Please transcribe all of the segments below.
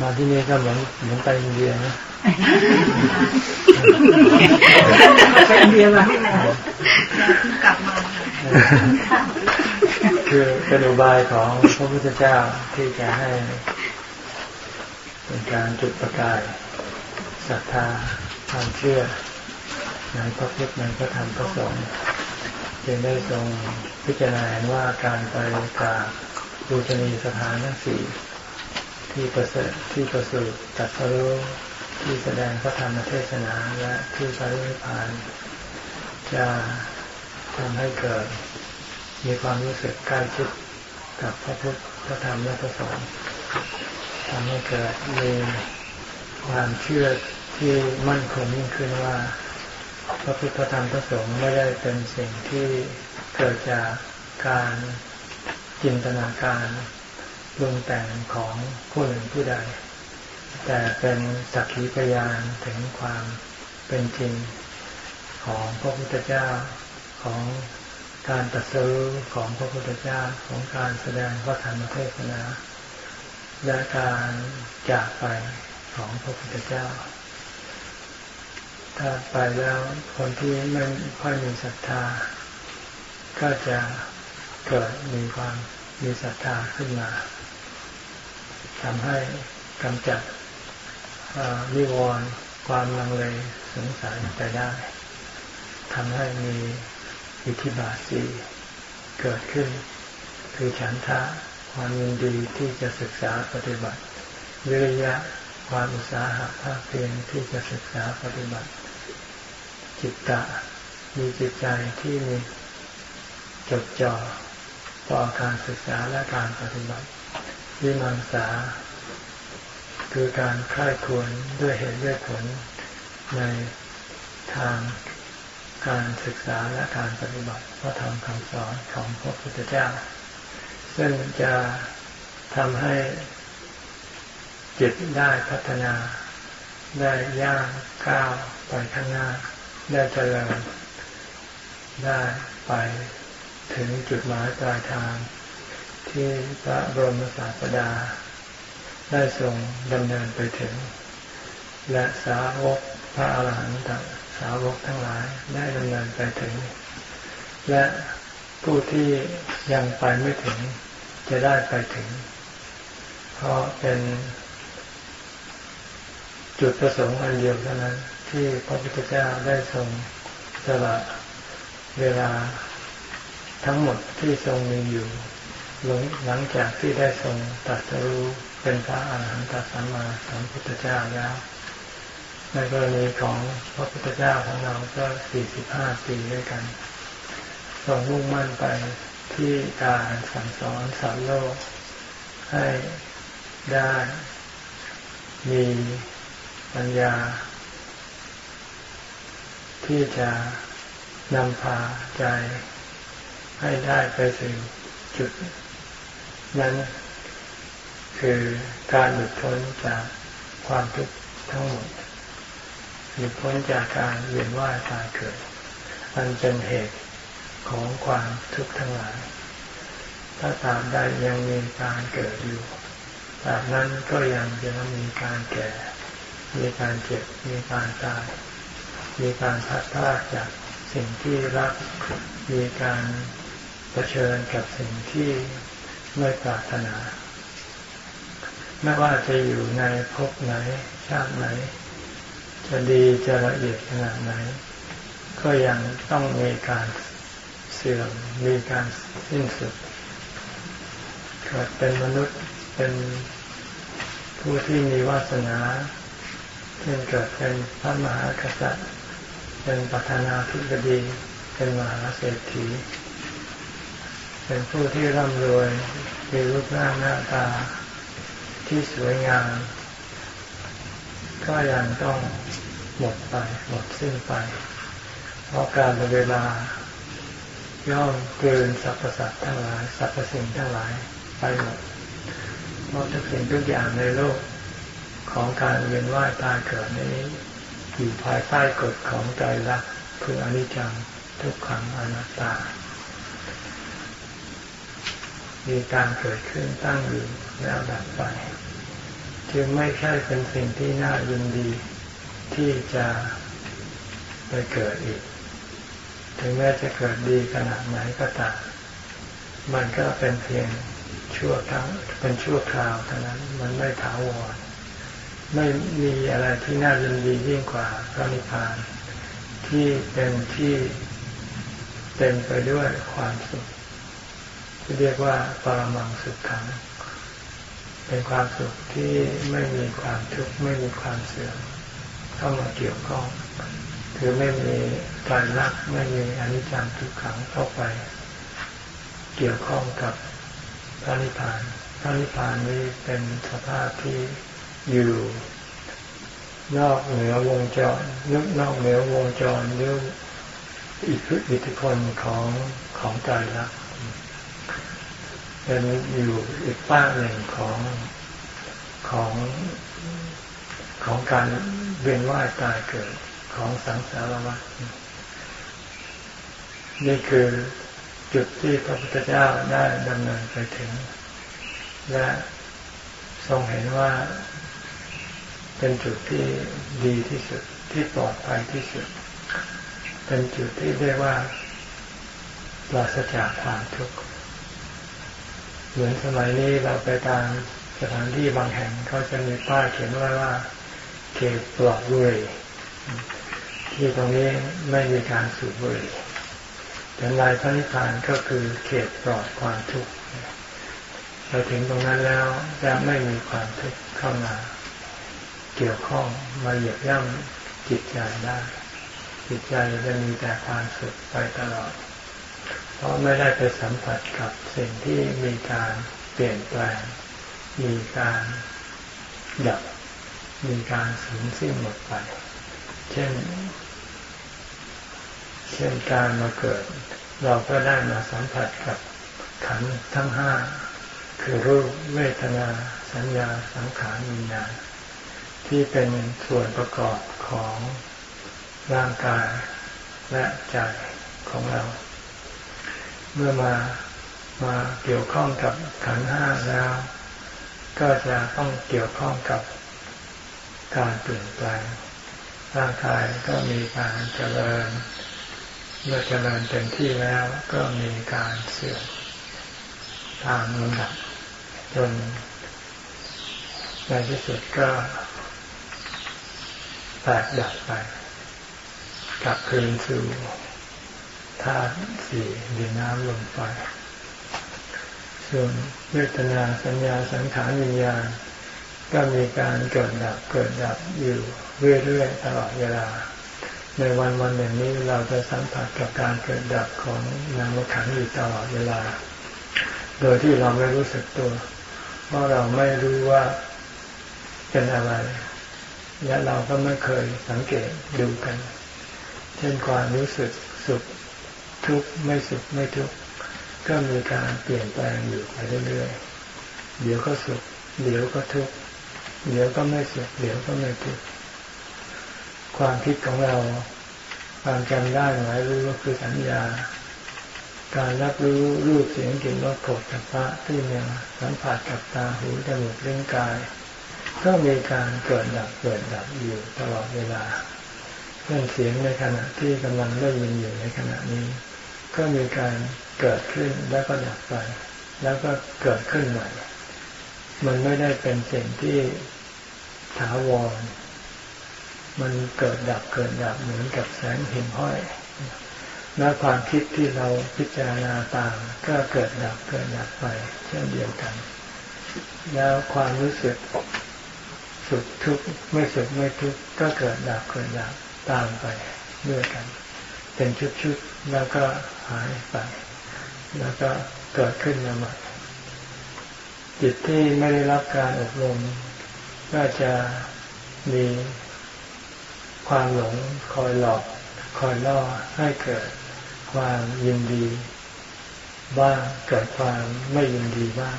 มาที่นี่ก็เหมือนเหมือนไปอินเดียนะไปอินเดียมากลับมาคือเป็นอุบายของพระพุทธเจ้าที่จะให้ เป็นการจุดประกายศรัทธาความเชื่อในพระพุทธในพระธรรมพระสงฆ์จึงได้ทรงพิจารณาว่าการไปกราบบูชนีสถานทั้งสี่ ที่ประเสริฐที่ประสูติตัดสรู้ที่แสดงพระธรรมเทศนาและที่พระนิพพานจะทำให้เกิด มีความรู้สึกใกล้ชิดกับพระพุทธพระธรรมและพระสงฆ์ทำให้เกิดมีความเชื่อที่มั่นคงยิ่งขึ้นว่า พระพุทธธรรมพระสงฆ์ไม่ได้เป็นสิ่งที่เกิดจากการจินตนาการ ปรุงแต่งของผู้หนึ่งผู้ใด แต่เป็นสักขีพยานถึงความเป็นจริงของพระพุทธเจ้าของการตัดสู้ของพระพุทธเจ้าของการแสดงพระธรรมเทศนาและการจากไปของพระพุทธเจ้า ถ้าไปแล้วคนที่ไม่ค่อยมีศรัทธา ก็จะเกิดมีความมีศรัทธาขึ้นมา ทำให้กำจัดนิวรณ์ความลังเลสงสัยไปได้ทำให้มีอิทธิบาทสีเกิดขึ้น คือฉันทะความยินดีที่จะศึกษาปฏิบัติวิริยะความอุตสาหะภาคเพียรที่จะศึกษาปฏิบัติ จิตตะมีจิตใจที่มีจดจ่อต่อการศึกษาและการปฏิบัติ วิมังสา คือการค่ายควรด้วยเหตุด้วยผลในทางการศึกษาและการปฏิบัติพระธรรมคำสอนของพระพุทธเจ้า ซึ่งจะทำให้จิตได้พัฒนา ได้ย่างก้าวไปข้างหน้า ได้เจริญได้ไปถึงจุดหมายปลายทาง ที่พระบรมศาสดา ได้ทรงดำเนินไปถึง และสาวกพระอาหารหันตสาวกทั้งหลายได้ดำเนินไปถึง และผู้ที่ยังไปไม่ถึงจะได้ไปถึง เพราะเป็นจุดประสงค์อันเดียวเท่านั้น ที่พระพุทธเจ้าได้ทรงสละเวลาทั้งหมดที่ทรงมีอยู่ หลังจากที่ได้ทรงตัดรู้เป็นพระอาหารหันตสัมมาสัมพุทธเจ้าแล้วในกรณีของพระพุทธเจ้าของเราก็สี่สิบห้าปีด้วยกันทรงมุ่งมั่นไปที่การสั่งสอนสอนโลก ให้ได้มีปัญญา ที่จะนำพาใจให้ได้ไปถึงจุด นั้น คือการหลุดพ้นจากความทุกข์ทั้งหมดหลุดพ้นจากการเวียนว่ายตายเกิดมันเป็นเหตุของความทุกข์ทั้งหลาย ถ้าตามได้ยังมีการเกิดอยู่ตาบนั้นก็ยังจะมีการแก่ มีการเจ็บ มีการตาย มีการพัดพลาดจากสิ่งที่รัก มีการเผชิญกับสิ่งที่ ไม่ปรารถนา ไม่ว่าจะอยู่ในภพไหน ชาติไหน จะดีจะละเอียดขนาดไหน ก็ยังต้องมีการเสื่อมมีการสิ้นสุดเกิดเป็นมนุษย์เป็นผู้ที่มีวาสนาเช่นเกิดเป็นพระมหากษัตริย์ เป็นประธานาธิบดี เป็นมหาเศรษฐี เป็นผู้ที่ร่ำรวยมีรูปร่างหน้าตาที่สวยงาม ก็ยังต้องหมดไปหมดสิ้นไป เพราะการเวลา ย่อมเกินสรรพสัตว์ทั้งหลายสรรพสิ่งทั้งหลายไปหมดเพราะทุกสิ่งทุกอย่างในโลกของการเวียนว่ายตายเกิดนี้ อยู่ภายใต้กฎของใจรักคืออนิจจังทุกขังอนัตตา มีการเกิดขึ้นตั้งอยู่แล้วดับไป จึงไม่ใช่เป็นสิ่งที่น่ายินดีที่จะไปเกิดอีก ถึงแม้จะเกิดดีขนาดไหนก็ตาม มันก็เป็นเพียงชั่วทั้งเป็นชั่วคราวเท่านั้น มันไม่ถาวร ไม่มีอะไรที่น่ายินดียิ่งกว่าพระนิพพาน ที่เป็นที่เต็มไปด้วยความสุข ที่เรียกว่าปรมังสุขขัง เป็นความสุขที่ไม่มีความทุกข์ไม่มีความเสื่อมเข้ามาเกี่ยวข้องคือไม่มีการรักไม่มีอนิจจังทุกขังเข้าไป เกี่ยวข้องกับพระนิพพานพระนิพพานนี้เป็นสภาพที่อยู่นอกเหนือวงจรนึกนอกเหนือวงจรหรืออิทธิพลของของใจรัก เป็นอยู่อีกป้าหนึ่งของของของการเวียนว่ายตายเกิดของสังสารวัฏนี่คือจุดที่พระพุทธเจ้าได้ดำเนินไปถึง และทรงเห็นว่า เป็นจุดที่ดีที่สุดที่ปลอดภัยที่สุด เป็นจุดที่เรียกว่าปราศจากความทุกข์ เหมือนสมัยนี้เราไปตามสถานที่บางแห่งเขาจะมีป้ายเขียนไว้ว่าเขตปลอดบุหรี่ที่ตรงนี้ไม่มีการสูบบุหรี่แต่ลายพระนิพพานก็คือเขตปลอดความทุกข์เราถึงตรงนั้นแล้วจะไม่มีความทุกข์เข้ามาเกี่ยวข้องมาเหยียบย่ำจิตใจได้ จิตใจจะมีแต่ความสุขไปตลอด เพราะไม่ได้ไปสัมผัสกับสิ่งที่มีการเปลี่ยนแปลง มีการดับ มีการสูญสิ้นหมดไป เช่น เช่นการมาเกิด เราก็ได้มาสัมผัสกับขันธ์ทั้งห้า คือรูปเวทนา สัญญา สังขารวิญญาณที่เป็นส่วนประกอบของร่างกายและใจของเรา เมื่อมามาเกี่ยวข้องกับขันห้าแล้ว ก็จะต้องเกี่ยวข้องกับการเปลี่ยนแปลงร่างกายก็มีการเจริญ เมื่อเจริญเต็มที่แล้วก็มีการเสื่อมตามลำดับจนในที่สุดก็แตกดับไปกลับคืนสู่ ธาตุสี่ดินน้ำลมไฟส่วนเวทนาสัญญาสังขารวิญญาณก็มีการเกิดดับเกิดดับอยู่เรื่อยๆตลอดเวลา ในวันวันหนึ่งนี้เราจะสัมผัสกับการเกิดดับของนามขันอยู่ตลอดเวลา โดยที่เราไม่รู้สึกตัว เพราะเราไม่รู้ว่าเป็นอะไร และเราก็ไม่เคยสังเกตดูกัน เช่นความรู้สึกสุข ทุกข์ไม่สุขไม่ทุกข์ก็มีการเปลี่ยนแปลงอยู่ไปเรื่อยๆ เดี๋ยวก็สุข เดี๋ยวก็ทุกข์ เดี๋ยวก็ไม่สุข เดี๋ยวก็ไม่ทุกข์ ความคิดของเรา ความจำได้หมายรู้ก็คือสัญญา การรับรู้รูปเสียงกลิ่นรสผลกับพระที่มีสัมผัสกับตาหูจมูกลิ้นกาย ก็มีการเกิดดับเกิดดับอยู่ตลอดเวลา เรื่องเสียงในขณะที่กำลังได้ยินอยู่ในขณะนี้ ก็มีการเกิดขึ้นแล้วก็ดับไป แล้วก็เกิดขึ้นใหม่ มันไม่ได้เป็นสิ่งที่ถาวร มันเกิดดับเกิดดับเหมือนกับแสงหิ่งห้อยและความคิดที่เราพิจารณาตามก็เกิดดับเกิดดับไป เช่นเดียวกัน แล้วความรู้สึกสุขทุกข์ไม่สุขไม่ทุกข์ก็เกิดดับเกิดดับ ตามไปด้วยกัน เป็นชุดๆแล้วก็หายไป แล้วก็เกิดขึ้นมาใหม่จิตที่ไม่ได้รับการอบรม ก็จะมีความหลงคอยหลอกคอยล่อให้เกิดความยินดีบ้าง เกิดความไม่ยินดีบ้าง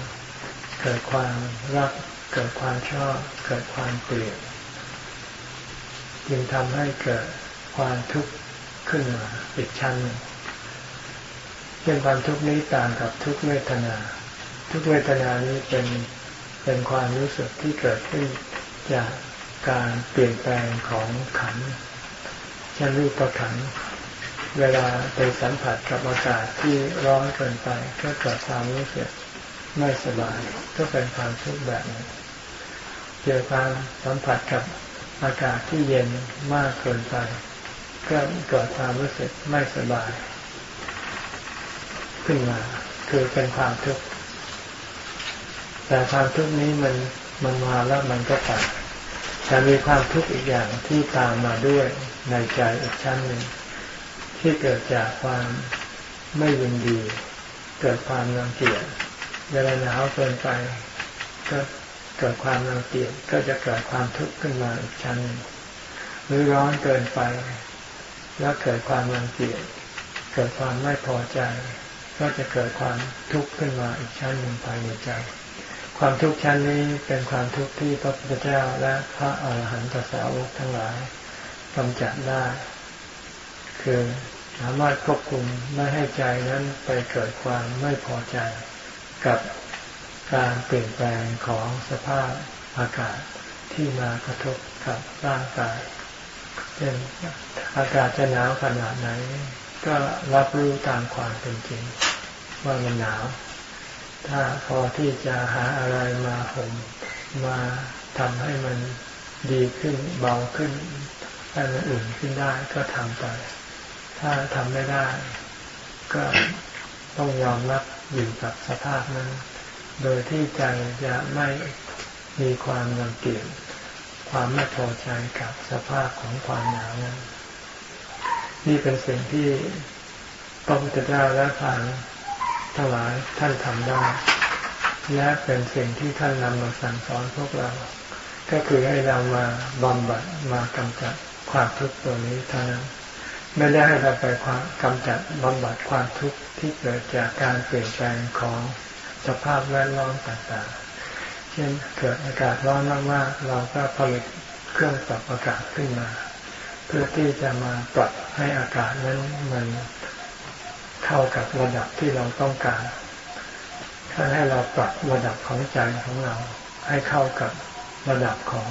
เกิดความรัก เกิดความชอบ เกิดความเกลียด จึงทำให้เกิดความทุกข์ขึ้นมาอีกชั้นหนึ่งเรื่องความทุกข์นี้ต่างกับทุกเวทนา ทุกเวทนานี้เป็นเป็นความรู้สึกที่เกิดขึ้นจากการเปลี่ยนแปลงของขันเช่นรูปประขันเวลาไปสัมผัสกับอากาศที่ร้อนเกินไปก็เกิดความรู้สึกไม่สบายก็เป็นความทุกข์แบบนี้เจอการสัมผัสกับ อากาศที่เย็นมากเกินไป ก็เกิดความรู้สึกไม่สบาย ขึ้นมา คือเป็นความทุกข์แต่ความทุกข์นี้มันมันมาแล้วมันก็ไปแต่มีความทุกข์อีกอย่างที่ตามมาด้วยในใจอีกชั้นหนึ่งที่เกิดจากความไม่ยินดี เกิดความรังเกียจเวลาหนาวเกินไป ก็ เกิดความรังเกียจก็จะเกิดความทุกข์ขึ้นมาอีกชั้นหนึ่งหรือร้อนเกินไป แล้วเกิดความรังเกียจเกิดความไม่พอใจ ก็จะเกิดความทุกข์ขึ้นมาอีกชั้นหนึ่งภายในใจ ความทุกข์ชั้นนี้เป็นความทุกข์ที่พระพุทธเจ้าและพระอาหารหันตสาวกทั้งหลายกำจัดได้ คือสามารถควบคุมไม่ให้ใจนั้นไปเกิดความไม่พอใจกับ การเปลี่ยนแปลงของสภาพอากาศที่มากระทบกับร่างกายเช่นอากาศจะหนาวขนาดไหน ก็รับรู้ตามความเป็นจริง ว่ามันหนาว ถ้าพอที่จะหาอะไรมาห่มมาทำให้มันดีขึ้นเบาขึ้นให้มันอุ่นขึ้นได้ก็ทำไป ถ้าทำไม่ได้ ก็ต้องยอมรับอยู่กับสภาพนั้น โดยที่ใจจะไม่มีความรังเกียจความไม่พอใจกับสภาพของความหนาวนั้นนี่เป็นสิ่งที่พระพุทธเจ้าและทางทั้งหลายท่านทำได้ และเป็นสิ่งที่ท่านนำมาสั่งสอนพวกเรา ก็คือให้เรามาบำบัดมากำจัดความทุกข์ตัวนี้เท่านั้นไม่ได้ให้เราไปกำจัดบำบัดความทุกข์ที่เกิดจากการเปลี่ยนแปลงของ สภาพแวดล้อมต่างๆ เช่นเกิดอากาศร้อนมากๆ เราก็ผลิตเครื่องปรับอากาศขึ้นมา เพื่อที่จะมาปรับให้อากาศนั้นมันเข้ากับระดับที่เราต้องการถ้าให้เราปรับระดับของใจของเราให้เข้ากับระดับของ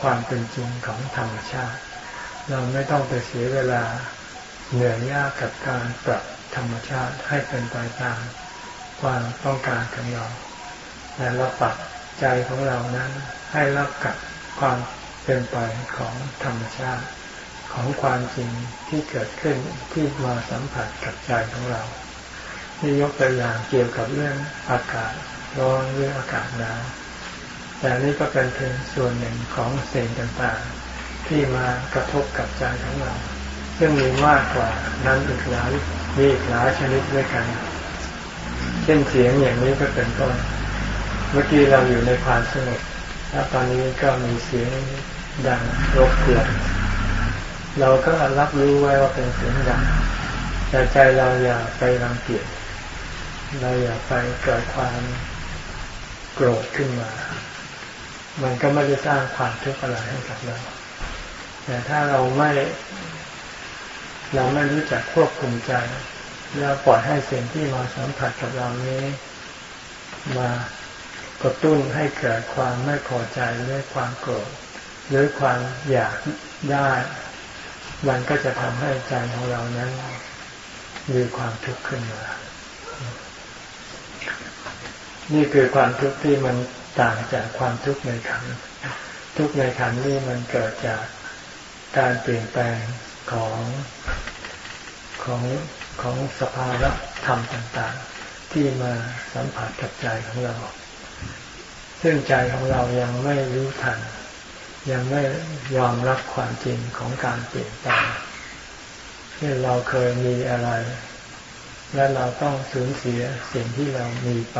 ความเป็นจริงของธรรมชาติ เราไม่ต้องไปเสียเวลาเหนื่อยยากกับการปรับธรรมชาติให้เป็นไปตาม ความต้องการของเราแต่เราปรับใจของเรานั้น ให้รับกับความเป็นไปของธรรมชาติ ของความจริงที่เกิดขึ้นที่มาสัมผัสกับใจของเรานี่ยกตัวอย่างเกี่ยวกับเรื่องอากาศร้อนเรื่องอากาศหนาวแต่นี่ก็เป็นเพียงส่วนหนึ่งของสิ่งต่างๆ ที่มากระทบกับใจของเรา ซึ่งมีมากกว่านั้นอีกหลายมีอีกหลายชนิดด้วยกัน เช่นเสียงอย่างนี้ก็เป็นต้นเมื่อกี้เราอยู่ในความสงบแล้วตอนนี้ก็มีเสียงดังรบกวนเราก็รับรู้ไว้ว่าเป็นเสียงดังแต่ใจเราอย่าไปรังเกียจเราอย่าไปเกิดความโกรธขึ้นมา มันก็ไม่ได้สร้างความทุกข์อะไรให้กับเรา แต่ถ้าเราไม่ เราไม่รู้จักควบคุมใจ เราปล่อยให้สิ่งที่มาสัมผัสกับเรานี้ มากระตุ้นให้เกิดความไม่พอใจหรือความโกรธหรือความอยากได้ มันก็จะทำให้ใจของเรานั้นมีความทุกข์ขึ้นมา นี่คือความทุกข์ที่มันต่างจากความทุกข์ในขัน ทุกข์ในขันนี่มันเกิดจากการเปลี่ยนแปลงของของ ของสภาวะธรรมต่างๆ ที่มาสัมผัสกับใจของเรา ซึ่งใจของเรายังไม่รู้ทัน ยังไม่ยอมรับความจริงของการเปลี่ยนแปลงเช่เราเคยมีอะไร และเราต้องสูญเสียสิ่งที่เรามีไป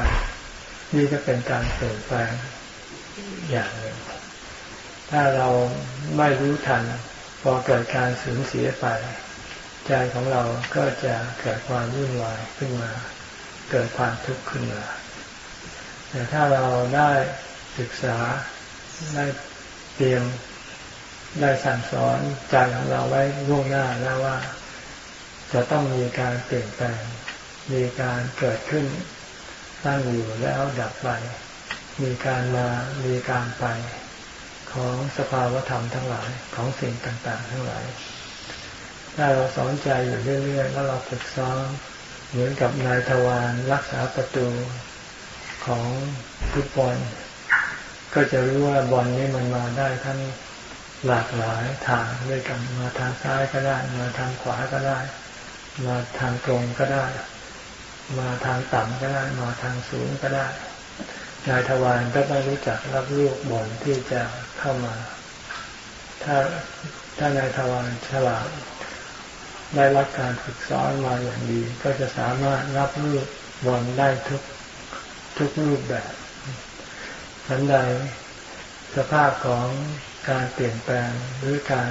นี่ก็เป็นการเปลี่ยนแปลงอย่างหนึ่งถ้าเราไม่รู้ทันพอเกิดการสูญเสียไป ใจของเราก็จะเกิดความวุ่นวายขึ้นมา เกิดความทุกข์ขึ้นมา แต่ถ้าเราได้ศึกษาได้เตรียมได้สั่งสอนใจของเราไว้ล่วงหน้าแล้วว่า จะต้องมีการเปลี่ยนแปลง มีการเกิดขึ้นตั้งอยู่แล้วดับไป มีการมามีการไปของสภาวธรรมทั้งหลายของสิ่งต่างๆ ทั้งหลาย ถ้าเราสอนใจอยู่เรื่อยๆแล้วเราฝึกซ้อมเหมือนกับนายทวารรักษาประตูของฟุตบอลก็จะรู้ว่าบอลนี้มันมาได้ทั้งหลากหลายทางด้วยกันมาทางซ้ายก็ได้มาทางขวาก็ได้ มาทางตรงก็ได้ มาทางต่ำก็ได้มาทางสูงก็ได้นายทวารก็ต้องรู้จักรับลูกบอลที่จะเข้ามา ถ้าถ้านายทวารฉลาด ได้รับการฝึกซ้อนมาอย่างดี ก็จะสามารถรับลูกบอลได้ทุกทุกรูปแบบฉันใดสภาพของการเปลี่ยนแปลงหรือการ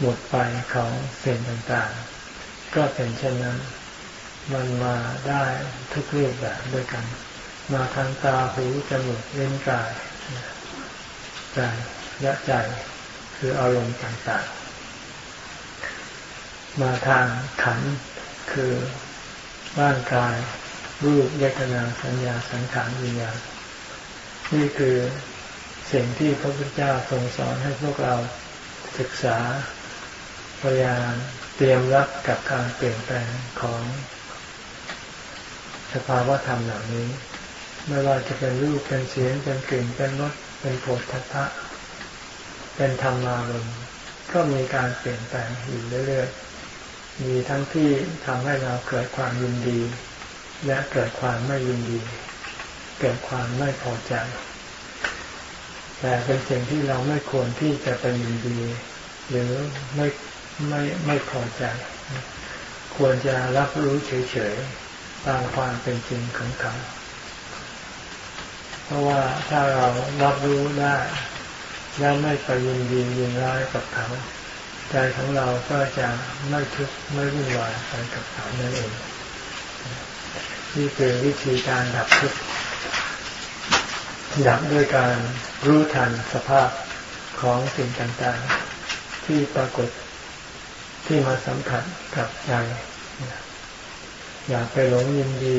หมดไปของสิ่งต่างๆ ก็เป็นเช่นนั้น มันมาได้ทุกรูปแบบด้วยกัน มาทางตาหูจมูกเล่นกายใจและใจคืออารมณ์ต่างๆ มาทางขันคือร่างกายรูปเวทนาสัญญาสังขารวิญญาณนี่คือสิ่งที่พระพุทธเจ้าทรงสอนให้พวกเราศึกษาพยายามเตรียมรับกับการเปลี่ยนแปลงของสภาวะธรรมเหล่านี้ ไม่ว่าจะเป็นรูปเป็นเสียงเป็นกลิ่นเป็นรสเป็นโผฏฐัพพะเป็นธรรมารมก็มีการเปลี่ยนแปลงอยู่เรื่อยๆ มีทั้งที่ทำให้เราเกิดความยินดี และเกิดความไม่ยินดี เกิดความไม่พอใจ แต่เป็นสิ่งที่เราไม่ควรที่จะไปยินดี หรือไม่ไม่ไม่พอใจ ควรจะรับรู้เฉยๆตามความเป็นจริงของเขาเพราะว่าถ้าเรารับรู้ได้และไม่ไปยินดียินร้ายกับเขา ใจของเราก็จะไม่ทุกข์ไม่วุ่นวายไปกับเขานั่นเองนี่คือวิธีการดับทุกข์ดับด้วยการรู้ทันสภาพของสิ่งต่างๆ ที่ปรากฏที่มาสัมผัสกับใจอย่าไปหลงยินดี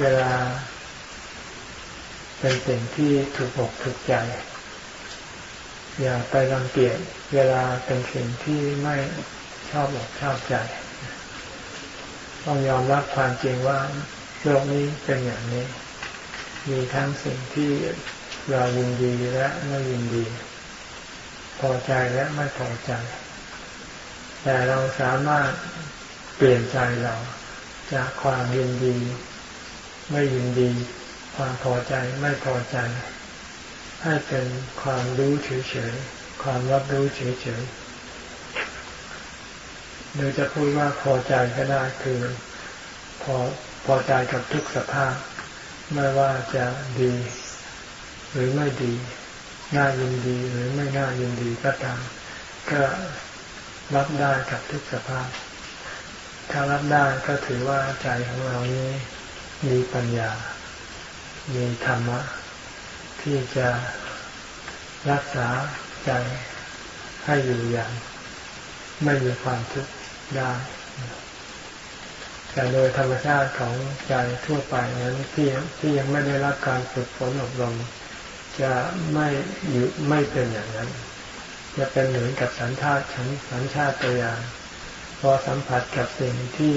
เวลา เป็นสิ่งที่ถูกอกถูกใจ อย่าไปรังเกียจเวลาเป็นสิ่งที่ไม่ชอบอกชอบใจ ต้องยอมรับความจริงว่าโลกนี้เป็นอย่างนี้ มีทั้งสิ่งที่เรายินดีและไม่ยินดี พอใจและไม่พอใจ แต่เราสามารถเปลี่ยนใจเรา จากความยินดี ไม่ยินดี ความพอใจไม่พอใจ ให้เป็นความรู้เฉยๆ ความรับรู้เฉยๆหรือจะพูดว่าพอใจก็ได้คือพอพอใจกับทุกสภาพ ไม่ว่าจะดี หรือไม่ดี น่ายินดีหรือไม่น่ายินดีก็ตาม ก็รับได้กับทุกสภาพ ถ้ารับได้ก็ถือว่าใจของเรานี้มีปัญญา มีธรรมะ ที่จะรักษาใจให้อยู่อย่าง ไม่มีความทุกข์ได้แต่โดยธรรมชาติของใจทั่วไปนั้นที่ที่ยังไม่ได้รับการฝึกฝนอบรม จะไม่อยู่ไม่เป็นอย่างนั้น จะเป็นเหมือนกับสัญชาติฉันสัญชาติตัวยานพอสัมผัสกับสิ่งที่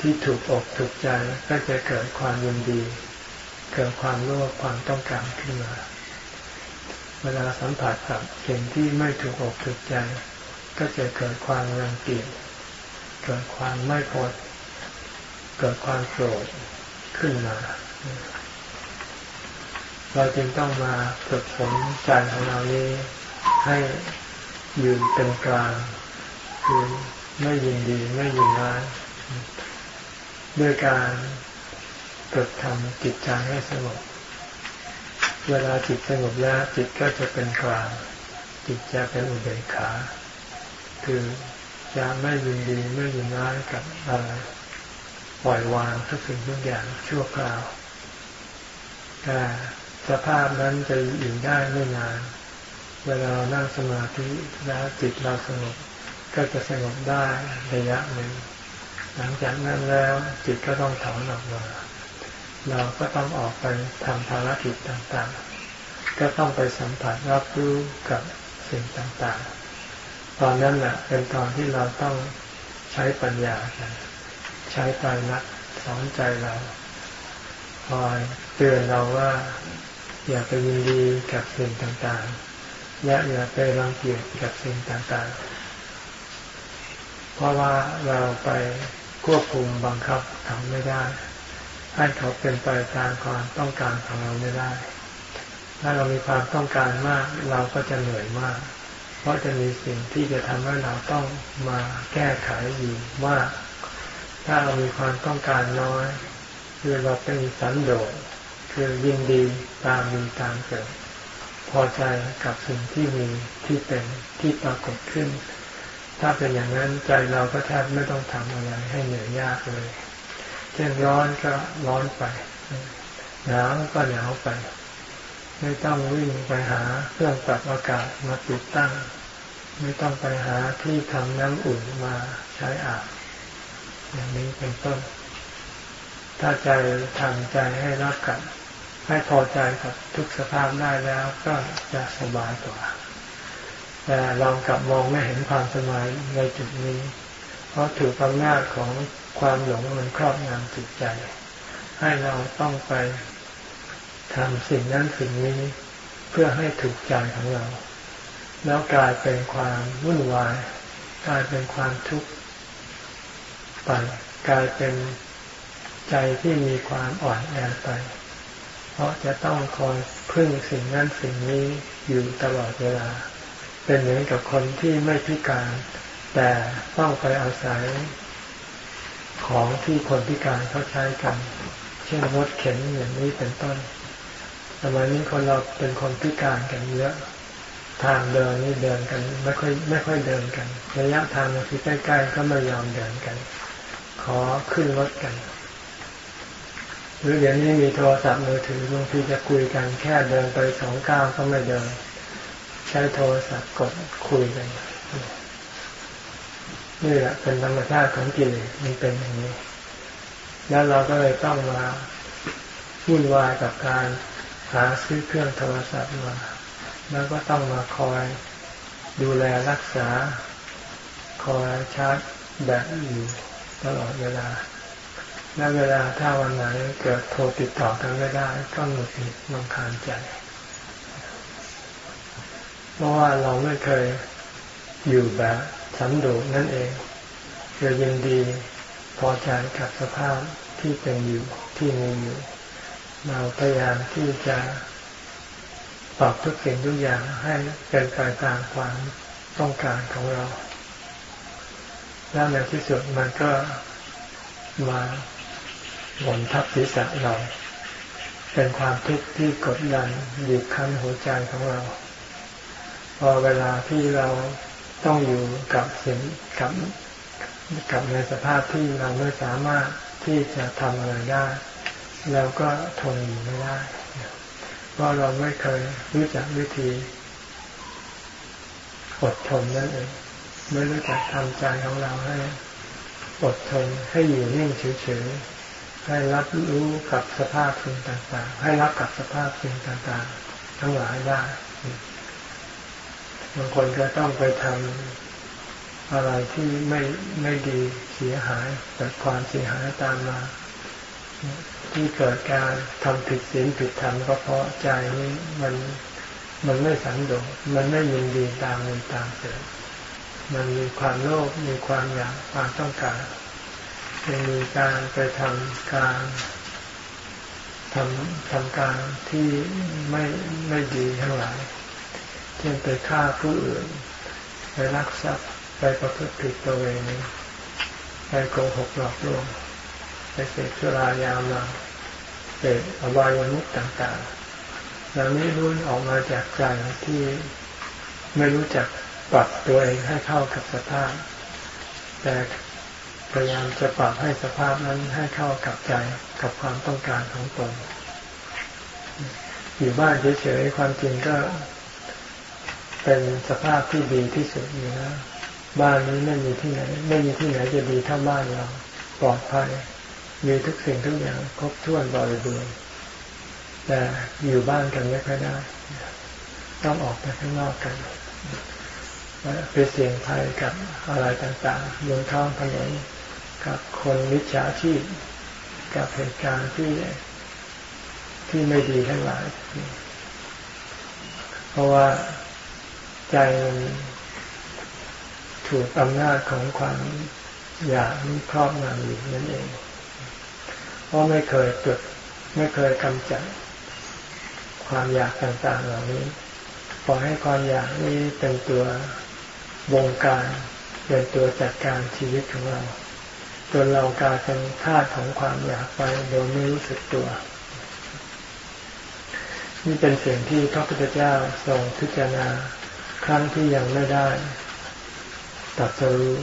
ที่ถูกอกถูกใจก็จะเกิดความยินดี เกิดความโลภความต้องการขึ้นมา เวลาสัมผัสกับสิ่งที่ไม่ถูกอกถูกใจ ก็จะเกิดความรังเกียจเกิดความไม่พอเกิดความโกรธขึ้นมา เราจึงต้องมาฝึกฝนใจของเรานี้ให้ยืนเป็นกลาง คือไม่ยินดีไม่ยินร้ายด้วยการ ฝึกทำจิตใจให้สงบ เวลาจิตสงบแล้วจิตก็จะเป็นกลาง จิตจะเป็นอุเบกขา คือจะไม่ยินดีไม่ยินร้ายกับอะไรปล่อยวางทุกสิ่งทุกอย่างชั่วคราวแต่สภาพนั้นจะอยู่ได้ไม่นาน เวลาเรานั่งสมาธิแล้วจิตเราสงบก็จะสงบได้ระยะหนึ่ง หลังจากนั้นแล้วจิตก็ต้องถอนออกมา เราก็ต้องออกไปทำภารกิจต่างๆ ก็ต้องไปสัมผัสรับรู้กับสิ่งต่างๆ ตอนนั้นแหละเป็นตอนที่เราต้องใช้ปัญญากันใช้ใจนักสอนใจเราคอยเตือนเราว่า อย่าไปยินดีกับสิ่งต่างๆ และอย่าไปรังเกียจกับสิ่งต่างๆ เพราะว่าเราไปควบคุมบังคับเขาไม่ได้ ให้เขาเป็นไปตามความต้องการของเราไม่ได้ ถ้าเรามีความต้องการมากเราก็จะเหนื่อยมาก เพราะจะมีสิ่งที่จะทำให้เราต้องมาแก้ไขอยู่มาก ถ้าเรามีความต้องการน้อยคือเราเป็นสันโดษคือยินดีตามมีตามเกิด พอใจกับสิ่งที่มีที่เป็นที่ปรากฏขึ้น ถ้าเป็นอย่างนั้นใจเราก็แทบไม่ต้องทำอะไรให้เหนื่อยยากเลย เช่นร้อนก็ร้อนไป หนาวก็หนาวไป ไม่ต้องวิ่งไปหาเครื่องปรับอากาศมาติดตั้ง ไม่ต้องไปหาที่ทำน้ำอุ่นมาใช้อาบอย่างนี้เป็นต้น ถ้าใจทำใจให้รับกับให้พอใจกับทุกสภาพได้แล้วก็จะสบายกว่า แต่เรากลับมองไม่เห็นความสบายในจุดนี้ เพราะถูกอำนาจของ ความหลงมันครอบงำจิตใจ ให้เราต้องไปทำสิ่งนั้นสิ่งนี้เพื่อให้ถูกใจของเรา แล้วกลายเป็นความวุ่นวาย กลายเป็นความทุกข์ไปกลายเป็นใจที่มีความอ่อนแอไป เพราะจะต้องคอยพึ่งสิ่งนั้นสิ่งนี้อยู่ตลอดเวลา เป็นเหมือนกับคนที่ไม่พิการ แต่ต้องไปอาศัย ของที่คนพิการเขาใช้กัน เช่นรถเข็นอย่างนี้เป็นต้นสมัยนี้คนเราเป็นคนพิการกันเยอะทางเดินนี่เดินกัน ไม่ค่อยไม่ค่อยเดินกัน ระยะทางที่ใกล้ๆก็ไม่ยอมเดินกัน ขอขึ้นรถกันหรือเดี๋ยวนี้มีโทรศัพท์มือถือบางทีจะคุยกันแค่เดินไปสองก้าวก็ไม่เดิน ใช้โทรศัพท์กดคุยกัน นี่แหละเป็นธรรมชาติของกิเลสมันเป็นอย่างนี้ แล้วเราก็เลยต้องมาวุ่นวายกับการหาซื้อเครื่องโทรศัพท์มาแล้วก็ต้องมาคอยดูแลรักษา คอยชาร์จแบตอยู่ตลอดเวลา และเวลาถ้าวันไหนเกิดโทรติดต่อกันไม่ได้ก็หงุดหงิดลำคาญใจ เพราะว่าเราไม่เคยอยู่แบบ สันโดษนั่นเองคือยินดีพอใจกับสภาพที่เป็นอยู่ที่มีอยู่ เราพยายามที่จะปรับทุกสิ่งทุกอย่างให้เป็นไปตามความต้องการของเรา แล้วในที่สุดมันก็มาหล่นทับศีรษะเรา เป็นความทุกข์ที่กดดันบีบคั้นหัวใจของเรา พอเวลาที่เรา ต้องอยู่กับสิ่งกับกับในสภาพที่เราไม่สามารถที่จะทำอะไรได้ เราก็ทนอยู่ไม่ได้ เพราะเราไม่เคยรู้จักวิธีอดทนนั่นเอง ไม่รู้จักทำใจของเราให้อดทนให้อยู่นิ่งเฉยๆให้รับรู้กับสภาพสิ่งต่างๆ ให้รับกับสภาพสิ่งต่างๆ ทั้งหลายได้ บางคนก็ต้องไปทำอะไรที่ไม่ไม่ดีเสียหายเกิดความเสียหายตามมา ที่เกิดการทำผิดศีลผิดธรรมก็เพราะใจนี้มันมันไม่สันโดษมันไม่ยินดีตามมีตามเกิดมันมีความโลภมีความอยากความต้องการจะมีการไปทำการทำทำการที่ไม่ไม่ดีทั้งหลาย เช่นไปฆ่าผู้อื่น ไปรักทรัพย์ไปประพฤติผิดตัวเองไปโกหกหลอกลวงไปเสพสุรายามาเสพอบายามุขต่างๆเหล่านี้รุ่นออกมาจากใจที่ไม่รู้จักปรับตัวเองให้เข้ากับสภาพ แต่พยายามจะปรับให้สภาพนั้นให้เข้ากับใจกับความต้องการของตนอยู่บ้านเฉยๆความจริงก็ เป็นสภาพที่ดีที่สุดอยู่นะบ้านนี้ไม่มีที่ไหน ไม่มีที่ไหนจะดีเท่าบ้านเราปลอดภัย มีทุกสิ่งทุกอย่างครบถ้วนบริบูรณ์แต่อยู่บ้านกันไม่ค่อยได้ ต้องออกไปข้างนอกกันไปเสี่ยงภัยกับอะไรต่างๆบนท้องถนนกับคนมิจฉาชีพกับเหตุการณ์ที่ที่ไม่ดีทั้งหลาย เพราะว่า ใจมันถูกอำนาจของความอยากนี้ครอบงำอยู่นั่นเอง เพราะไม่เคยจุดไม่เคยกำจัดความอยากต่างๆเหล่านี้ปล่อยให้ความอยากนี้เป็นตัววงการเป็นตัวจัดการชีวิตของเราจนเรากลายเป็นทาสของความอยากไปโดยไม่รู้สึกตัว นี่เป็นสิ่งที่พระพุทธเจ้าทรงพิจารณา ครั้งที่ยังไม่ได้ตัดสรู้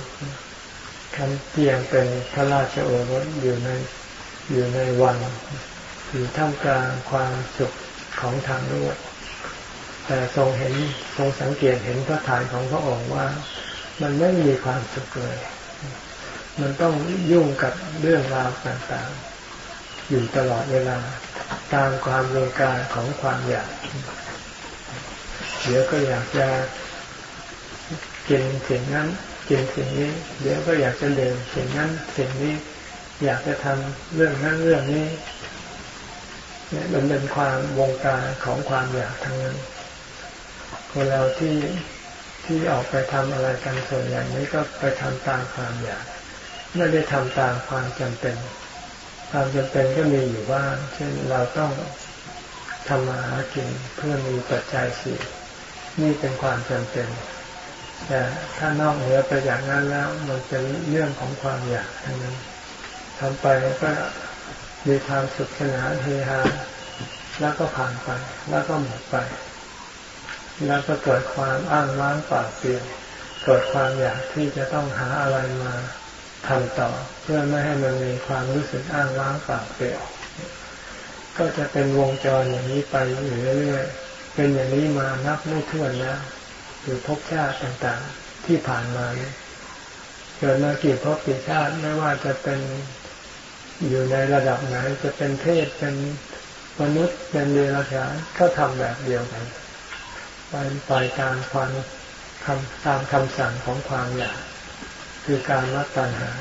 ครั้งที่ยังเป็นพระราชโอรสอยู่ในอยู่ในวัน อยู่ท่ามกลางความสุขของทางโลกแต่ทรงเห็นทรงสังเกตเห็นพระทานของพระองค์ว่า มันไม่มีความสุขเลย มันต้องยุ่งกับเรื่องราวต่างๆ อยู่ตลอดเวลาตามความเรกาของความอยาก เดี๋ยวก็อยากจะกินสิ่งนั้นกินสิ่งนี้ เดี๋ยวก็อยากจะเดินสิ่งนั้นสิ่งนี้ อยากจะทำเรื่องนั้นเรื่องนี้เนี่ยมันเป็นความวงการของความอยากทั้งนั้นคนเราที่ที่ออกไปทำอะไรกันส่วนใหญ่นี้ก็ไปทำตามความอยากไม่ได้ทำตามความจำเป็น ความจำเป็นก็มีอยู่ว่างเช่นเราต้องทำมาหากินเพื่อมีปัจจัยสี่ นี่เป็นความจำเป็น แต่ถ้านอกเหนือไปจากนั้นแล้วมันเป็นเรื่องของความอยากทั้งนั้นทำไปก็มีความสุขสนานเฮฮาแล้วก็ผ่านไป แล้วก็หมดไป แล้วก็เกิดความอ้างว้างปากเปลี่ยนเกิดความอยากที่จะต้องหาอะไรมาทำต่อ เพื่อไม่ให้มันมีความรู้สึกอ้างว้างปล่าเปลี่ยวก็จะเป็นวงจรอย่างนี้ไปอยู่เรื่อยๆ เป็นอย่างนี้มานับไม่ถ้วนแล้วหรือภพชาติต่างๆที่ผ่านมาเกิดมากี่ภพกี่ชาติไม่ว่าจะเป็นอยู่ในระดับไหน จะเป็นเทพเป็นมนุษย์เป็นเดรัจฉานก็ทำแบบเดียวกันไปไปตามความคำตามคำสั่งของความอยากคือการวัตัณหา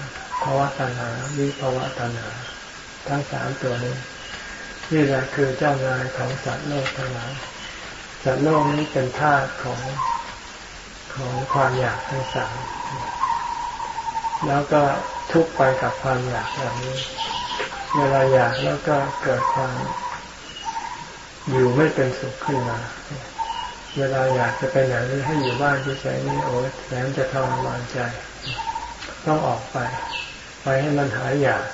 ภาวะตัณหาวิภาวะตัณหา ทั้งสามตัวนี้นี่แหละคือเจ้านายของสัตว์โลกทั้งหลาย สัตว์โลกนี้เป็นธาตุของของความอยากทั้งสามแล้วก็ทุกไปกับความอยากแบบนี้ เวลาอยากแล้วก็เกิดความอยู่ไม่เป็นสุขขึ้นมา เวลาอยากจะไปไหนให้อยู่บ้านที่ใช้นี่โอ้แสนจะทรมานใจ ต้องออกไป ไปให้มันหายอยาก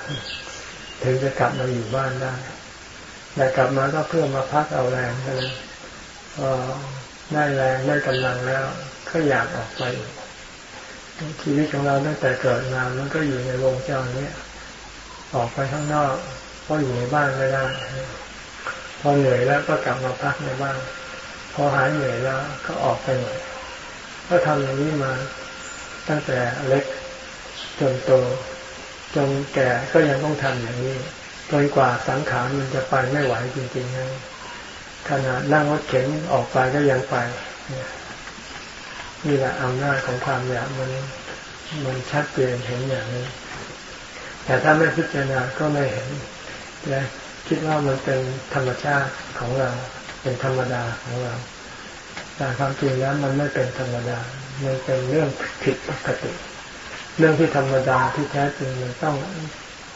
ถึงจะกลับมาอยู่บ้านได้แต่กลับมาก็เพื่อมาพักเอาแรงกันพอ ได้แรงได้กำลังแล้ว ก็อยากออกไปชีวิตของเราตั้งแต่เกิดมามันก็อยู่ในวงจรนี้ออกไปข้างนอกก็อยู่ในบ้านไม่ได้พอเหนื่อยแล้วก็กลับมาพักในบ้านพอหายเหนื่อยแล้วก็ออกไปหน่อยก็ทำอย่างนี้มาตั้งแต่เล็กจนโตจนแก่ก็ยังต้องทำอย่างนี้จนกว่าสังขารมันจะไปไม่ไหวจริงๆนะ ขนาดนั่งรถเข็นออกไปก็ยังไปนี่แหละอำนาจของความอยากมันมันชัดเจนเห็นอย่างนี้ แต่ถ้าไม่พิจารณาก็ไม่เห็นและคิดว่ามันเป็นธรรมชาติของเรา เป็นธรรมดาของเรา แต่ความจริงแล้วมันไม่เป็นธรรมดา มันเป็นเรื่องผิดปกติ เรื่องที่ธรรมดาที่แท้จริงมันต้อง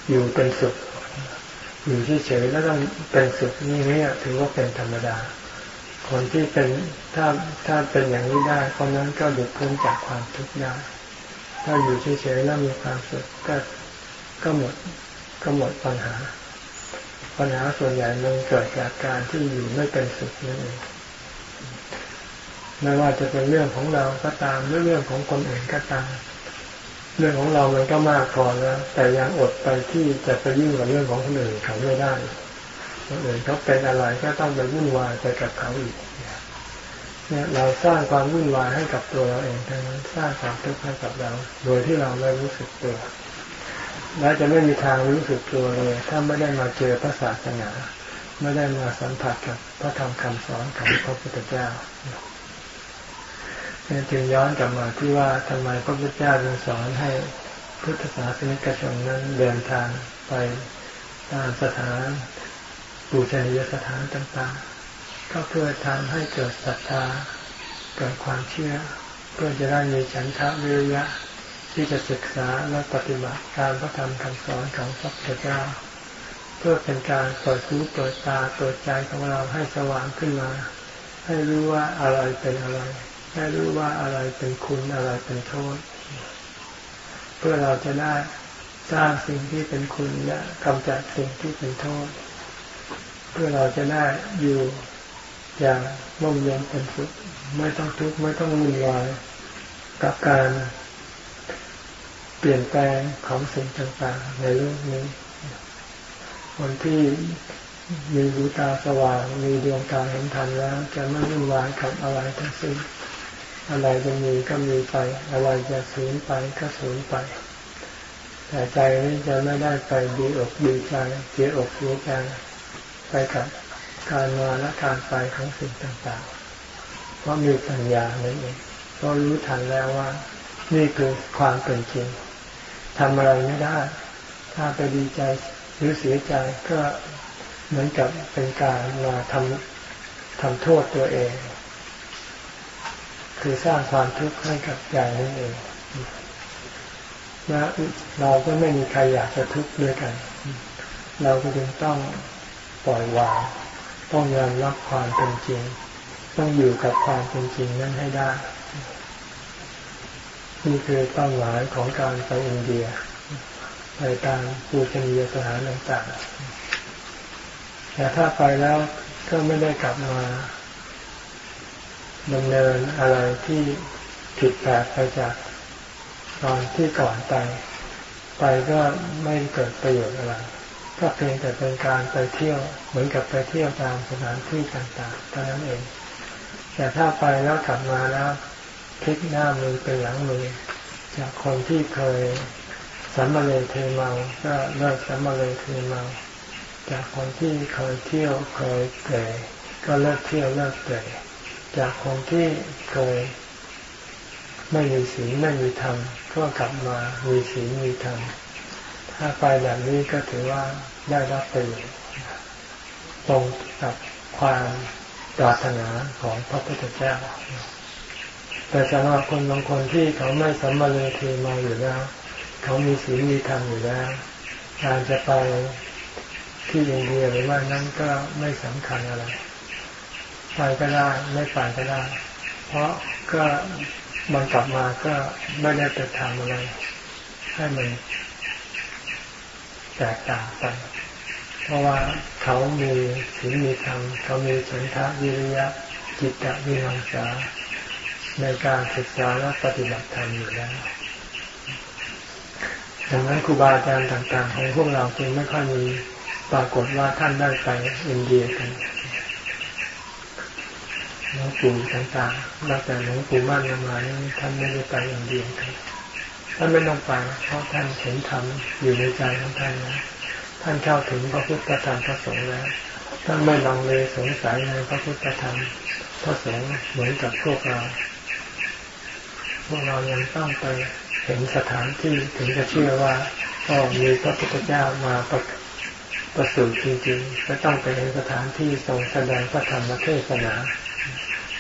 อยู่เป็นสุข อยู่เฉยๆแล้วต้องเป็นสุขนี่เนี่ยถือว่าเป็นธรรมดา คนที่เป็นถ้าถ้าเป็นอย่างนี้ได้คนนั้นก็หลุดพ้นจากความทุกข์ได้ถ้าอยู่เฉยๆแล้วมีความสุขก็ก็หมดก็หมดปัญหา ปัญหาส่วนใหญ่มันเกิดจากการที่อยู่ไม่เป็นสุขนั่นเองไม่ว่าจะเป็นเรื่องของเราก็ตามหรือเรื่องของคนอื่นก็ตาม เรื่องของเรามันก็มากพอแล้วแต่ยังอดไปที่จะไปยุ่งกับเรื่องของคนอื่นเขาไม่ได้คนอื่นเขาเป็นอะไรก็ต้องไปวุ่นวายไปกับเขาอีกเนี่ยเราสร้างความวุ่นวายให้กับตัวเราเองทั้งนั้นสร้างความทุกข์ให้กับเรา โดยที่เราไม่รู้สึกตัวและจะไม่มีทางรู้สึกตัวเลย ถ้าไม่ได้มาเจอพระศาสนา ไม่ได้มาสัมผัสกับพระธรรมคำสอนของพระพุทธเจ้า จึงย้อนกลับมาที่ว่าทำไมพระพุทธเจ้าจึงสอนให้พุทธศาสนิกชนนั้นเดินทางไปตามสถานบูชนียสถานต่างๆ ก็เพื่อทำให้เกิดศรัทธาเกิดความเชื่อ เพื่อจะได้มีฉันทะวิริยะ ที่จะศึกษาและปฏิบัติการพระธรรมคำสอนของพระพุทธเจ้า เพื่อเป็นการเปิดหูเปิดตาเปิดใจของเราให้สว่างขึ้นมา ให้รู้ว่าอะไรเป็นอะไร ให้รู้ว่าอะไรเป็นคุณอะไรเป็นโทษ เพื่อเราจะได้สร้างสิ่งที่เป็นคุณและกำจัดสิ่งที่เป็นโทษ เพื่อเราจะได้อยู่อย่างร่มเย็นเป็นสุขไม่ต้องทุกข์ไม่ต้องวุ่นวายกับการเปลี่ยนแปลงของสิ่งต่างๆ ในโลกนี้ คนที่มีหูตาสว่าง มีดวงตาเห็นธรรมแล้ว จะไม่วุ่นวายกับอะไรทั้งสิ้น อะไรจะมีก็มีไป อะไรจะสูญไปก็สูญไป แต่ใจนี้จะไม่ได้ไปดีอกดีใจเสียอกเสียใจไปกับการมาและการไปของสิ่งต่างๆ เพราะมีปัญญานั่นเองก็รู้ทันแล้วว่า นี่คือความเป็นจริงทำอะไรไม่ได้ ถ้าไปดีใจหรือเสียใจก็เหมือนกับเป็นการมาทำทำโทษตัวเอง คือสร้างความทุกข์ให้กับใจนั่นเองและเราก็ไม่มีใครอยากจะทุกข์ด้วยกัน เราก็จึงต้องปล่อยวางต้องยอมรับความเป็นจริง ต้องอยู่กับความเป็นจริงนั้นให้ได้ นี่คือเป้าหมายของการไปอินเดีย ไปตามปูชนียสถานต่างๆแต่ถ้าไปแล้วก็ไม่ได้กลับมา ดำเนินอะไรที่ผิดแปลกไปจากตอนที่ก่อนไปไปก็ไม่เกิดประโยชน์อะไรก็เพียงแต่เป็นการไปเที่ยวเหมือนกับไปเที่ยวตามสถานที่ต่างๆเท่านั้นเอง แต่ถ้าไปแล้วกลับมาแล้วพลิกหน้ามือเป็นหลังมือ จากคนที่เคยสัมมาเลเทเมาก็เลิกสัมมาเลเทเมาจากคนที่เคยเที่ยวเคยเกยก็เลิกเที่ยวเลิกเกย จากคนที่เคยไม่มีศีลไม่มีธรรมก็กลับมามีศีลมีธรรมถ้าไปแบบนี้ก็ถือว่าได้รับประโยชน์ตรงกับความปรารถนาของพระพุทธเจ้า แต่สำหรับคนบางคนที่เขาไม่สัมมาเลเทมาอยู่แล้ว เขามีศีลมีธรรมอยู่แล้วการจะไปที่อินเดียหรือว่านั้นก็ไม่สำคัญอะไร ไปก็ได้ไม่ไปก็ได้ เพราะก็มันกลับมาก็ไม่ได้ไปทำอะไรให้มันแตกต่างไปเพราะว่าเขามีศีลมีธรรมเขามีฉันทะวิริยะจิตตวิมังสาในการศึกษาและปฏิบัติธรรมอยู่แล้วดังนั้นครูบาอาจารย์ต่าง ๆ ของพวกเราจึงไม่ค่อยมีปรากฏว่าท่านได้ไปอินเดียกัน หลวงปู่ต่างๆนอกจากหลวงปู่มั่นยังมาท่านไม่ได้ไปอินเดียกันท่านไม่ต้องไปเพราะท่านเห็นธรรมอยู่ในใจของท่านนะท่านเข้าถึงพระพุทธธรรมพระสงฆ์แล้วท่านไม่ลังเลสงสัยในพระพุทธธรรมพระสงฆ์เหมือนกับพวกเรา พวกเรายังต้องไปเห็นสถานที่ถึงจะเชื่อว่าอ๋อมีพระพุทธเจ้ามาประประสูติจริงๆก็ต้องไปเห็นสถานที่ทรงแสดงพระธรรมเทศนา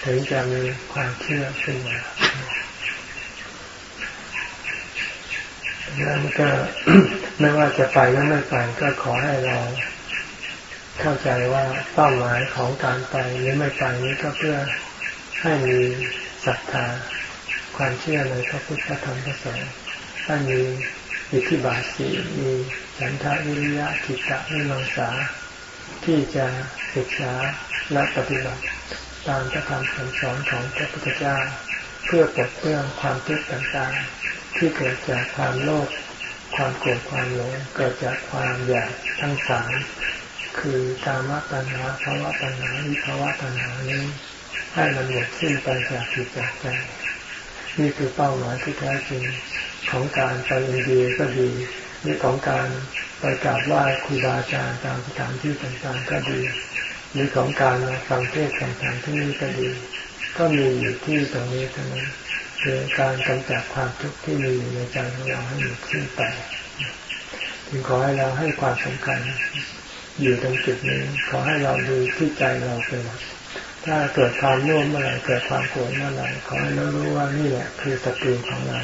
ถึงจะมีความเชื่อขึ้นมานั่นก็ไม่ว่าจะไปหรือไม่ไปก็ขอให้เราเข้าใจว่าเป้าหมายของการไปหรือไม่ไปนี้ก็เพื่อให้มีศรัทธาความเชื่อในพระพุทธธรรมพระสงฆ์ถ้ามีอิทธิบาทสีมีฉันทะวิริยะกิตะวิมังสาที่จะศึกษาและปฏิบัติ ตามพระธรรมคำสอนของพระพุทธเจ้า เพื่อปลดเปลื้องความทุกข์ต่างๆ ที่เกิดจากความโลภความโกรธความหลงเกิดจากความอยากทั้งสามคือกามตัณหาภาวะตัณหาวิภาวะตัณหานี้ให้มันหมดสิ้นไปจากจิตจากใจนี่คือเป้าหมายที่แท้จริงของการไปอินเดียก็ดีหรือของการไปกราบไหว้ครูบาอาจารย์ตามสถานที่ต่างๆก็ดี หรือของการมาฟังเทศน์ต่างๆที่นี่ก็ดี ก็มีอยู่ที่ตรงนี้เท่านั้นคือการกำจัดความทุกข์ที่มีอยู่ในใจของเราให้หมดสิ้นไปจึงขอให้เราให้ความสำคัญ อยู่ตรงจุดนี้ ขอให้เราดูที่ใจเราเป็นหลักถ้าเกิดความร่วมเมื่อไหร่เกิดความโกรธเมื่อไหร่ขอให้เรารู้ว่านี่แหละคือศัตรูของเรา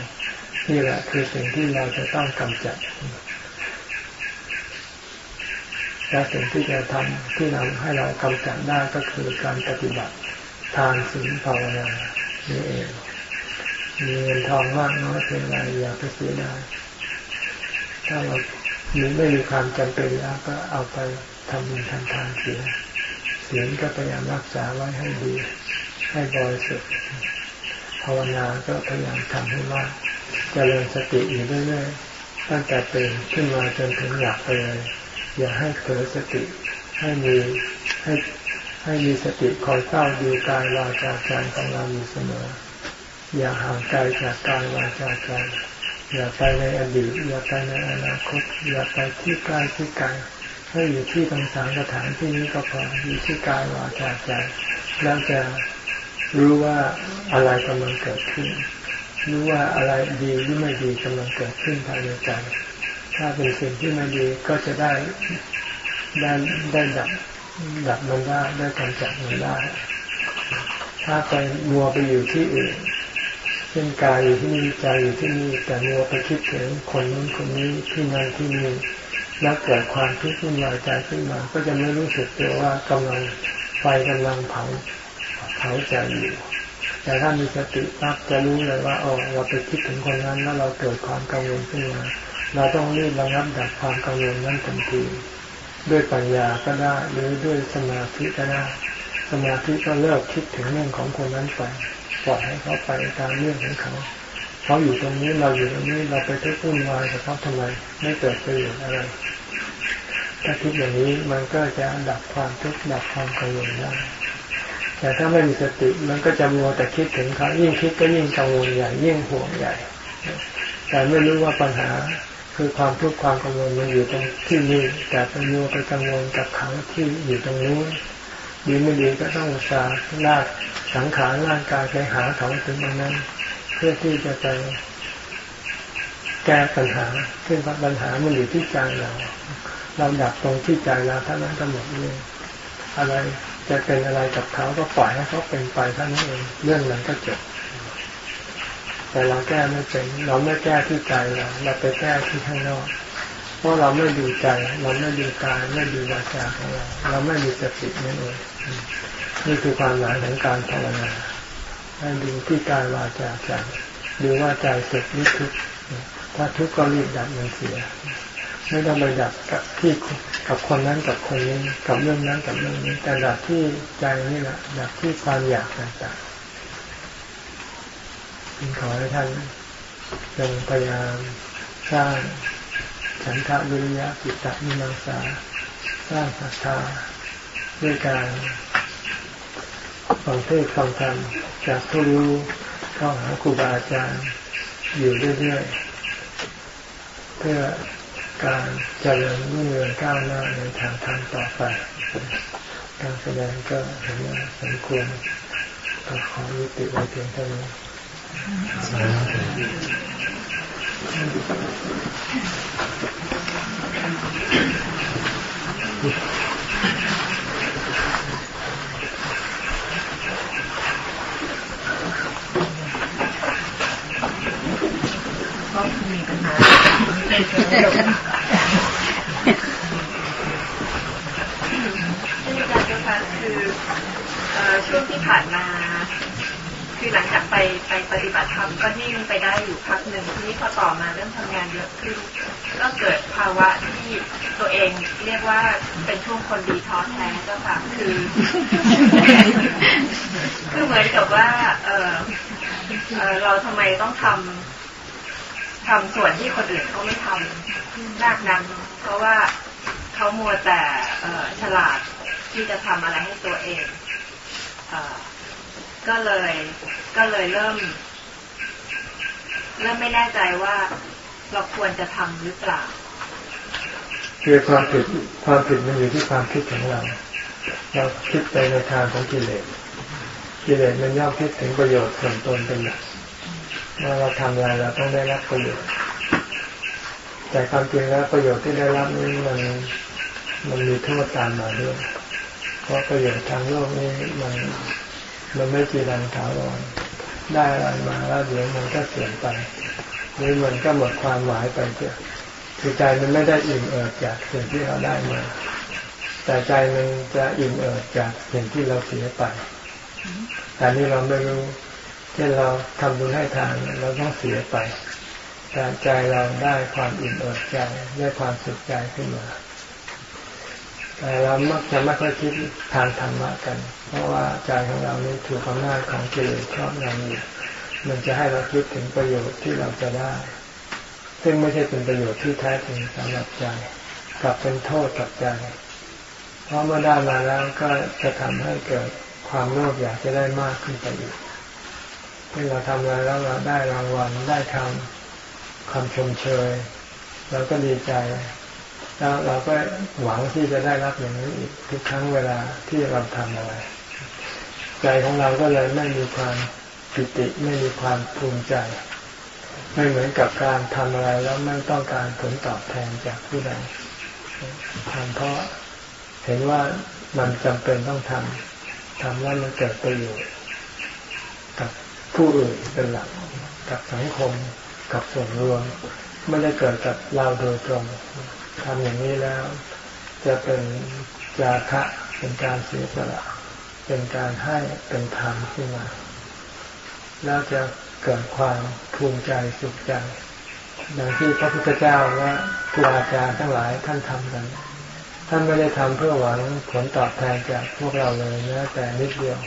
นี่แหละคือสิ่งที่เราจะต้องกำจัด และสิ่งที่จะทำที่นำให้เรากำจัดได้ก็คือการปฏิบัติทานศีลภาวนานี่เองมีเงินทองมากน้อยเพียงไรอย่าไปเสียดายถ้าเรามีไม่มีความจำเป็นแล้วก็เอาไปทำบุญทำทานเสียเสียงก็พยายามรักษาไว้ให้ดี ให้บริสุทธิ์ภาวนาก็พยายามทำให้มากจเจริญสติอยู่เรื่อยๆตั้งแต่เป็นขึ้นมาจนถึงหลับไปเลย อย่าให้เผลอสติให้มีให้ให้มีสติคอยเฝ้าดูกายวาจาใจของเราอยู่เสมอ อย่าห่างไกลจากกายวาจาใจอย่าไปในอดีตอย่าไปในอนาคตอย่าไปที่ใกล้ที่ไกลให้อยู่ที่ตรงสามสถานที่นี้ก็พออยู่ที่กายวาจาใจแล้วจะรู้ว่าอะไรกำลังเกิดขึ้น รู้ว่าอะไรดีหรือไม่ดีกำลังเกิดขึ้นภายในใจ ถ้าเป็นสิ่งที่ไม่ดีก็จะได้ได้ได้ดับดับมันได้ได้กำจัดมันได้ ถ้าไปมัวไปอยู่ที่อื่นเช่นกายอยู่ที่นี่ใจอยู่ที่นี่แต่มัวไปคิดถึงคนนู้นคนนี้ที่นั่นที่นี่แล้วเกิดความทุกข์วุ่นวาใจขึ้นมา ก็จะไม่รู้สึกตัวว่ากำลังไฟกำลังเผาเผาใจอยู่ แต่ถ้ามีสติปั๊บจะรู้เลยว่าอ๋อเราไปคิดถึงคนนั้นแล้วเราเกิดความกังวลขึ้นมา เราต้องรีบระงับดับความกังวลนั้นทันทีด้วยปัญญาก็ได้หรือด้วยสมาธิก็ได้สมาธิก็เลิกคิดถึงเรื่องของคนนั้นไปปล่อยให้เขาไปตามเรื่องของเขาเขาอยู่ตรงนี้เราอยู่ตรงนี้เราไปทุกข์วุ่นวายกับเขาทำไมไม่เกิดประโยชน์อะไรถ้าคิดอย่างนี้มันก็จะดับความทุกข์ดับความกังวลได้แต่ถ้าไม่มีสติมันก็จะมัวแต่คิดถึงเขายิ่งคิดก็ยิ่งกังวลใหญ่ยิ่งห่วงใหญ่ แต่ไม่รู้ว่าปัญหา คือความทุกข์ความกังวลมันอยู่ตรงที่นี่แต่ไปมัวไปกังวลกับเขาที่อยู่ตรงนู้นดีไม่ดีก็ต้องสาห์ลากสังขารร่างกายไปหาเขาถึงตรงนั้น เพื่อที่จะไปแก้ปัญหาซึ่งปัญหามันอยู่ที่ใจเรา เราดับตรงที่ใจเราเท่านั้นก็หมดเรื่องอะไรจะเป็นอะไรกับเขาก็ปล่อยให้เขาเป็นไปเท่านั้นเองเรื่องนั้นก็จบ แต่เราแก้ไม่เป็น เราไม่แก้ที่ใจเราเราไปแก้ที่ข้างนอกเพราะเราไม่ดูใจ เราไม่ดูกายไม่ดูวาจาของเรา เราไม่มีสตินั่นเองนี่คือความหมายของการภาวนาให้ดูที่กายวาจาใจดูว่าใจสุขหรือทุกข์ถ้าทุกข์ก็รีบดับมันเสีย ไม่ต้องไปดับกับที่กับคนนั้นกับคนนี้กับเรื่องนั้นกับเรื่องนี้แต่ดับที่ใจนี่แหละดับที่ความอยากต่างๆ ขอให้ท่านจงพยายามสร้างฉันทะวิริยะจิตตมิมังสาสร้างศรัทธาด้วยการฟังเทศฟังธรรมจากผู้รู้เข้าหาครูบาอาจารย์อยู่เรื่อยๆ เพื่อการเจริญรุ่งเรืองก้าวหน้าในทางธรรมต่อไป การแสดงก็เห็นว่าสมควรขอยุติไว้เพียงเท่านี้ ช่วงที่ผ่านมา คือหลังจากไปไปปฏิบัติธรรมก็นิ่งไปได้อยู่พักหนึ่งที่พอต่อมาเริ่มทำงานเยอะขึ้นก็เกิดภาวะที่ตัวเองเรียกว่าเป็นช่วงคนดีท้อแท้เจ้าค่ะคือคือเหมือนกับว่า เออเออเราทำไมต้องทำทำส่วนที่คนอื่นเขาไม่ทำมากนักเพราะว่าเขามัวแต่เออฉลาดที่จะทำอะไรให้ตัวเอง เออ ก็เลย ก็เลยเริ่ม เริ่มไม่แน่ใจว่าเราควรจะทำหรือเปล่าคือความผิดความผิดมันอยู่ที่ความคิดของเรา เราคิดไปในทางของกิเลสกิเลสมันย่อมคิดถึงประโยชน์ส่วนตนเป็นหลักว่าเราทำอะไรเราต้องได้รับประโยชน์ แต่ความจริงแล้วประโยชน์ที่ได้รับนี้มันมันมีโทษตามมาด้วย เพราะประโยชน์ทางโลกนี้มัน มันไม่จีรังถาวรได้อะไรมาแล้วเดี๋ยวมันก็เสื่อมไปหรือมันก็หมดความหมายไปเจ้ะคือใจมันไม่ได้อิ่มเอิบจากสิ่งที่เราได้มา แต่ใจมันจะอิ่มเอิบจากสิ่งที่เราเสียไปแต่นี่เราไม่รู้เช่นเราทำบุญให้ทานเราต้องเสียไป แต่ใจเราได้ความอิ่มเอิบใจได้ความสุขใจขึ้นมา แต่เรามักจะไม่ค่อยคิดทางธรรมะกัน ราะว่าใจของเรานี่ถูกอำนาจของกิเลสครอบงำอยู่มันจะให้เราคิดถึงประโยชน์ที่เราจะได้ ซึ่งไม่ใช่เป็นประโยชน์ที่แท้จริงสำหรับใจ กลับเป็นโทษกับใจ เพราะเมื่อได้มาแล้วก็จะทำให้เกิดความโลภอยากจะได้มากขึ้นไปอีกเมื่อเราทำอะไรแล้วเราได้รางวัลได้คำคำชมเชยเราก็ดีใจ แล้วเราก็หวังที่จะได้รับอย่างนี้อีกทุกครั้งเวลาที่เราทำอะไร ใจของเราก็เลยไม่มีความปิติไม่มีความภูมิใจ ไม่เหมือนกับการทำอะไรแล้วไม่ต้องการผลตอบแทนจากผู้ใดทำเพราะเห็นว่ามันจำเป็นต้องทำทำแล้วมันเกิดประโยชน์กับผู้อื่นเป็นหลักกับสังคมกับส่วนรวมไม่ได้เกิดกับเราโดยตรงทำอย่างนี้แล้ว จะเป็นจาคะเป็นการเสียสละ เป็นการให้เป็นธรรมขึ้นมา แล้วจะเกิดความภูมิใจสุขใจดังที่พระพุทธเจ้าและครูอาจารย์ทั้งหลายท่านทำกัน ท่านไม่ได้ทำเพื่อหวังผลตอบแทนจากพวกเราเลยนะแต่นิดเดียว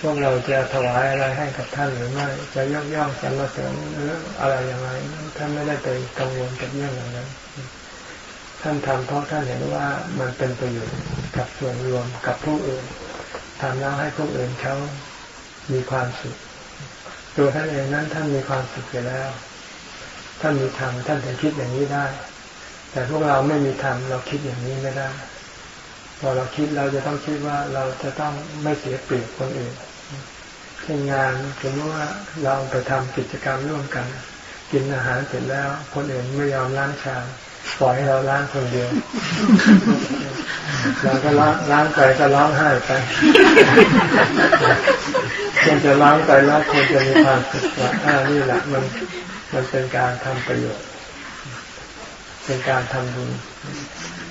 พวกเราจะถวายอะไรให้กับท่านหรือไม่จะยกย่องสรรเสริญหรืออะไรอย่างไรท่านไม่ได้ไปกังวลกับเรื่องอย่างนั้น ท่านทำเพราะท่านเห็นว่ามันเป็นประโยชน์กับส่วนรวมกับผู้อื่น ทำแล้วให้ผู้อื่นเขามีความสุข ตัวท่านเองนั้นท่านมีความสุขอยู่แล้ว ท่านมีธรรมท่านถึงคิดอย่างนี้ได้ แต่พวกเราไม่มีธรรมเราคิดอย่างนี้ไม่ได้พอเราคิดเราจะต้องคิดว่าเราจะต้องไม่เสียเปรียบคนอื่นเช่นงานสมมติว่าเราไปทำกิจกรรมร่วมกัน กินอาหารเสร็จแล้ว คนอื่นไม่ยอมล้างชาม ปล่อยให้เราล้างคนเดียวเราก็ล้างล้างไปก็ร้องไห้ไปควรจะล้างไปแล้วควรจะมีความสุขว่าอ่านี่แหละมันมันเป็นการทำประโยชน์ เป็นการทำบุญ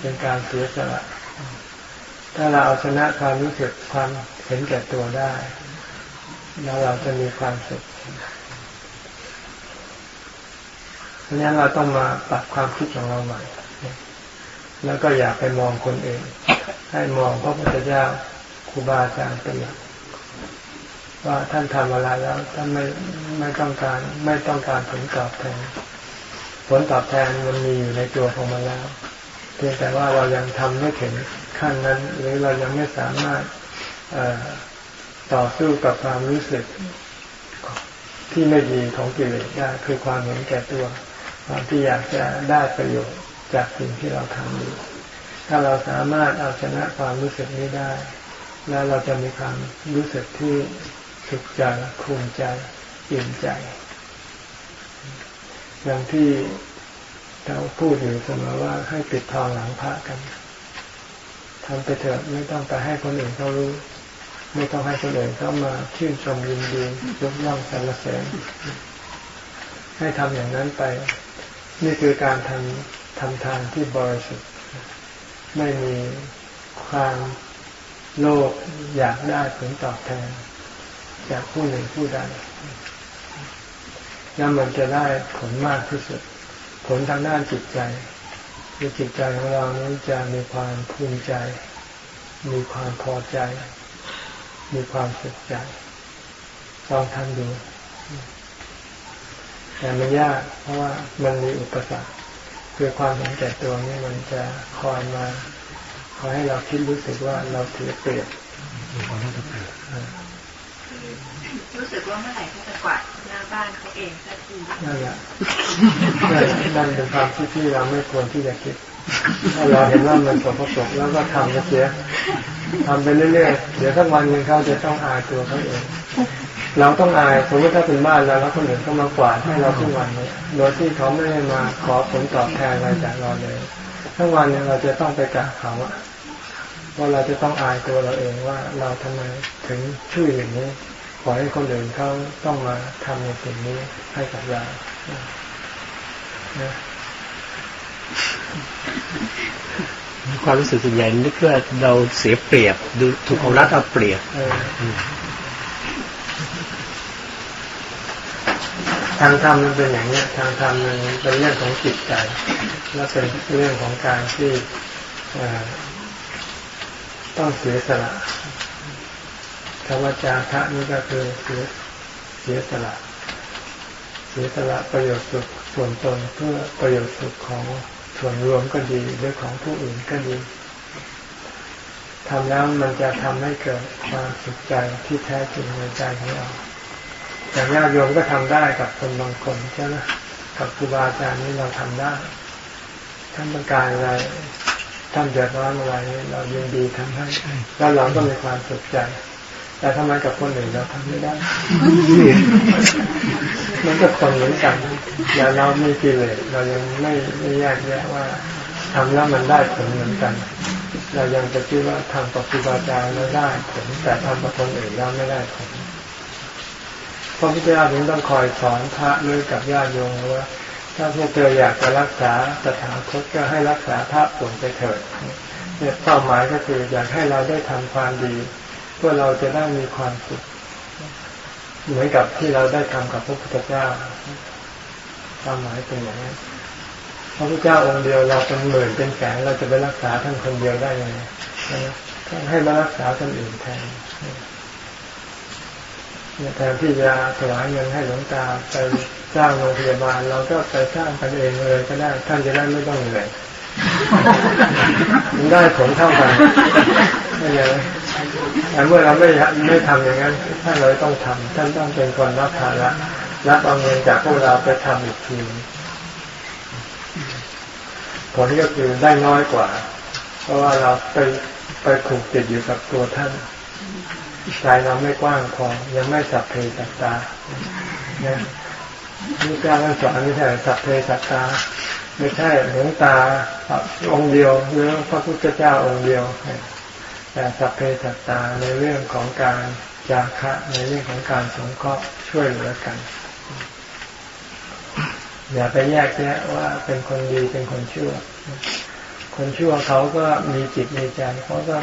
เป็นการเสียสละถ้าเราเอาชนะความรู้สึกความเห็นแก่ตัวได้ แล้วเราจะมีความสุข ราะนั้นเราต้องมาปรับความคิดของเราใหม่ แล้วก็อย่าไปมองคนอื่น ให้มองพระพุทธเจ้าครูบาอาจารย์เป็นหลักว่าท่านทำอะไรแล้วท่านไม่ไม่ต้องการไม่ต้องการผลตอบแทน ผลตอบแทนมันมีอยู่ในตัวของมันแล้วเพียงแต่ว่าเรายังทำไม่ถึงขั้นนั้น หรือเรายังไม่สามารถต่อสู้กับความรู้สึกที่ไม่ดีของกิเลสได้คือความเห็นแก่ตัว ความที่อยากจะได้ประโยชน์จากสิ่งที่เราทำอยู่ถ้าเราสามารถเอาชนะความรู้สึกนี้ได้ แล้วเราจะมีความรู้สึกที่สุขใจภูมิใจอิ่มใจ อย่างที่เราพูดอยู่เสมอว่าให้ปิดทองหลังพระกันทำไปเถอะไม่ต้องไปให้คนอื่นเขารู้ ไม่ต้องให้คนอื่นเขามาชื่นชมยินดียกย่องสรรเสริญให้ทำอย่างนั้นไป นี่คือการทำทำทานที่บริสุทธิ์ ไม่มีความโลภอยากได้ผลตอบแทน จากผู้หนึ่งผู้ใดแล้วมันจะได้ผลมากที่สุด ผลทางด้านจิตใจคือจิตใจของเรานี้จะมีความภูมิใจ มีความพอใจ มีความสุขใจลองทำดู แต่มันยากเพราะว่ามันมีอุปสรรคคือความเห็นแก่ตัวนี้มันจะคอยมาคอยให้เราคิดรู้สึกว่าเราถือเปรียบรู้สึกว่าเมื่อไหร่เขาจะกวาดหน้าบ้านเขาเองสักทีนั่นแหละนั่นเป็นความคิดที่เราไม่ควรที่จะคิดถ้าเราเห็นว่ามันสกปรกแล้วก็ทำไปเสียทำไปเรื่อยๆเดี๋ยวสักวันหนึ่งเขาจะต้องอายตัวเขาเอง เราต้องอายสมมติถ้าเป็นบ้านเราแล้วคนอื่นก็มากวาดให้เราทุกวันนี้โดยที่เขาไม่ได้มาขอผลตอบแทนอะไรจากเราเลยทั้งวันเนี่ยเราจะต้องไปกราบเขาอะว่าเราจะต้องอายตัวเราเองว่าเราทำไมถึงช่วยอย่างนี้ขอให้คนอื่นเขาต้องมาทำในสิ่งนี้ให้กับเรานะความรู้สึกส่วนใหญ่นึกว่าเราเสียเปรียบดูถูกเอารัดเอาเปรียบ ทางธรรมมันเป็นอย่างนี้ทางธรรมมันเป็นเรื่องของจิตใจ และเป็นเรื่องของการที่ต้องเสียสละคำว่าจาคะนี่ก็คือเสียเสียสละเสียสละประโยชน์สุขส่วนตนเพื่อประโยชน์สุขของส่วนรวมก็ดีหรือของผู้อื่นก็ดีทำแล้วมันจะทำให้เกิดความสุขใจที่แท้จริงในใจของเรา อย่างญาติโยมก็ทำได้กับคนบางคนใช่ไหมกับครูบาอาจารย์นี้เราทำได้ ท่านต้องการอะไรท่านเดือดร้อนอะไรเรายินดีทำให้แล้วเราก็มีความสุขใจ แต่ทำไมกับคนอื่นเราทำไม่ได้ มันก็คนเหมือนกันแต่เราไม่กิเลสเรายังไม่ไม่แยกแยะว่าทำแล้วมันได้ผลเหมือนกัน เรายังจะคิดว่าทำกับครูบาอาจารย์เราได้ผลแต่ทำกับคนอื่นเราไม่ได้ผล พระพุทธเจ้าถึงต้องคอยสอนพระด้วยกับญาติโยมว่า ถ้าพวกเธออยากจะรักษาสถานคตก็ให้รักษาพระป่วนไปเถิดเนี่ยเป้าหมายก็คืออยากให้เราได้ทำความดีเพื่อเราจะได้มีความสุขเหมือนกับที่เราได้ทำกับพระพุทธเจ้าความหมายเป็นอย่างนี้พระพุทธเจ้าองค์เดียวเราเป็นหมื่นเป็นแสนเราจะไปรักษาท่านคนเดียวได้ยังไงต้องให้มารักษาคนอื่นแทน แทนที่จะถวายเงินให้หลวงตาไปสร้างโรงพยาบาล เราก็ไปสร้างกันเองเลยก็ได้ท่านจะได้ไม่ต้องเหนื่อยมันได้ผลเท่ากันไม่ใช่แต่เมื่อเราไม่ไม่ทำอย่างนั้นท่านเลยต้องทำท่านต้องเป็นคนรับภาระรับเอาเงินจากพวกเราไปทำอีกทีผลก็คือได้น้อยกว่า เพราะว่าเราไปไปผูกติดอยู่กับตัวท่าน ใจเราไม่กว้างพอยังไม่สัพเพสัตตาเนี่ยนี่การสอนไม่ใช่สัพเพสัตตา ไม่ใช่หลวงตาองค์เดียวหรือพระพุทธเจ้าองค์เดียว แต่สัพเพสัตตาในเรื่องของการจาคะในเรื่องของการสงเคราะห์ช่วยเหลือกัน อย่าไปแยกแยะว่าเป็นคนดีเป็นคนชั่ว คนชั่วเขาก็มีจิตมีใจเขาก็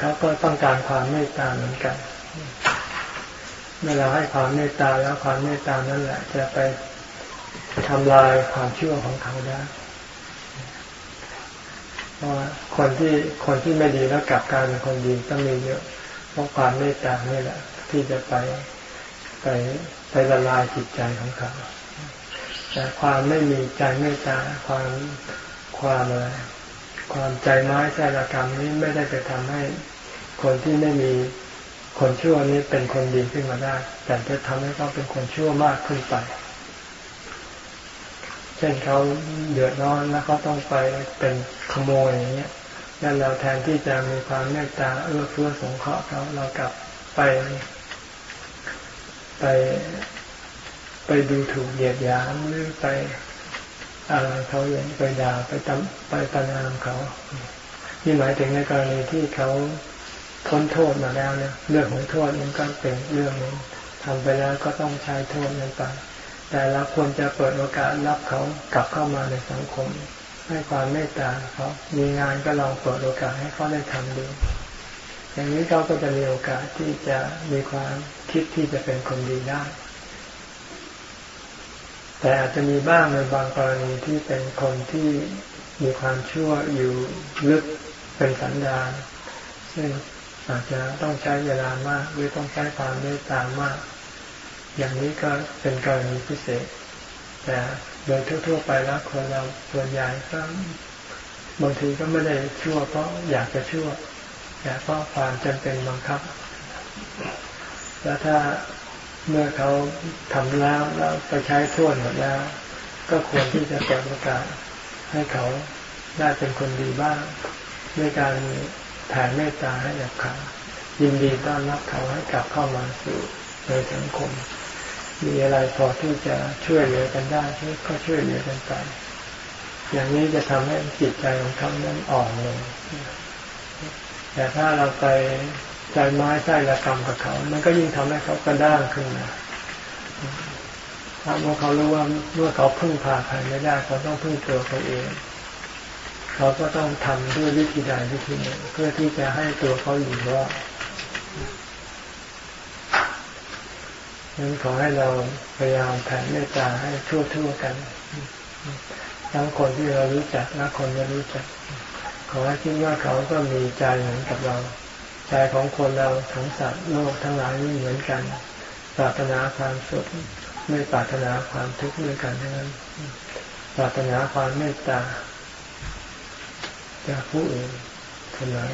เขาก็ต้องการความเมตตาเหมือนกัน เมื่อเราให้ความเมตตาแล้วความเมตตานั่นแหละ จะไปทำลายความชั่วของเขาได้เพราะคนที่คนที่ไม่ดีแล้วกลับกลายเป็นคนดีต้องมีเยอะเพราะความเมตตานี่แหละ ที่จะไปไปไปละลายจิตใจของเขาแต่ความไม่มีใจเมตตาความความอะไรความใจน้ใจละกรรมนี้ไม่ได้ไปทำให้ คนที่ไม่มีคนชั่วนี้เป็นคนดีขึ้นมาได้ แต่จะทำให้เขาเป็นคนชั่วมากขึ้นไป เช่นเขาเดือดร้อนแล้วเขาต้องไปเป็นขโมยอย่างเงี้ยแล้วเราแทนที่จะมีความเมตตาเอื้อเฟื้อสงเคราะห์เขาเรากลับไป ไปไปดูถูกเหยียดหยามหรือไปอะไรเขาอย่างไปด่าไปตำไปประนามเขาที่หมายถึงในกรณีที่เขา พ้นโทษมาแล้วเนี่ยเรื่องของโทษมันก็เป็นเรื่องนึงทำไปแล้วก็ต้องใช้โทษนั้นไป แต่เราควรจะเปิดโอกาสรับเขากลับเข้ามาในสังคม ให้ความเมตตาเขามีงานก็ลองเปิดโอกาสให้เขาได้ทำดู อย่างนี้เขาก็จะมีโอกาสที่จะมีความคิดที่จะเป็นคนดีได้ แต่อาจจะมีบ้างในบางกรณีที่เป็นคนที่มีความชั่วอยู่ลึกเป็นสันดานซึ่ง อาจจะต้องใช้เวลามากหรือต้องใช้ความเมตตามาก อย่างนี้ก็เป็นกรณีพิเศษ แต่โดยทั่วๆไปแล้วคนเราส่วนใหญ่ก็บางทีก็ไม่ได้ชั่วเพราะอยากจะชั่วแต่เพราะความจำเป็นบังคับ แล้วถ้าเมื่อเขาทำแล้วแล้วไปใช้ท่วนหมดแล้ว ก็ควรที่จะเปิดโอกาสให้เขาได้เป็นคนดีบ้าง ด้วยการ แผ่เมตตาให้กับเขายินดีต้อนรับเขาให้กลับเข้ามาสู่ในสังคม มีอะไรพอที่จะช่วยเหลือกันได้ก็ช่วยเหลือกันไป อย่างนี้จะทำให้จิตใจของเขานั้นอ่อนลงแต่ถ้าเราไปใจไม้ใส่ละกรรมกับเขา มันก็ยิ่งทำให้เขากระด้างขึ้นมาถ้าเมื่อเขารู้ว่าเมื่อเขาพึ่งพาใครไม่ได้เขาต้องพึ่งตัวเขาเอง เขาก็ต้องทำด้วยวิธีใดวิธีหนึ่งเพื่อที่จะให้ตัวเขาอยู่รอดนั้นขอให้เราพยายามแผ่เมตตาให้ทั่วๆกัน ทั้งคนที่เรารู้จักและคนไม่รู้จัก ขอให้คิดว่าเขาก็มีใจเหมือนกับเรา ใจของคนเราทั้งสัตว์โลกทั้งหลายนี่เหมือนกัน ปรารถนาความสุขไม่ปรารถนาความทุกข์ด้วยกันทั้งนั้น ปรารถนาความเมตตา จากผู้อื่นเสมอ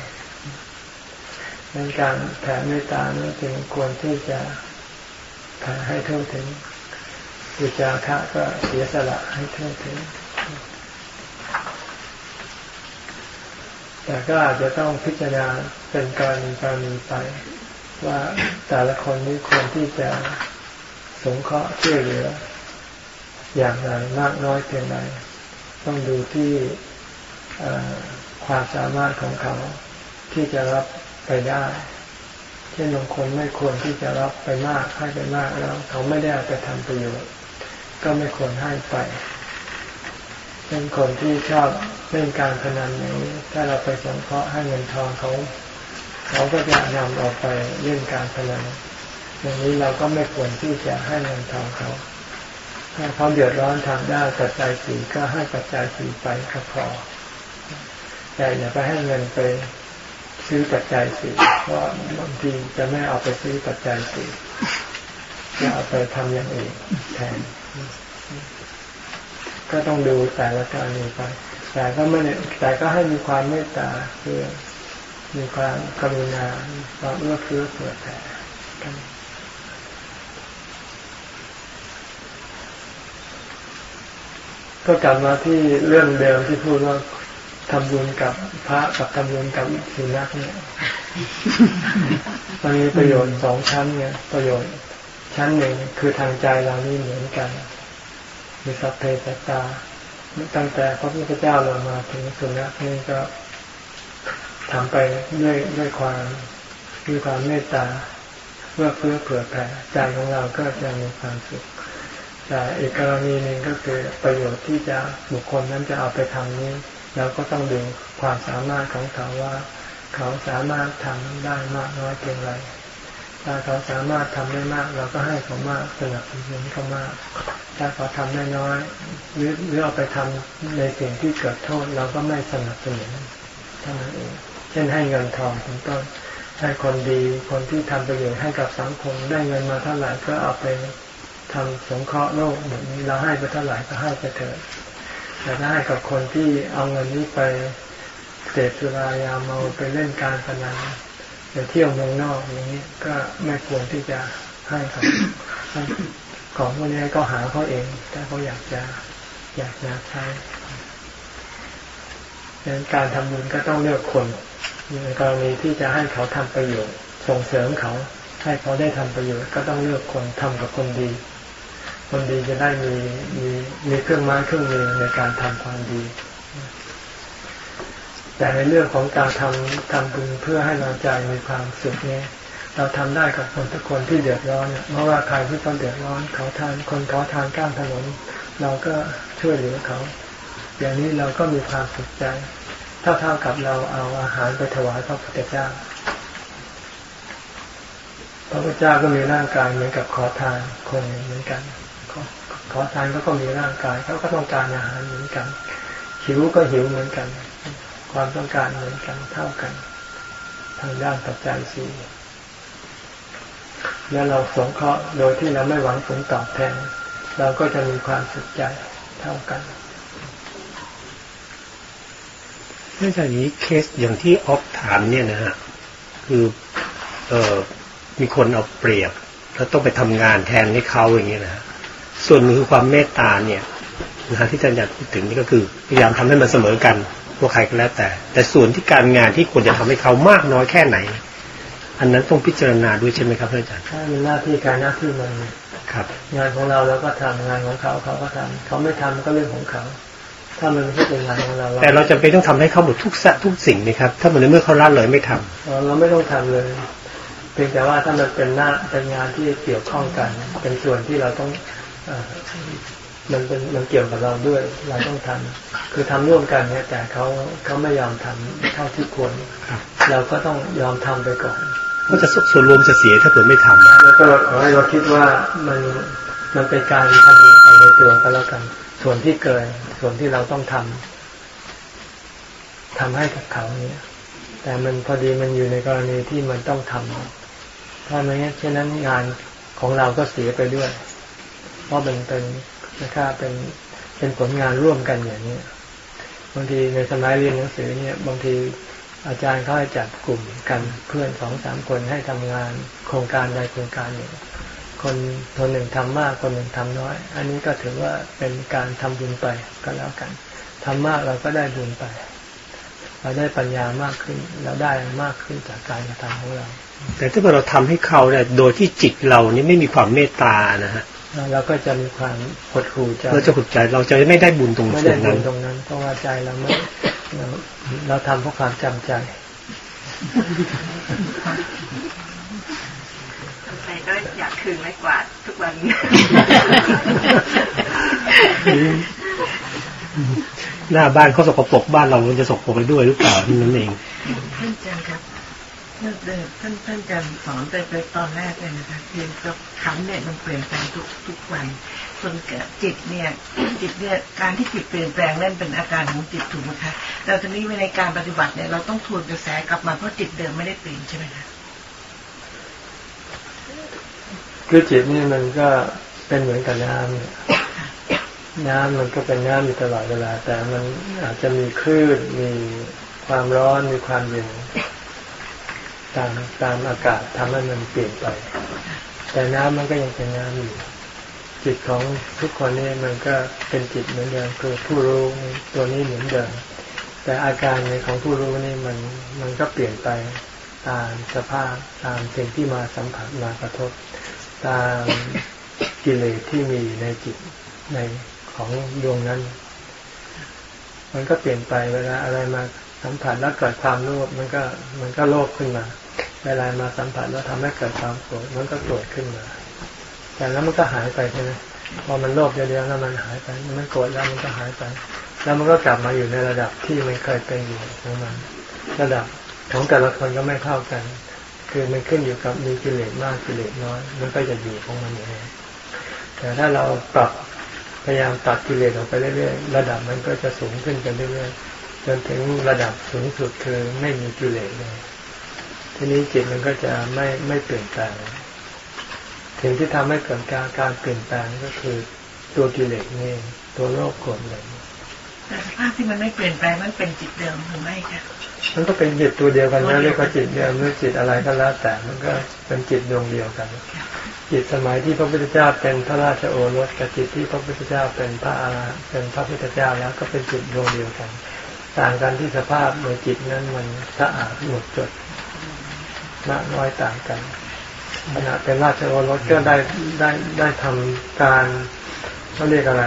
ในการแผ่เมตตานี้จึงควรที่จะแผ่ให้เท่าถึงอุจาคะก็เสียสละให้เท่าถึง แต่ก็อาจจะต้องพิจารณาเป็นกรณีกรณีไป ว่าแต่ละคนนี้ควรที่จะสงเคราะห์ช่วยเหลือ อย่างไรมากน้อยเพียงไรต้องดูที่ ความสามารถของเขาที่จะรับไปได้เช่นบางคนไม่ควรที่จะรับไปมากให้ไปมากแล้ว เขาไม่ได้เอาไปทำประโยชน์ก็ไม่ควรให้ไปเป็นคนที่ชอบเล่นการพนันนี้ถ้าเราไปสงเคราะห์ให้เงินทองเขาเขาก็จะนำออกไปเล่นการพนันอย่างนี้เราก็ไม่ควรที่จะให้เงินทองเขาถ้าเขาเดือดร้อนทางด้านปัจจัยสี่ก็ให้ปัจจัยสี่ไปก็พอ แต่อย่าไปให้เงินไปซื้อปัจจัยสี่เพราะบางทีจะไม่เอาไปซื้อปัจจัยสี่จะเอาไปทำอย่างอื่นแทน ก็ต้องดูแต่ละกรณีไป แต่ก็ไม่แต่ก็ให้มีความเมตตาเพื่อมีความกรุณาความเอื้อเฟื้อเผื่อแผ่กันก็กลับมาที่เรื่องเดิมที่พูดว่า ทำบุญกับพระกับทำบุญกับสุนัขเนี่ยมันมีประโยชน์สองชั้นเนี่ยประโยชน์ชั้นหนึ่งคือทางใจเรานี่เหมือนกันมีสัพเพสตาตั้งแต่พระพุทธเจ้าเรามาถึงสุนัขนี่ก็ทำไปด้วยด้วยความด้วยความเมตตาเพื่อเพื่อเผื่อแผ่ใจของเราก็จะมีความสุขแต่อีกกรณีหนึ่งก็คือประโยชน์ที่จะบุคคลนั้นจะเอาไปทำนี้ เราก็ต้องดูความสามารถของเขาว่า เขาสามารถทำได้มากน้อยเพียงไรถ้าเขาสามารถทำได้มาก เราก็ให้เขามากสนับสนุนเขามาก ถ้าเขาทำได้น้อยหรือหรือเอาไปทำในสิ่งที่เกิดโทษเราก็ไม่สนับสนุนเท่านั้นเองเช่นให้เงินทองเป็นต้นให้คนดีคนที่ทำประโยชน์ให้กับสังคมได้เงินมาเท่าไหร่ก็เอาไปทำสงเคราะห์โลกแบบนี้เราให้ไปเท่าไหร่ก็ให้ไปเถิด ต่ถ้าให้กับคนที่เอาเงินนี้ไปเสพสุรายาเมาไปเล่นการพนันไปเที่ยวเมืองนอกอย่างนี้ก็ไม่ควรที่จะให้กับของพวกนี้ก็หาเขาเองถ้าเขาอยากจะอยากจะใช้ดังนั้นการทำบุญก็ต้องเลือกคนในกรณีที่จะให้เขาทำประโยชน์ส่งเสริมเขา ให้เขาได้ทำประโยชน์ก็ต้องเลือกคนทำกับคนดี คนดีจะได้มีมีมีเครื่องไม้เครื่องมือในการทำความดี แต่ในเรื่องของการทำทำบุญเพื่อให้เราใจมีความสุขนี้เราทำได้กับคนทุกคนที่เดือดร้อนเนี่ยไม่ว่าใครที่เขาเดือดร้อนเขาทานคนเขาทานก้ามถนนเราก็ช่วยเหลือเขา อย่างนี้เราก็มีความสุขใจ ถ้าเท่ากับเราเอาอาหารไปถวายพระพุทธเจ้าพระพุทธเจ้าก็มีร่างกายเหมือนกับขอทานคนเหมือนกัน ขอทานก็ก็มีร่างกายเขาก็ต้องการอาหารเหมือนกัน หิวก็หิวเหมือนกัน ความต้องการเหมือนกันเท่ากัน ทางด้านปัจจัยสี่แล้วเราสงเคราะห์โดยที่เราไม่หวังผลตอบแทน เราก็จะมีความสุขใจเท่ากันเนื่องจากนี้เคสอย่างที่ออฟถามเนี่ยนะฮะคือเออมีคนเอาเปรียบ แล้วต้องไปทำงานแทนให้เขาอย่างเงี้ยนะฮะ ส่วนคือความเมตตาเนี่ยนะที่อาจารย์อยากพูดถึงนี่ก็คือพยายามทำให้มันเสมอกันพวกใครก็แล้วแต่ แต่ส่วนที่การงานที่ควรจะทำให้เขามากน้อยแค่ไหน อันนั้นต้องพิจารณาด้วยใช่ไหมครับอาจารย์ถ้ามีหน้าที่การหน้าที่มันครับ งานของเราเราก็ทำงานของเขาเขาก็ทำเขาไม่ทำก็เรื่องของเขา ถ้ามันไม่ใช่เป็นงานของเรา แต่เราจำเป็นต้องทำให้เขาหมดทุกสะทุกสิ่งนะครับ ถ้ามันในเมื่อเขาละเลยไม่ทำเราเราไม่ต้องทำเลยเพียงแต่ว่าถ้ามันเป็นหน้าเป็นงานที่เกี่ยวข้องกัน เป็นส่วนที่เราต้องเอ่อ มันเป็นมันเกี่ยวกับเราด้วย เราต้องทำคือทำร่วมกันเนี่ย แต่เขาเขาไม่ยอมทำเท่าที่ควรครับเราก็ต้องยอมทำไปก่อนก็จะส่วนรวมจะเสียถ้าเกิดไม่ทำแล้วก็ขอให้เราคิดว่ามันมันเป็นการทำบุญไปในตัวก็แล้วกัน ส่วนที่เกินส่วนที่เราต้องทำทำให้กับเขาเนี่ย แต่มันพอดีมันอยู่ในกรณีที่มันต้องทำถ้าไม่งั้นเช่นนั้นงานของเราก็เสียไปด้วย เพราะมันเป็นนะครับเป็นเป็นผลงานร่วมกันอย่างนี้บางทีในสมัยเรียนหนังสือเนี่ยบางทีอาจารย์เขาให้จัดกลุ่มกันเพื่อนสองสามคนให้ทำงานโครงการใดโครงการหนึ่งคนคนหนึ่งทำมากคนหนึ่งทำน้อย อันนี้ก็ถือว่าเป็นการทำบุญไปก็แล้วกันทำมากเราก็ได้บุญไป เราได้ปัญญามากขึ้นเราได้มากขึ้นจากการกระทำของเรา แต่ถ้าเราทำให้เขาเนี่ยโดยที่จิตเรานี่ไม่มีความเมตตานะฮะ เราก็จะมีความหดหู่ใจเราจะขุดใจเราจะไม่ได้บุญตรงไม่ส่วได้นบุนั้ญนตรงนั้น เพราะว่าใจเราไม่เราเราทำเพราะความจำใจใครก็อยากคืนไม้กวาดทุกวันหน้าบ้านเขาสกปรกบ้านเรามันจะสกปรกไปด้วยหรือเปล่านั่นเองท่านอาจารย์ครับ ท่านเดินท่านท่านจารย์สอนไปไปตอนแรกเลยนะคะคือกับขันเนี่ยมันเปลี่ยนแปลงทุกทุกวันส่วนเกิดจิตเนี่ยจิตเนี่ยการที่จิตเปลี่ยนแปลงนั่นเป็นอาการของจิตถูกไหมคะแต่ทีนี้ในการปฏิบัติเนี่ยเราต้องทวนกระแสกลับมาเพราะจิตเดิมไม่ได้เปลี่ยนใช่ไหมคะคือจิตนี่มันก็เป็นเหมือนกับน้ำเนี่ยน้ำมันก็เป็นน้ำอยู่ตลอดเวลา แต่มันอาจจะมีคลื่นมีความร้อนมีความเย็น ตามตามอากาศทำให้มันเปลี่ยนไป แต่น้ำมันก็ยังเป็นน้ำอยู่ จิตของทุกคนนี่มันก็เป็นจิตเหมือนเดิมคือผู้รู้ตัวนี้เหมือนเดิม แต่อาการในของผู้รู้นี่มันมันก็เปลี่ยนไปตามสภาพตามสิ่งที่มาสัมผัสมากระทบ ตามกิเลสที่มีในจิตในของดวงนั้น มันก็เปลี่ยนไปเวลาอะไรมาสัมผัสแล้วเกิดความโลภมันก็มันก็โลภขึ้นมา เวลามาสัมผัสแล้วทำให้เกิดความโกรธมันก็โกรธขึ้นมา แต่แล้วมันก็หายไปใช่ไหมพอมันโลภเดียวๆแล้วมันหายไป มันโกรธแล้วมันก็หายไป แล้วมันก็กลับมาอยู่ในระดับที่มันเคยเป็นอยู่ของมัน ระดับของแต่ละคนก็ไม่เท่ากัน คือมันขึ้นอยู่กับมีกิเลสมากกิเลสน้อย มันก็จะอยู่ของมันอย่างนี้แต่ถ้าเราปรับพยายามตัดกิเลสออกไปเรื่อยๆ ระดับมันก็จะสูงขึ้นกันเรื่อยๆ จนถึงระดับสูงสุดคือไม่มีกิเลสเลย ทีนี้จิตมันก็จะไม่ไม่เปลี่ยนแปลงสิ่งที่ทำให้เกิดการการเปลี่ยนแปลงก็คือตัวกิเลสนี่เองตัวโลภโกรธหลงแต่สภาพที่มันไม่เปลี่ยนแปลงมันเป็นจิตเดิมหรือไม่คะมันก็เป็นจิตตัวเดียวกันนะเรียกว่าจิตเดียวหรือจิตอะไรก็แล้วแต่มันก็เป็นจิตดวงเดียวกัน จิตสมัยที่พระพุทธเจ้าเป็นพระราชโอรสกับจิตที่พระพุทธเจ้าเป็นพระอาหารเป็นพระพุทธเจ้าแล้วก็เป็นจิตดวงเดียวกัน ต่างกันที่สภาพในจิตนั้นมันสะอาดหมดจด มากน้อยต่างกันขณะเป็นราชโอรสก็ได้ได้ได้ทำการเขาเรียกอะไร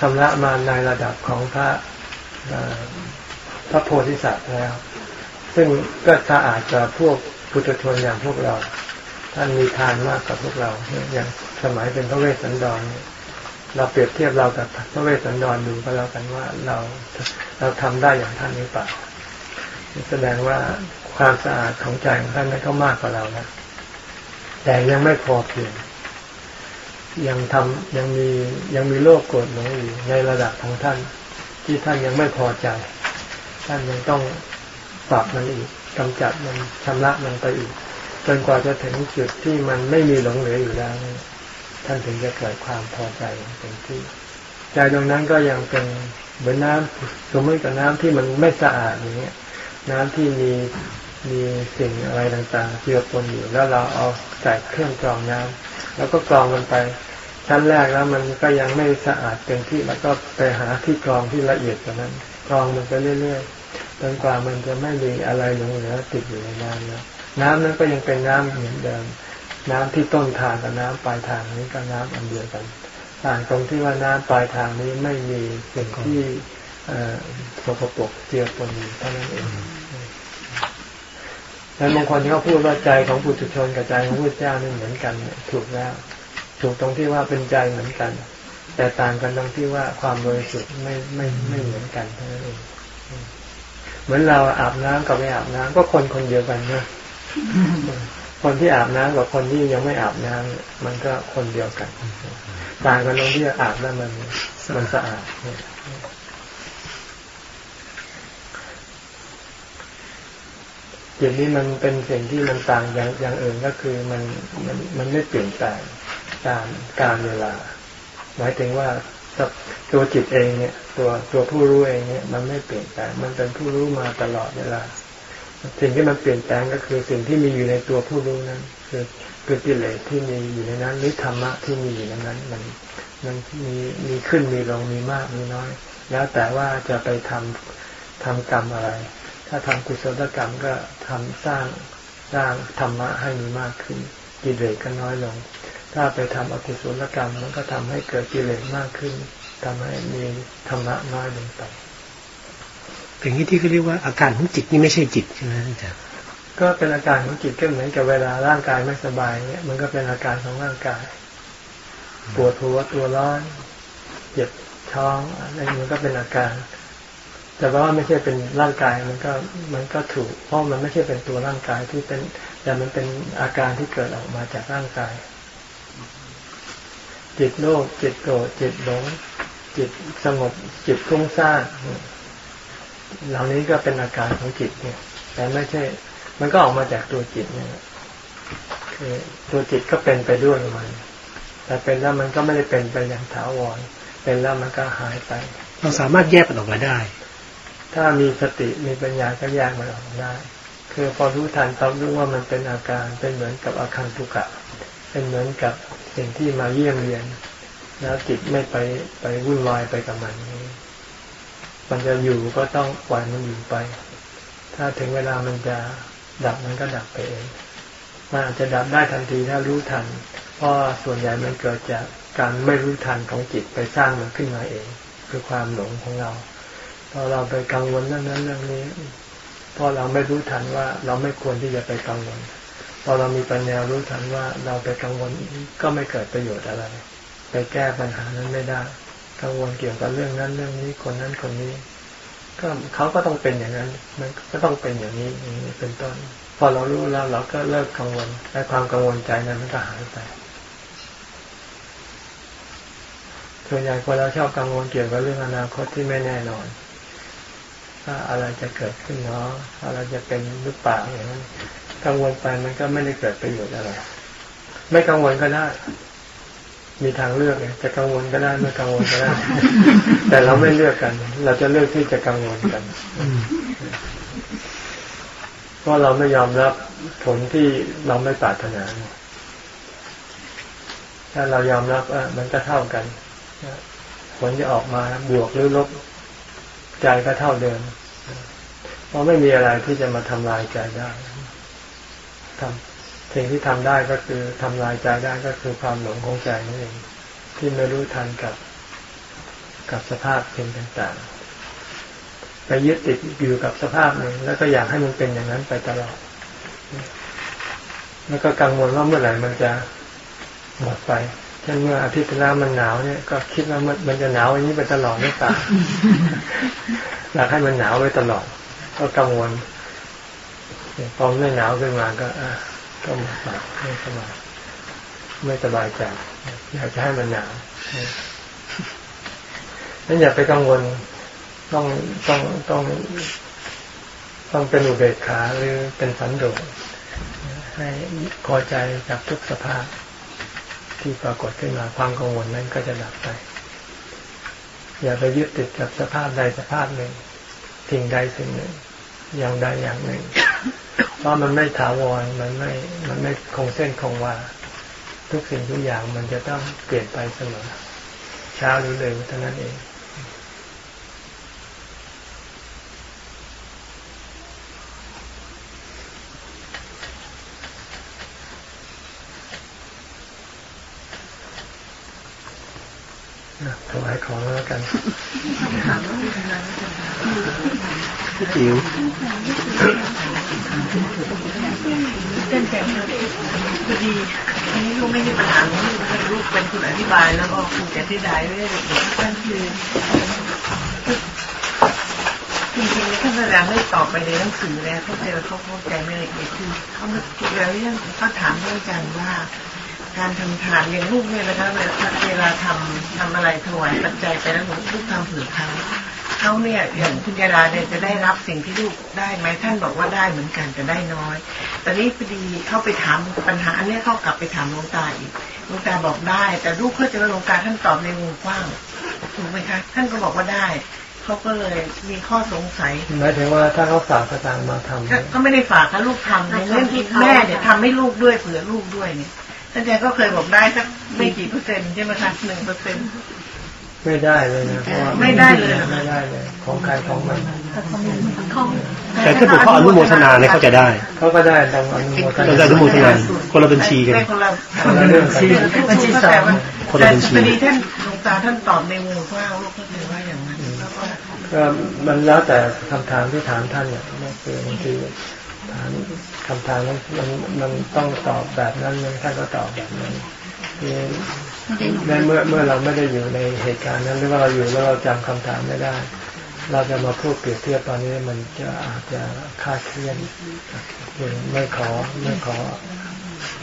ชำระมาในระดับของพระพระโพธิสัตว์แล้ว ซึ่งก็สะอาดกว่าพวกปุถุชนอย่างพวกเรา ท่านมีทานมากกว่าพวกเรา อย่างสมัยเป็นพระเวสสันดรเราเปรียบเทียบเรากับพระเวสสันดรดูก็แล้วกันว่าเราเราทำได้อย่างท่านหรือเปล่าแสดงว่า ความสะอาดของใจของท่านนั้นก็มากกว่าเรานะแต่ยังไม่พอเพียงยังทำยังมียังมีโลภโกรธหลงอยู่ในระดับของท่าน ที่ท่านยังไม่พอใจ ท่านยังต้องปรับมันอีกกำจัดมันชำระมันไปอีกจนกว่าจะถึงจุดที่มันไม่มีหลงเหลืออยู่แล้วท่านถึงจะเกิดความพอใจเต็มที่ ใจตรงนั้นก็ยังเป็นเหมือนน้ำสมมติกับน้ำที่มันไม่สะอาดอย่างเงี้ยน้ำที่มี มีสิ่งอะไรต่างๆเจือปนอยู่แล้วเราเอาใส่เครื่องกรองน้ำแล้วก็กรองมันไป ชั้นแรกแล้วมันก็ยังไม่สะอาดเต็มที่แล้วก็ไปหาที่กรองที่ละเอียดกว่านั้น กรองมันไปเรื่อยๆจนกว่ามันจะไม่มีอะไรหลงเหลือติดอยู่ในน้ำแล้วน้ำนั้นก็ยังเป็นน้ำเหมือนเดิม น้ำที่ต้นทางกับน้ำปลายทางนี้ก็น้ำอันเดียวกันต่างตรงที่ว่าน้ำปลายทางนี้ไม่มีสิ่งที่สกปรกเจือปนเท่านั้นเอง แล้วบางคนที่เขาพูดว่าใจของปุถุชนกับใจของพระเจ้านี่เหมือนกันถูกแล้ว ถูกตรงที่ว่าเป็นใจเหมือนกัน แต่ต่างกันตรงที่ว่าความบริสุทธิ์ไม่ไม่ไม่เหมือนกันเท่านั้นเองเหมือนเราอาบน้ำกับไม่อาบน้ำก็คนคนเดียวกันนะคนที่อาบน้ำกับคนที่ยังไม่อาบน้ำมันก็คนเดียวกัน ต่างกันตรงที่อาบแล้วมันมันสะอาด จิตนี้มันเป็นสิ่งที่มันต่างอย่างอย่างอื่นก็คือมันมันมันไม่เปลี่ยนแปลงตามการเวลา หมายถึงว่าตัวจิตเองเนี่ย ตัวตัวผู้รู้เองเนี่ย มันไม่เปลี่ยนแปลงมันเป็นผู้รู้มาตลอดเวลา สิ่งที่มันเปลี่ยนแปลงก็คือสิ่งที่มีอยู่ในตัวผู้รู้นั้น คือคือกิเลสที่มีอยู่ในนั้นหรือธรรมะที่มีอยู่ในนั้น มันมันมีมีขึ้นมีลงมีมากมีน้อย แล้วแต่ว่าจะไปทำทำกรรมอะไร ถ้าทำกุศลกรรมก็ทำสร้างสร้างธรรมะให้มีมากขึ้น กิเลสก็น้อยลง ถ้าไปทำอกุศลกรรมมันก็ทำให้เกิดกิเลสมากขึ้นทำให้มีธรรมะน้อยลงไปอย่างนี้ที่เขาเรียกว่าอาการของจิตนี่ไม่ใช่จิตใช่ไหมอาจารย์ก็เป็นอาการของจิตก็เหมือนกับเวลาร่างกายไม่สบายเนี่ยมันก็เป็นอาการของร่างกาย ปวดหัวตัวร้อนเจ็บท้องอะไรมันก็เป็นอาการ แต่ว่าไม่ใช่เป็นร่างกายมันก็มันก็ถูก เพราะมันไม่ใช่เป็นตัวร่างกายที่เป็น แต่มันเป็นอาการที่เกิดออกมาจากร่างกาย จิตโลภจิตโกรธจิตหลง จิตสงบจิตฟุ้งซ่านเหล่านี้ก็เป็นอาการของจิตเนี่ย แต่ไม่ใช่ มันก็ออกมาจากตัวจิตเนี่ยคือตัวจิตก็เป็นไปด้วยมันแต่เป็นแล้วมันก็ไม่ได้เป็นไปอย่างถาวร เป็นแล้วมันก็หายไป เราสามารถแยกมันออกมาได้ ถ้ามีสติมีปัญญาก็แยกมันออกได้ คือพอรู้ทันต้องรู้ว่ามันเป็นอาการเป็นเหมือนกับอาการทุกะเป็นเหมือนกับสิ่งที่มาเยี่ยมเยียน แล้วจิตไม่ไปไปวุ่นวายไปกับมันนี้มันจะอยู่ก็ต้องปล่อยมันอยู่ไป ถ้าถึงเวลามันจะดับมันก็ดับไปเองมันอาจจะดับได้ทันทีถ้ารู้ทัน เพราะส่วนใหญ่มันเกิดจากการไม่รู้ทันของจิตไปสร้างมันขึ้นมาเอง คือความหลงของเรา พอเราไปกังวลเรื่องนั้นเรื่องนี้พอเราไม่รู้ทันว่าเราไม่ควรที่จะไปกังวลพอเรามีปัญญารู้ทันว่าเราไปกังวลก็ไม่เกิดประโยชน์อะไร ไปแก้ปัญหานั้นไม่ได้ กังวลเกี่ยวกับเรื่องนั้นเรื่องนี้คนนั้นคนนี้ ก็เขาก็ต้องเป็นอย่างนั้น มันก็ต้องเป็นอย่างนี้อย่างนี้เป็นต้น พอเรารู้แล้วเราก็เลิกกังวลและความกังวลใจนั้นมันก็หายไปส่วนใหญ่คนเราชอบกังวลเกี่ยวกับเรื่องอนาคตที่ไม่แน่นอน ว่าอะไรจะเกิดขึ้นเนาะอะไรจะเป็นหรือเปล่าอย่างนั้นกังวลไปมันก็ไม่ได้เกิดประโยชน์อะไร ไม่กังวลก็ได้ มีทางเลือกไงจะกังวลก็ได้ไม่กังวลก็ได้ แต่เราไม่เลือกกัน เราจะเลือกที่จะกังวลกันเพราะเราไม่ยอมรับผลที่เราไม่ปรารถนาถ้าเรายอมรับอะมันก็เท่ากันผลจะออกมาบวกหรือลบ ใจก็เท่าเดิม เพราะไม่มีอะไรที่จะมาทำลายใจได้ทำสิ่งที่ทำได้ก็คือทำลายใจได้ก็คือความหลงของใจนั่นเองที่ไม่รู้ทันกับกับสภาพเป็นต่างๆ ไปยึดติดอยู่กับสภาพหนึ่งแล้วก็อยากให้มันเป็นอย่างนั้นไปตลอด แล้วก็กังวลว่าเมื่อไหร่มันจะหมดไป ช่นเมื่ออาทิตย์ที่แล้วมันหนาวเนี่ยก็คิดว่ามันจะหนาวอย่างนี้ไปตลอดไม่ต่างอยากให้มันหนาวไปตลอด ก็กังวลพอไม่หนาวขึ้นมาก็อ่าก็มาไม่สบายไม่สบายใจอยากจะให้มันหนาวนั้นอย่าไปกังวลต้องต้องต้อง ต้องเป็นอุเบกขาหรือเป็นสันโดษให้พอใจกับทุกสภาพ ที่ปรากฏขึ้นมาความกังวลนั้นก็จะดับไป อย่าไปยึดติดกับสภาพใดสภาพหนึ่งสิ่งใดสิ่งหนึ่ง อย่างใดอย่างหนึ่ง เพราะมันไม่ถาวรมันไม่มันไม่คงเส้นคงวาทุกสิ่งทุกอย่างมันจะต้องเปลี่ยนไปเสมอช้าหรือเร็วเท่านั้นเอง ถวายของแล้วกันจิ๋วเต้นแต่พอดีอันนี้ลูกไม่มีปัญหาลูกลูกเป็นคนอธิบายแล้วก็ครูจะอธิบายไม่ได้เด็กๆท่านคือจริงๆท่านเวลาไม่ตอบไปในหนังสือแล้วเขาเจอเขาเข้าใจไม่ละเอียดคือเขาคิดแล้วเรื่องเขาถามเรื่องการว่า การทำทานอย่างลูกเนี่ยนะคะเวลาเวลาทำทำอะไรถวายปัจจัยไปแล้วหนูลูกทำเผื่อเขาเขาเนี่ยอย่างคุณยาดาเนี่ยจะได้รับสิ่งที่ลูกได้ไหมท่านบอกว่าได้เหมือนกันแต่ได้น้อยแต่นี้พอดีเข้าไปถามปัญหาอันเนี้ยเขากลับไปถามหลวงตาอีกหลวงตาบอกได้ แต่ลูกเพื่อจะว่าหลวงตาท่านตอบในวงกว้างถูกไหมคะ ท่านก็บอกว่าได้เขาก็เลยมีข้อสงสัยหมายถึงว่าถ้าเขาฝากสตางค์มาทำก็ก็ไม่ได้ฝากนะลูกทำในเรื่องที่แม่เนี่ยทำให้ลูกด้วยเผื่อลูกด้วยเนี่ยท่าน อาจารย์ก็เคยบอกได้สักไม่กี่เปอร์เซ็นต์ใช่ไหมคะหนึ่งเปอร์เซ็นต์ไม่ได้เลยนะเพราะว่าไม่ได้เลยเหรอไม่ได้เลย ของใครของมันแต่ถ้าเกิดเขาอนุโมทนาเนี่ยเขาจะได้เขาก็ได้ตามอนุโมทเรานาจะอนุโมทนาคนละบัญชีกันได้คนละคนละเรื่องกันบัญชีสองคนละบัญชีแต่พอดีท่านหลวงตาท่านตอบในวงกว้างลูกก็เลยว่าอย่างนั้นแล้วก็ก็มันแล้วแต่คำถามที่ถามท่านเนี่ยนั่นคือบางทีถามคำถามนั้นมันมันต้องตอบแบบนั้นเลยท่านก็ตอบแบบนั้นคือในเมื่อเมื่อเราไม่ได้อยู่ในเหตุการณ์นั้นหรือว่าเราอยู่แล้วเราจำคำถามไม่ได้ เราจะมาพูดเปรียบเทียบตอนนี้มันจะอาจจะคลาดเคลื่อนยังไม่ขอไม่ขอ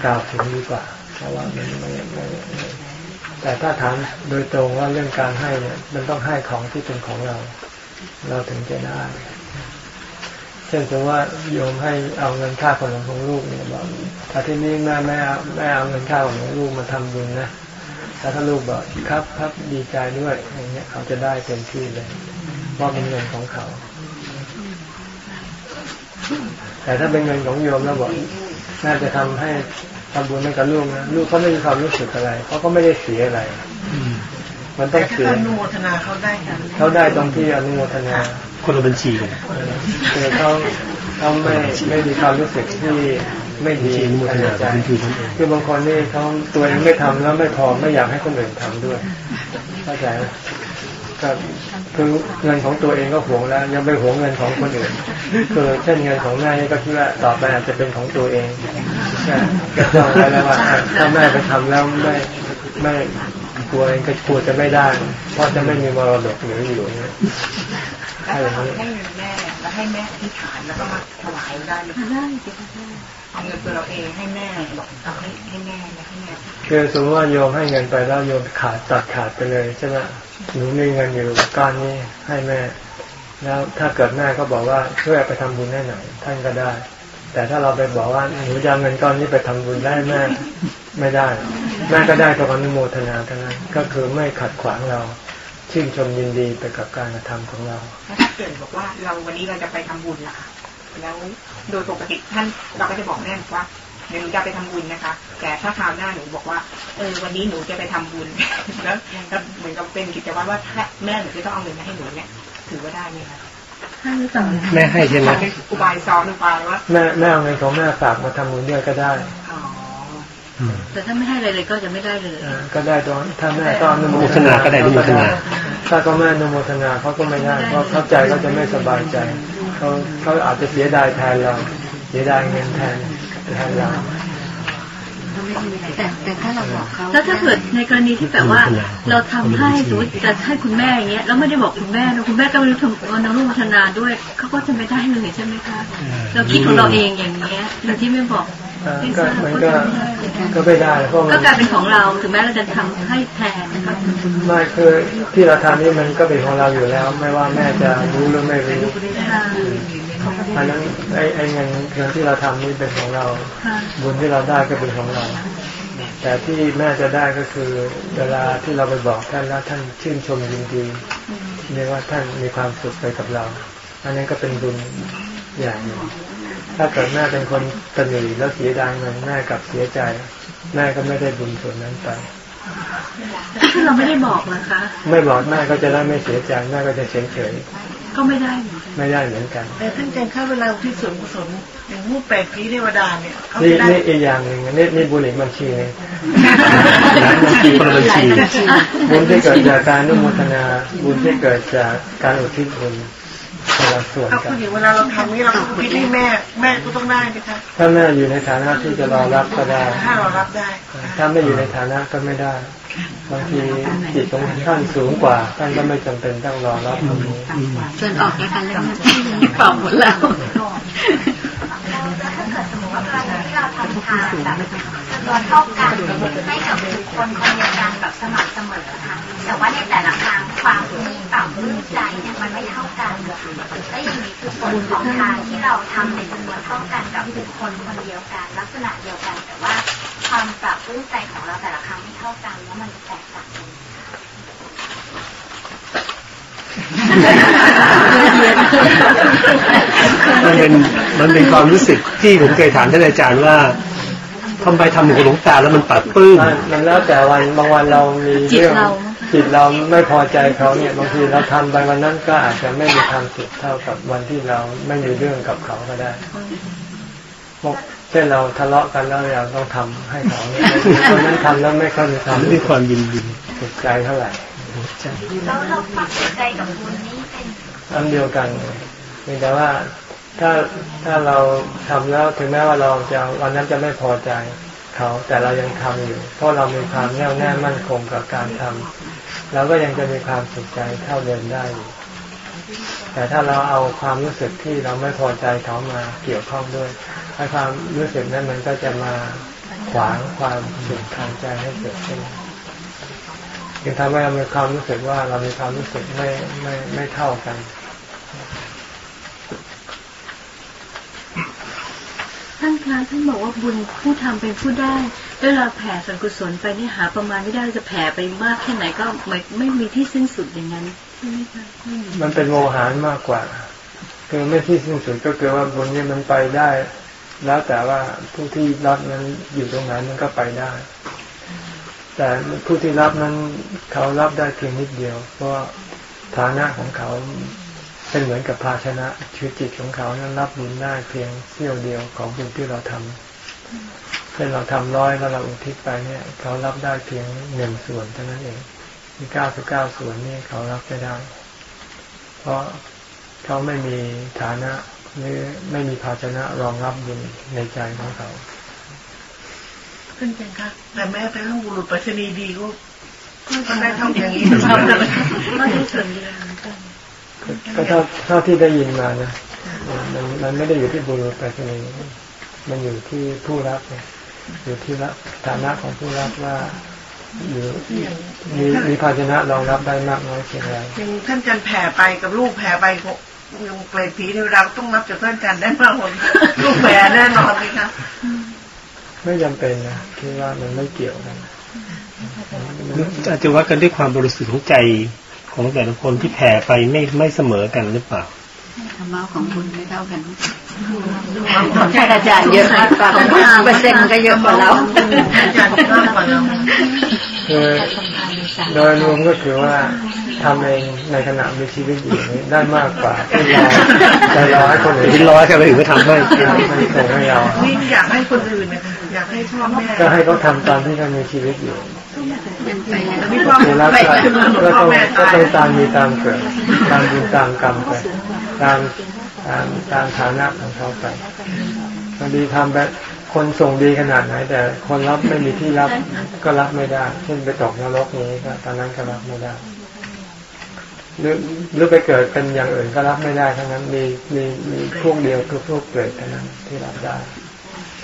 กล่าวถึงดีกว่า เพราะว่ามันไม่ไม่ไม่แต่ถ้าถามโดยตรงว่าเรื่องการให้เนี่ย มันต้องให้ของที่เป็นของเรา เราถึงจะได้เช่นถือว่าโยมให้เอาเงินค่าขนมของลูกเนี่ยบอกถ้าที่นี้แม่แม่เอาแม่เอาเงินค่าขนมของลูกมาทำบุญนะแต่ถ้าลูกบอกครับครับดีใจด้วยอย่างเงี้ยเขาจะได้เต็มที่เลยเพราะเป็นเงินของเขา แต่ถ้าเป็นเงินของโยมแล้วบอกน่าจะทำให้ทำบุญให้กับลูกนะลูกเขาไม่มีความรู้สึกอะไรเขาก็ไม่ได้เสียอะไร มันต้แต่องถ้าเสียอนุโมทนาเขาได้กันเขาได้ตรงที่อนุโมทนาคนละบัญชีกันคือเขาเขาไม่ไม่มีความรู้สึกที่ไม่ดีบัญชีอนุโมทนาใจบัญชีของเองคือบางคนนี่เขาตัวเองไม่ทำแล้วไม่พอไม่อยากให้คนอื่นทำด้วยเข้าใจไหมก็คือเงินของตัวเองก็หวงแล้ว ยังไปหวงเงินของคนอื่นคือเช่นเงินของแม่นี่ก็คิดว่าต่อไปอาจจะเป็นของตัวเองก็ก็จองไว้แล้วว่าถ้าแม่ไปทำแล้วไม่ไม่ ตัวเองก็กลัวจะไม่ได้ เพราะจะไม่มีมรดกเหลืออยู่นี่ยแล้วถ้าเอาให้เงินแม่แล้วให้แม่อธิษฐานแล้วก็มาถวายได้ไหมได้เอาเงินตัวเราเองให้แม่บอกเอาให้ให้แม่นะให้แม่คือสมมติว่าโยมให้เงินไปแล้วโยมขาดตัดขาดไปเลยใช่ไหมหนูมีเงินอยู่ก้อนนี้ให้แม่ แล้วถ้าเกิดแม่ก็บอกว่าช่วยไปทำบุญให้หน่อยท่านก็ได้ แต่ถ้าเราไปบอกว่าหนูจะเอาเงินก้อนนี้ไปทำบุญได้แม่ไม่ได้ แม่ก็ได้กับอนุโมทนาเท่านั้นก็คือไม่ขัดขวางเราชื่นชมยินดีไปกับการกระทำของเราถ้าเกิดบอกว่าเราวันนี้เราจะไปทำบุญล่ะแล้วโดยปกติท่านเราก็จะบอกแม่ว่าเดี๋ยวหนูจะไปทำบุญนะคะ แต่ถ้าคราวหน้าหนูบอกว่าเออวันนี้หนูจะไปทำบุญแล้วเหมือนกับเป็นกิจวัตรว่าแม่หนูจะต้องเอาเงินมาให้หนูเนี่ยถือว่าได้ไหมคะ แม่ให้ใช่ไหมอุบายซ้อนอุบายว่าแม่แม่เอาเงินของแม่ฝากมาทำบุญด้วยก็ได้อ๋ออืมแต่ถ้าไม่ให้อะไรเลยก็จะไม่ได้เลยเออก็ได้ตอนถ้าแม่ก็อนุโมอนุโมททนานาก็ได้อนุโมทนาถ้าก็แม่อนุโมทนาเขาก็ไม่ได้เพราะเข้าใจเขาจะไม่สบายใจเขาเขาอาจจะเสียดายแทนเราเสียดายเงินแทนแทนเรา แต่แต่ถ้าเราบอกเขาแล้วถ้าเกิดในกรณีที่แบบว่า เราทำให้สมมติจะให้คุณแม่อย่างเงี้ยแล้วไม่ได้บอกคุณแม่นะคุณแม่ก็ไม่รู้ทำน้องลูกพัฒนาด้วยเขาก็จะไม่ได้เลยใช่ไหมคะเราคิดของเราเองอย่างเงี้ยโดยที่ไม่บอกเออไม่ทก็ราบมันก็ก็จะไม่ได้ก็ไม่ได้เพราะมัก็นกลายเป็นของเราถึงแม้เราจะทำให้แทนนะครับไม่คือที่เราทำนี่มันก็เป็นของเราอยู่แล้ว ไม่ว่าแม่จะรู้หรือไม่รู้ค่ะ อันนั้นไอ้ไอ้เงินเงินที่เราทำนี่เป็นของเราค่ะบุญที่เราได้ก็เป็นของเรา แต่ที่แม่จะได้ก็คือ เวลาที่เราไปบอกท่านแล้วท่านชื่นชมยินดีเรียกว่าท่านมีความสุขไปกับเรา อันนั้นก็เป็นบุญอย่างหนึ่งถ้าเกิดแม่เป็นคนตนีแล้วเสียดายเงินแม่กลับเสียใจ แม่ก็ไม่ได้บุญส่วนนั้นไปถ้าเราไม่ได้บอกนะคะ ไม่บอกแม่ก็จะได้ไม่เสียใจแม่ก็จะเฉยเฉย ก็ไม่ได้เหมือนกันไม่ได้เหมือนกัน แต่ท่านอาจารย์คะเวลาที่ส่วนกุศลอย่างรูปแปดผีเทวดาเนี่ยเขานี่จะได้นี่อีกอย่างหนึ่งนี่นี่บุญอีกบัญชีหนึงบัญชีคนละบัญชีบุญที่เกิดจากการอนุโมทนาบุญที่เกิดจากการอุทิศบุญ คนละส่วนเอากันผู้หญิงเวลาเราทำนี่เราพิดให้แม่ แม่ก็ต้องได้ไหมคะถ้าแม่อยู่ในฐานะที่จะรอรับก็ได้ ถ้าเรารับได้ถ้าไม่อยู่ในฐานะก็ไม่ได้ บางทีจิตของท่านสูงกว่าท่านก็ไม่จำเป็นต้องรอรับตรงนี้เชิญออกแล้วกันแล้วนะเป่าหมดแล้ว ถ้าเกิดสมมติว่ากรณีที่ เราทำทานแบบจำนวนเท่ากันให้กับบุคคลคนเดียวกันแบบสม่ำเสมอค่ะแต่ว่าในแต่ละครั้งความปลื้มปรับปลื้มใจเนี่ยมันไม่เท่ากันแล้วอย่างนี้คือผลของทานที่เราทำในจำนวนเท่ากันกับบุคคลคนเดียวกัน ลักษณะเดียวกัน แต่ว่าความปรับปลื้มใจของเราแต่ละครั้งไม่เท่ากันแล้วมันแตกต่างกัน มันเป็นมันเป็นความรู้สึกที่ผมเคยถามท่านอาจารย์ว่าทำไปทำกับหลวงตาแล้วมันปัดปลื้มมันมันแล้วแต่วันบางวันเรามีเรื่องจิตเราไม่พอใจเขาเนี่ยบางทีเราทำไปวันนั้นก็อาจจะไม่มีความสุขเท่ากับวันที่เราไม่มีเรื่องกับเขาก็ได้พวกเช่นเราทะเลาะกันแล้วเราต้องทำให้เขาเนี่ยคนนั้นทำแล้วไม่ค่อยมีความด้วยความยินดีสุขใจเท่าไหร่ แล้วเราความสุขใจกับบุญนี้เป็นอันเดียวกันเพียงแต่ว่าถ้าถ้าเราทำแล้วถึงแม้ว่าเราจะวันนั้นจะไม่พอใจเขาแต่เรายังทำอยู่ เพราะเรามีความแน่วแน่มั่นคงกับการทำเราก็ยังจะมีความสุขใจเท่าเดิมได้อยู่แต่ถ้าเราเอาความรู้สึกที่เราไม่พอใจเขามาเกี่ยวข้องด้วยไอ้ความรู้สึกนั้นมันก็จะมาขวางความสุขทางใจให้เกิดขึ้น จึงทำให้เรามีความรู้สึกว่าเรามีความรู้สึกไม่ไม่ไม่เท่ากันท่านคะท่านบอกว่าบุญผู้ทำเป็นผู้ได้แล้วเราแผ่ส่วนกุศลไปนี่หาประมาณไม่ได้จะแผ่ไปมากแค่ไหนก็ไม่ไม่มีที่สิ้นสุดอย่างนั้นใช่ไหมคะไม่มีมันเป็นโมหารมากกว่า คือไม่ที่สิ้นสุดก็คือว่าบุญนี้มันไปได้ แล้วแต่ว่าผู้ที่รับนั้นอยู่ตรงไหนมันก็ไปได้ แต่ผู้ที่รับนั้นเขารับได้เพียงนิดเดียว เพราะฐานะของเขาเป็นเหมือนกับภาชนะชีวิตจิตของเขานั้นรับบุญได้เพียงเสี้ยวเดียวของบุญที่เราทำเช่นเราทำร้อยแล้วเราอุทิศไปเนี่ย เขารับได้เพียงหนึ่งส่วนเท่านั้นเองมีเก้าสิบเก้าส่วนนี่เขารับไม่ได้ เพราะเขาไม่มีฐานะหรือไม่มีภาชนะรองรับบุญในใจของเขา ท่านอาจารย์คะแต่แม้แต่ลูกบุรุษไปรษณีย์ดีก็ก็ได้เท่าอย่างนี้นะครับก็ได้ส่วนเดียวเหมือนกันก็เท่าเท่าที่ได้ยินมานะมันมันไม่ได้อยู่ที่บุรุษไปรษณีย์มันอยู่ที่ผู้รับเนี่ยอยู่ที่ละฐานะของผู้รับว่าอยู่มีมีภาชนะรองรับได้มากน้อยเพียงไรอย่างท่านอาจารย์แผ่ไปกับลูกแผ่ไปก็ยังเปรตผีเทวดาก็ต้องนับจากท่านอาจารย์ได้มากกว่าลูกแผ่แน่นอนเลยครับ ไม่จำเป็นนะคิดว่ามันไม่เกี่ยวกันอาจจะวัดกันด้วยความบริสุทธิ์ของใจของแต่ละคนที่แผ่ไปไม่ไม่เสมอกันหรือเปล่าธรรมะของบุญไม่เท่ากันของท่านอาจารย์เยอะมากกว่าเปอร์เซ็นต์ก็เยอะกว่าเราอาจารย์มากกว่าเราคือโดยรวมก็คือว่า ทำเองในขณะมีชีวิตอยู่นี้ได้มากกว่าที่รอแต่รอให้คนอื่นที่ร้อยกันไปถึงก็ทำให้มันส่งให้เรานี่อยากให้คนอื่นนะคะอยากให้พ่อแม่ก็ให้เขาทำตามที่เขามีชีวิตอยู่แต่นี่พ่อคือแล้วแม่ก็ก็ก็พ่ต้อองแม่ก็ตายต้องตามมีตามเกิดตามบุญตามกรรมไปตามตามตามฐานะของเขาไปบางทีทำแบบคนส่งดีขนาดไหน แต่คนรับไม่มีที่รับก็รับไม่ได้ เช่นไปตกนรกนี้ก็ตอนนั้นก็รับไม่ได้ หรือหรือไปเกิดเป็นอย่างอื่นก็รับไม่ได้ทั้งนั้นมีมีมีพวกเดียวคือพวกเกิดเท่านั้นที่รับได้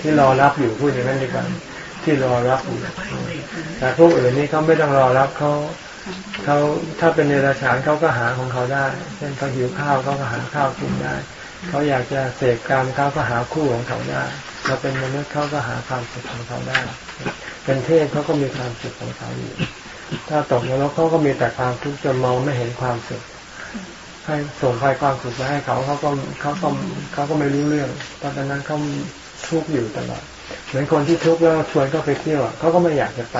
ที่รอรับอยู่พูดอย่างนั้นดีกว่าที่รอรับอยู่แต่พวกอื่นนี่เขาไม่ต้องรอรับเขาเขาถ้าเป็นเนรชานเขาก็หาของเขาได้ เช่นเขาหิวข้าวเขาก็หาข้าวกินได้ เขาอยากจะเสกกรรมเขาก็หาคู่ของเขาได้เราเป็นมนุษย์เขาก็หาความสุขของเขาได้ เป็นเทพเขาก็มีความสุขของเขาอยู่ ถ้าตกนรกเขาก็มีแต่ความทุกข์จนมองไม่เห็นความสุขให้ส่งใครความสุขไปให้เขาเขาก็เขาก็เขาก็ไม่รู้เรื่องเพราะฉะนั้นเขาทุกข์อยู่ตลอดเหมือนคนที่ทุกข์แล้วชวนเขาไปเที่ยวอะเขาก็ไม่อยากจะไป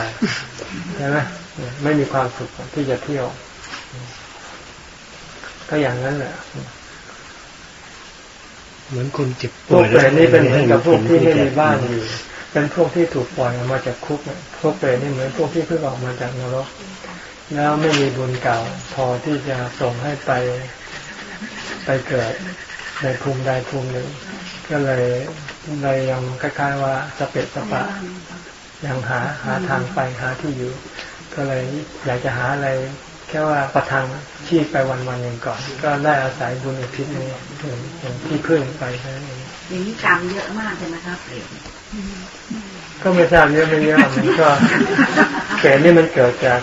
ใช่ไหมไม่มีความสุขที่จะเที่ยวกก็อย่างนั้นแหละเหมือนคนเจ็บพวกเปรตนี่เป็นเหมือนกับพวกที่ไม่มีบ้านอยู่ เป็นพวกที่ถูกปล่อยออกมาจากคุกเนี่ยพวกเปรตนี่เหมือนพวกที่เพิ่งออกมาจากนรก แล้วไม่มีบุญเก่า พอที่จะส่งให้ไปไปเกิดในภูมิใดภูมิหนึ่ง ก็เลยเลยยังคล้ายๆว่าสเปะสปะยังหาหาทางไปหาที่อยู่ ก็เลยอยากจะหาอะไร แค่ว่าประทังชีพไปวันวันหนึ่งก่อน ก็ได้อาศัยบุญอุทิศนี้อย่างที่พึ่งไปแค่นั้นเองอย่างนี้กรรมเยอะมากใช่ไหมครับเปรต ก็ไม่ทราบเยอะไม่เยอะมันก็เกศนี่มันเกิดจาก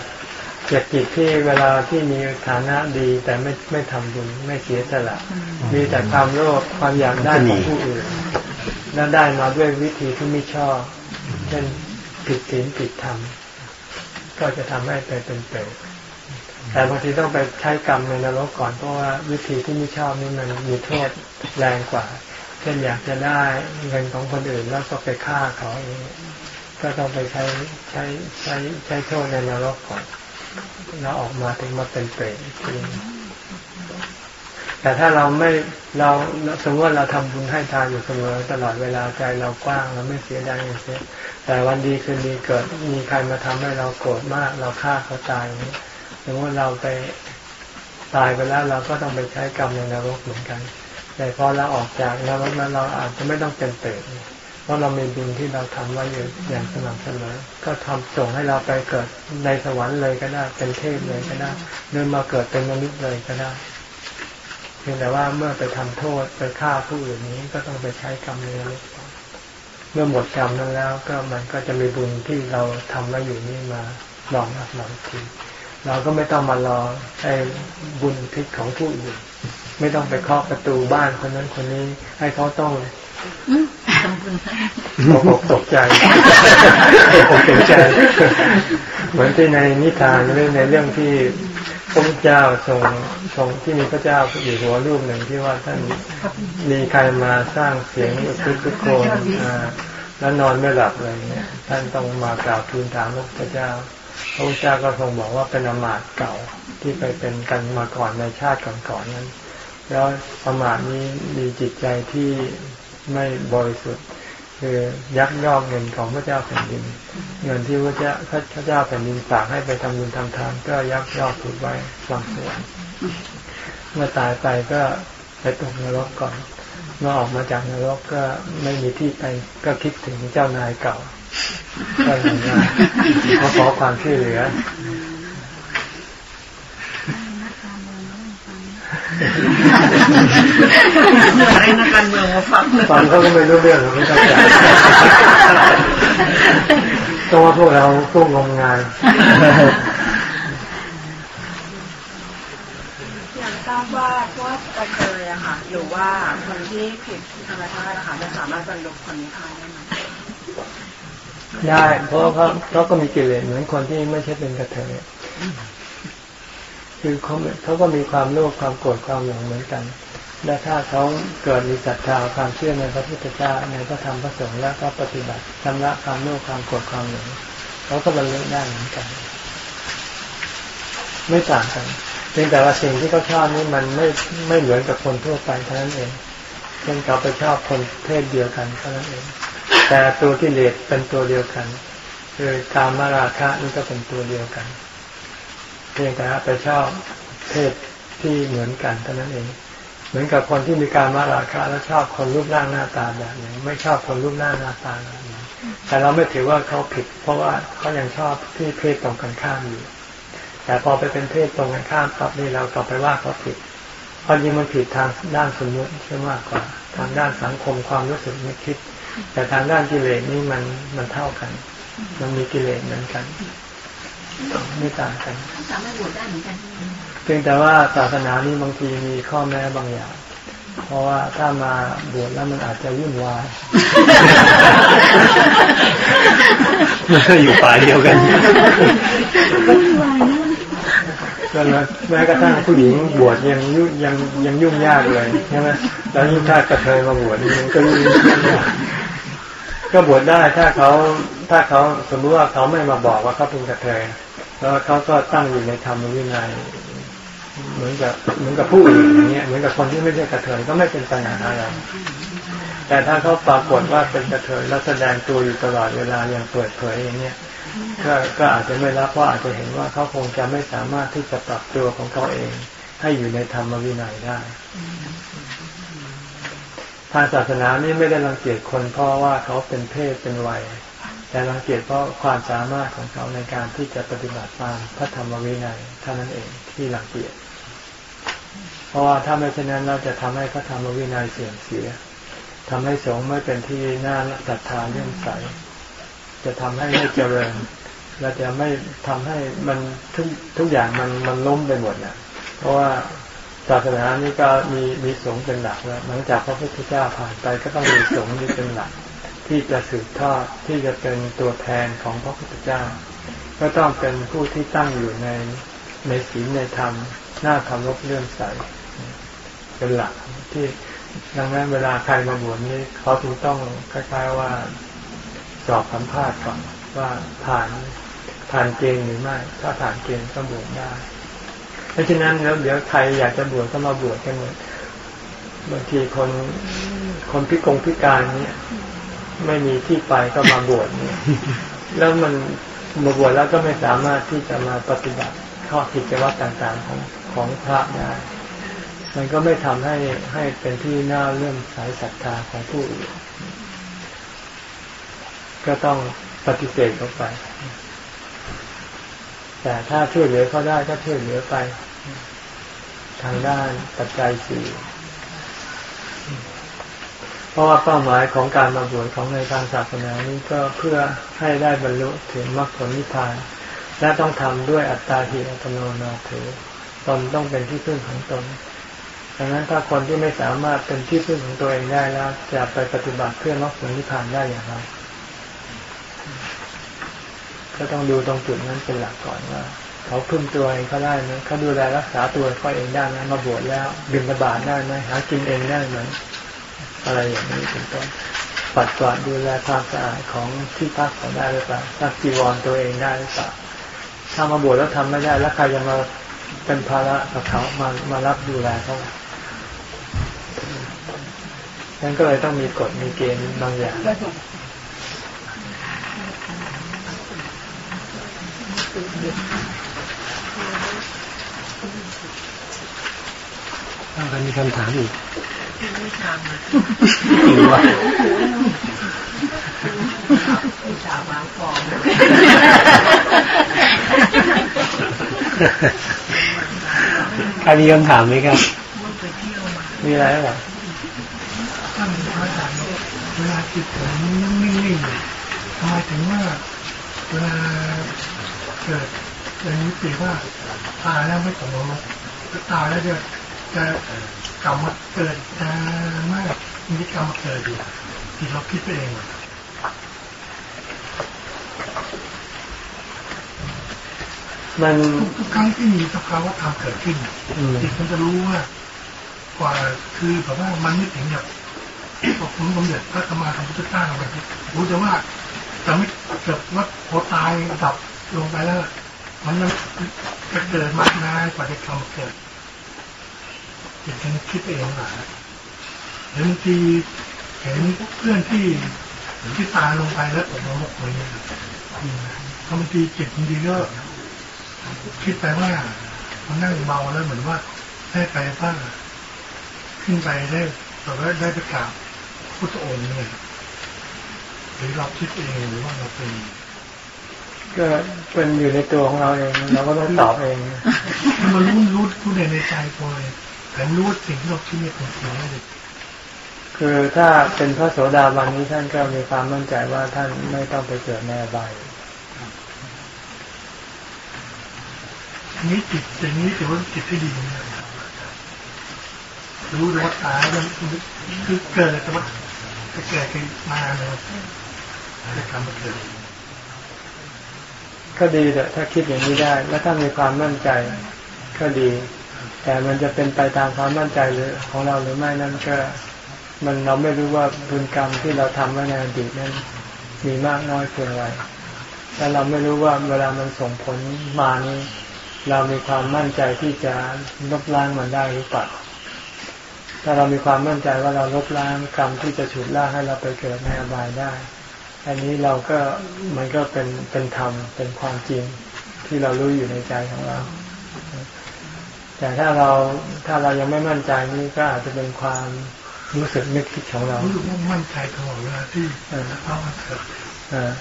จากจิตที่เวลาที่มีฐานะดีแต่ไม่ไม่ทำบุญไม่เสียสละ มีแต่ความโลภความอยากได้ของผู้อื่นและได้มาด้วยวิธีที่ไม่ชอบเช่นผิดศีลผิดธรรมก็จะทำให้ไปเป็นเปรตแต่บางทีต้องไปใช้กรรมในนรกก่อนเพราะว่าวิธีที่ไม่ชอบนี่มันมีโทษแรงกว่า เช่นอยากจะได้เงินของคนอื่นแล้วก็ไปฆ่าเขาเองก็ต้องไปใช้ใช้ใช้ใช้โทษในนรกก่อนแล้วออกมาถึงมาเป็นเปรตอีกทีแต่ถ้าเราไม่เราสมมติว่าเราทำบุญให้ทานอยู่เสมอตลอดเวลาใจเรากว้างเราไม่เสียดายเสียแต่วันดีคืนดีเกิดมีใครมาทำให้เราโกรธมาก เราฆ่าเขาตายนี้สมมติเราไปตายไปแล้วเราก็ต้องไปใช้กรรมในนรกเหมือนกัน แต่พอเราออกจากนรกนั้นเราอาจจะไม่ต้องเป็นเปรตเพราะเรามีบุญที่เราทำไว้อยู่อย่างสม่ำเสมอก็ทำส่งให้เราไปเกิดในสวรรค์เลยก็ได้เป็นเทพเลยก็ได้เดินมาเกิดเป็นมนุษย์เลยก็ได้เพียงแต่ว่าเมื่อไปทำโทษไปฆ่าผู้อื่นนี้ก็ต้องไปใช้กรรมในนรกเมื่อหมดกรรมนั้นแล้ว ก็มันก็จะมีบุญที่เราทำไว้อยู่นี่มาลองรับเราทีเราก็ไม่ต้องมารอไอ้บุญทิศของผู้อื่น ไม่ต้องไปเคาะประตูบ้านคนนั้นคนนี้ ให้เขาต้องทำบุญให้ตกอกตกใจตกอกตกใจ เหมือนที่ในนิทานเรื่องในเรื่องที่พระพุทธเจ้าทรงทรงที่มีพระเจ้าอยู่หัวรูปหนึ่งที่ว่าท่านมีใครมาสร้างเสียงอุทุกุโกนอ่าแล้วนอนไม่หลับเลยเนี่ยท่านต้องมากราบทูลถามพระพุทธเจ้า พระพุทธเจ้าก็ทรงบอกว่าเป็นอมาตเก่าที่ไปเป็นกันมาก่อนในชาติก่อนๆนั้น แล้วอมาตนี้มีจิตใจที่ไม่บริสุทธิ์คือยักยอกเงินของพระเจ้าแผ่นดิน เงินที่พระเจ้าพระเจ้าแผ่นดินฝากให้ไปทำบุญทำทานก็ยักยอกถูกไว้บางส่วนเมื่อตายไปก็ไปตกนรกก่อนเมื่อออกมาจากนรกก็ไม่มีที่ไปก็คิดถึงเจ้านายเก่า ก็เลยมามาขอความช่วยเหลืออะไรนักการเมืองมาฟังเลยฟังเขาก็ไม่รู้เรื่องไม่เข้าใจก็ว่าพวกเราพวกงมงายอยากทราบว่าพวกกระเทยอะค่ะหรือว่าคนที่ผิดธรรมชาติอะค่ะจะสามารถบรรลุผลนิพพานได้ไหม ได้เพราะเขาเขาก็มีกิเลสเหมือนคนที่ไม่ใช่เป็นกระเทยคือเขาเขาก็มีความโลภความโกรธความหลงเหมือนกัน และถ้าเขาเกิดมีศรัทธาความเชื่อในพระพุทธเจ้าในพระธรรมพระสงฆ์แล้วก็ปฏิบัติชำระความโลภความโกรธความหลงเขาก็บรรลุได้เหมือนกัน ไม่ต่างกันเพียงแต่ว่าสิ่งที่เขาชอบนี่มันไม่ไม่เหมือนกับคนทั่วไปเท่านั้นเองเช่นเขาไปชอบคนเพศเดียวกันเท่านั้นเอง แต่ตัวกิเลสเป็นตัวเดียวกัน คือการมาราคะนี่ก็เป็นตัวเดียวกัน เพียงแต่ไปชอบเพศที่เหมือนกันเท่านั้นเอง เหมือนกับคนที่มีการมาราคะแล้วชอบคนรูปร่างหน้าตาแบบนี้ไม่ชอบคนรูปร่างหน้าตาแบบนี้แต่เราไม่ถือว่าเขาผิด เพราะว่าเขายังชอบที่เพศตรงกันข้ามอยู่ แต่พอไปเป็นเพศตรงกันข้ามปั๊บนี่เรากลับไปว่าเขาผิดความจริงมันผิดทางด้านสมมติใช่มากกว่า ทางด้านสังคมความรู้สึกนึกคิด แต่ทางด้านกิเลสนี่มันมันเท่ากัน มันมีกิเลสเหมือนกันไม่ต่างกันสามารถบวชได้เหมือนกันเพียงแต่ว่าศาสนานี้บางทีมีข้อแม้บางอย่าง เพราะว่าถ้ามาบวชแล้วมันอาจจะวุ่นวายมันก็อยู่ฝ่ายเดียวกันก็เลย แม้กระทั่งผู้หญิงบวชยังยุ่งยังยังยุ่งยากเลยใช่ไหมแล้วยิ่งถ้ากระเทยมาบวชมันก็ยิ่งยุ่งยากก็บวชได้ถ้าเขาถ้าเขาสมมติว่าเขาไม่มาบอกว่าเขาเป็นกระเทยแล้วเขาก็ตั้งอยู่ในธรรมวินัยเหมือนกับเหมือนกับผู้อื่นอย่างเงี้ยเหมือนกับคนที่ไม่ใช่กระเทยก็ไม่เป็นปัญหาอะไรแต่ถ้าเขาปรากฏว่าเป็นกระเทยแล้วแสดงตัวอยู่ตลอดเวลาอย่างเปิดเผยอย่างเงี้ย ก็ก็อาจจะไม่รับเพราะอาจจะเห็นว่าเขาคงจะไม่สามารถที่จะปรับตัวของเขาเอง ให้อยู่ในธรรมวินัยได้ทางศาสนานี่ไม่ได้รังเกียจคนเพราะว่าเขาเป็นเพศเป็นวัย แต่รังเกียจเพราะความสามารถของเขาในการที่จะปฏิบัติตามพระธรรมวินัยเท่านั้นเองที่รังเกียจเพราะว่าถ้าไม่เช่นนั้นเราจะทำให้พระธรรมวินัยเสื่อมเสียทำให้สงฆ์ไม่เป็นที่น่าศรัทธาเลื่อมใส จะทำให้ไม่เจริญและจะไม่ทำให้มันทุกทุกอย่างมันมันล้มไปหมดนะเพราะว่าศาสนานี้ก็มีมีสงฆ์เป็นหลักแล้วหลังจากพระพุทธเจ้าผ่านไปก็ต้องมีสงฆ์นี้เป็นหลัก ที่จะสืบทอดที่จะเป็นตัวแทนของพระพุทธเจ้า ก็ต้องเป็นผู้ที่ตั้งอยู่ในในศีลในธรรมหน้าคำรบเลื่อมใสเป็นหลักที่ดังนั้นเวลาใครมาบวชนี้เขาถึงต้องคล้ายๆว่า สอบสัมภาษณ์ก่อนว่าผ่านผ่านเกณฑ์หรือไม่ ถ้าผ่านเกณฑ์ก็บวชได้ เพราะฉะนั้นแล้วเดี๋ยวใครอยากจะบวชก็มาบวชกันหมดบางทีคนคนพิกงพิการเนี่ย ไม่มีที่ไปก็มาบวชเนี่ย แล้วมันมาบวชแล้วก็ไม่สามารถที่จะมาปฏิบัติข้อกิจวัตรต่างๆของของพระได้มันก็ไม่ทำให้ให้เป็นที่น่าเลื่อมสายศรัทธาของผู้อื่น ก็ต้องปฏิเสธออกไป แต่ถ้าช่วยเหลือเขาได้ก็ช่วยเหลือไป ทางด้านปัจจัยสี่เพราะว่าเป้าหมายของการมาบวชของในทางศาสนานี้ก็เพื่อให้ได้บรรลุถึงมรรคผลนิพพาน และต้องทำด้วยอัตตาหิอัตโนนาเถตนต้องเป็นที่พึ่งของตนดังนั้นถ้าคนที่ไม่สามารถเป็นที่พึ่งของตัวเองได้แล้ว จะไปปฏิบัติเพื่อมรรคผลนิพพานได้อย่างไร ก็ต้องดูตรงจุดนั้นเป็นหลักก่อนว่าเขาพึ่งตัวเองเขาได้ไหมเขาดูแลรักษาตัวเขาเองได้ไหมมาบวชแล้วบินระบาดได้ไหมหากินเองได้ไหมอะไรอย่างนี้เป็นต้นปัดกวาดดูแลความสะอาดของที่พักเขาได้หรือเปล่าซักจีวรตัวเองได้หรือเปล่าถ้ามาบวชแล้วทำไม่ได้แล้วใครจะมาเป็นภาระกับเขามามารับดูแลเขาดังนั้นก็เลยต้องมีกฎมีเกณฑ์บางอย่าง ถ้ากันมีคำถามอีกไม่ทำนะจริงวะผู้สาววางฟองใครมีคำถามไหมครับมีอะไรหรอท่านพระอาจารย์เวลาจิตผมนิ่งๆทำไมถึงว่าเวลา เกิดอย่างนี้ตีว่าตายแล้วไม่ตกนรกถ้าตายแล้วจะจะกลับมาเกิดจะมากมีกรรมมาเกิดอยู่ที่เราคิดไปเองอะมันทุกครั้งที่มีสภาวะธรรมเกิดขึ้นอืมจิตมันจะรู้ว่ากว่าคือแบบว่ามันไม่ถึงแบบพอคุณสมเด็จพระธรรมาสัมพุทธเจ้าอะไรที่รู้แต่ว่าจะไม่เกิดว่าพอตายดับ ลงไปแล้วมันจะเกิดมากนานกว่าจะทำเกิดจิตมันคิดเองหละเห็นบางทีเห็นเพื่อนที่ที่ตายลงไปแล้วตกนรกอะไรเงี้ยบางทีจิตบางทีก็คิดไปว่ามันนั่งเมาแล้วเหมือนว่าได้ไปว่างขึ้นไปได้แต่ว่าได้ไปกราบพุทธองค์เนี่ยหรือเราคิดเองหรือว่าเราเป็น ก็เป็นอยู่ในตัวของเราเอง เราก็ต้องตอบเอง มันรู้รู้รู้ในในใจพอเลยแต่รู้ว่าสิ่งที่เราคิดเนี่ยเป็นสิ่งอะไรคือถ้าเป็นพระโสดาบันนี้ท่านก็มีความมั่นใจว่าท่านไม่ต้องไปเกิดในอบายอันนี้จิตอย่างนี้ถือว่าจิตที่ดีนะรู้เลยว่าตายมันคือเกิดแต่ว่าจะเกิดขึ้นมาเลยจะทำมาเกิด ก็ดีแต่ถ้าคิดอย่างนี้ได้ แล้วถ้ามีความมั่นใจก็ดี แต่มันจะเป็นไปตามความมั่นใจหรือของเราหรือไม่นั่นก็ มันเราไม่รู้ว่าบุญกรรมที่เราทำไว้ในอดีตนั้น มีมากน้อยเพียงไรและเราไม่รู้ว่าเวลามันส่งผลมานี้เรามีความมั่นใจที่จะลบล้างมันได้หรือเปล่าถ้าเรามีความมั่นใจว่าเราลบล้างกรรมที่จะฉุดล่าให้เราไปเกิดในอบายได้ อันนี้เราก็มันก็เป็นเป็นธรรมเป็นความจริงที่เรารู้อยู่ในใจของเรา แต่ถ้าเราถ้าเรายังไม่มั่นใจนี่ก็อาจจะเป็นความรู้สึกนึกคิดของเรารู้สึกว่ามั่นใจตลอดเวลาที่เอามาเถอะอ่า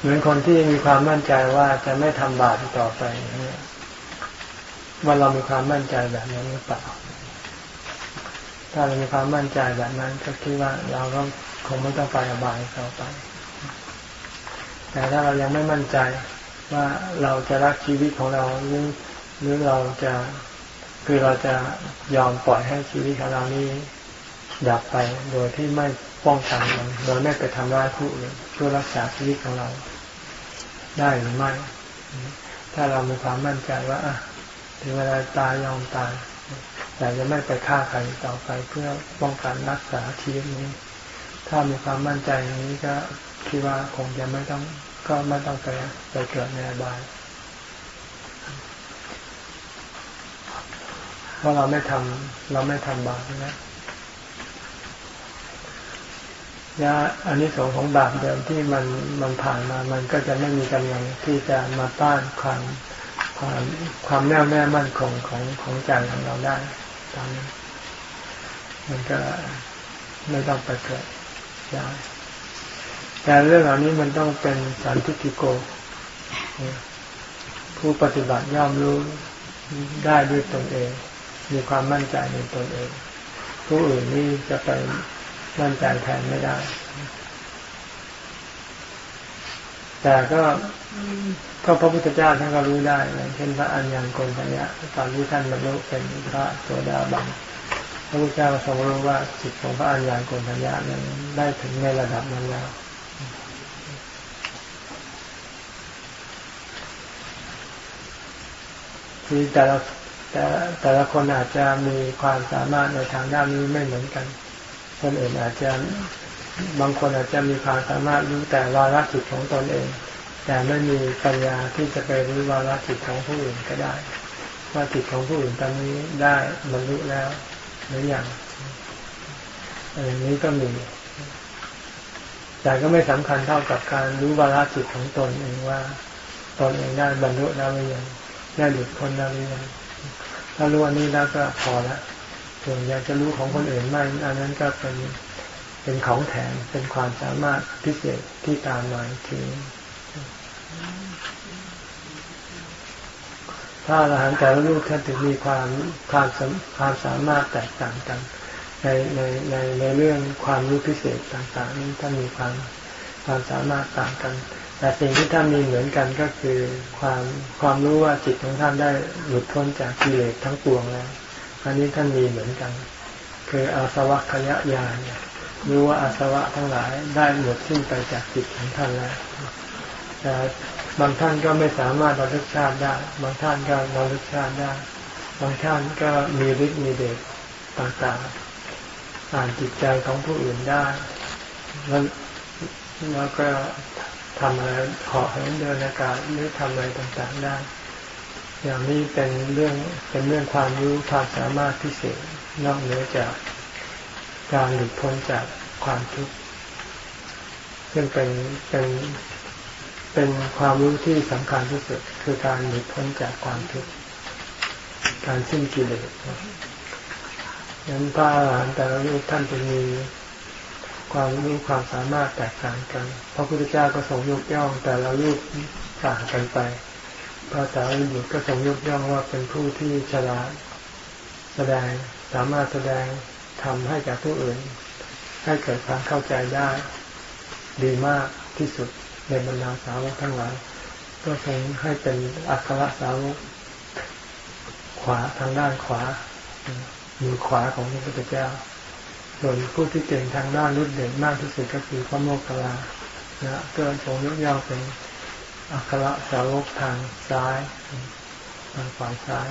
เหมือนคนที่มีความมั่นใจว่าจะไม่ทำบาปต่อไปเนี่ย ว่าเรามีความมั่นใจแบบนั้นหรือเปล่า ถ้าเรามีความมั่นใจแบบนั้น ก็คิดว่าเราก็คงไม่ต้องไปอบายต่อไป แต่ถ้าเรายังไม่มั่นใจว่าเราจะรักชีวิตของเราหรือหรือเราจะคือเราจะยอมปล่อยให้ชีวิตของเรานี้ดับไปโดยที่ไม่ป้องกันมันโดยไม่ไปทำร้ายผู้อื่นเพื่อรักษาชีวิตของเรา ได้หรือไม่ ถ้าเรามีความมั่นใจว่าอะ ถึงเวลาตายยอมตายแต่จะไม่ไปฆ่าใครต่อไปเพื่อป้องกันรักษาชีวิตนี้ ถ้ามีความมั่นใจอย่างนี้ก็คิดว่าคงจะไม่ต้องก็ไม่ต้องไปไปเกิดในอบายเพราะเราไม่ทำเราไม่ทำบาปนะยาอันนี้สงของบาปเดิมที่มันมันผ่านมา มันก็จะไม่มีกำลังที่จะมาต้านความ ความความแน่วแน่มั่นคงของของใจของเราได้ตามนั้นมันก็ไม่ต้องไปเกิดได้แต่เรื่องเหล่านี้มันต้องเป็นสันติโก ผู้ปฏิบัติย่อมรู้ได้ด้วยตนเอง มีความมั่นใจในตนเอง ผู้อื่นนี่จะไปมั่นใจแทนไม่ได้ แต่ก็ก็พระพุทธเจ้าท่านก็รู้ได้อย่างเช่นพระอัญญาณโกนทัญญะตอนที่ท่านบรรลุเป็นพระโสดาบันพระพุทธเจ้าทรงรู้ว่าจิตของพระอัญญาณโกนทัญญะนั้นได้ถึงในระดับนั้นแล้วที่แต่ละแต่แต่ละคนอาจจะมีความสามารถในทางด้านนี้ไม่เหมือนกัน คนอื่นอาจจะ บางคนอาจจะมีความสามารถรู้แต่วาระจิตของตนเอง แต่ไม่มีปัญญาที่จะไปรู้วาระจิตของผู้อื่นก็ได้ ว่าจิตของผู้อื่นตอนนี้ได้บรรลุแล้วหรือยังอย่างนี้ก็มี แต่ก็ไม่สำคัญเท่ากับการรู้วาระจิตของตนเองว่าตนเองได้บรรลุแล้วหรือยังได้หลุดพ้นแล้วหรือยังถ้ารู้อันนี้แล้วก็พอละส่วนอยากจะรู้ของคนอื่นไม่อันนั้นก็เป็น เป็นของแถมเป็นความสามารถพิเศษที่ตามมาถึงถ้าอรหันต์แต่ละรูปท่านถึงมีความความความสามารถแตกต่างกัน ในในในในเรื่องความรู้พิเศษต่างๆนี้ท่านมีความความสามารถต่างกัน แต่สิ่งที่ท่านมีเหมือนกันก็คือความความรู้ว่าจิตของท่านได้หลุดพ้นจากกิเลสทั้งปวงแล้วอันนี้ท่านมีเหมือนกัน คืออาสวัคยญาณ รู้ว่าอาสวะทั้งหลายได้หมดสิ้นไปจากจิตของท่านแล้วแต่บางท่านก็ไม่สามารถระลึกชาติได้ บางท่านก็ระลึกชาติได้ บางท่านก็มีฤทธิ์มีเดชต่างๆ อ่านจิตใจของผู้อื่นได้แล้วแล้วก็ทำอะไรเหาะเหินเดินอากาศหรือทำอะไรต่างๆได้ อย่างนี้เป็นเรื่องเป็นเรื่องความรู้ความสามารถพิเศษนอกเหนือจาก การหลุดพ้นจากความทุกข์ซึ่งเป็นเป็นเป็นความรู้ที่สำคัญที่สุด คือการหลุดพ้นจากความทุกข์การสิ้นกิเลสนั้นพระอรหันต์แต่ละรูปท่านจะมีความรู้ความสามารถแตกต่างกัน พระพุทธเจ้าก็ทรงยกย่องแต่ละรูปต่างกันไป พระสาวกบุตรก็ทรงยกย่องว่าเป็นผู้ที่ฉลาดแสดงสามารถแสดง ทำให้กับผู้อื่น ให้เกิดความเข้าใจได้ ดีมากที่สุดในบรรดาสาวกทั้งหลายก็ทรงให้เป็นอัครสาวกขวาทางด้านขวามือขวาของพระพุทธเจ้า ส่วนผู้ที่เก่งทางด้านรุ่นเด่นมากที่สุดก็คือพระโมคคัลลานะก็ทรงยกย่องเป็นอัครสาวกทางซ้าย ทางฝ่ายซ้าย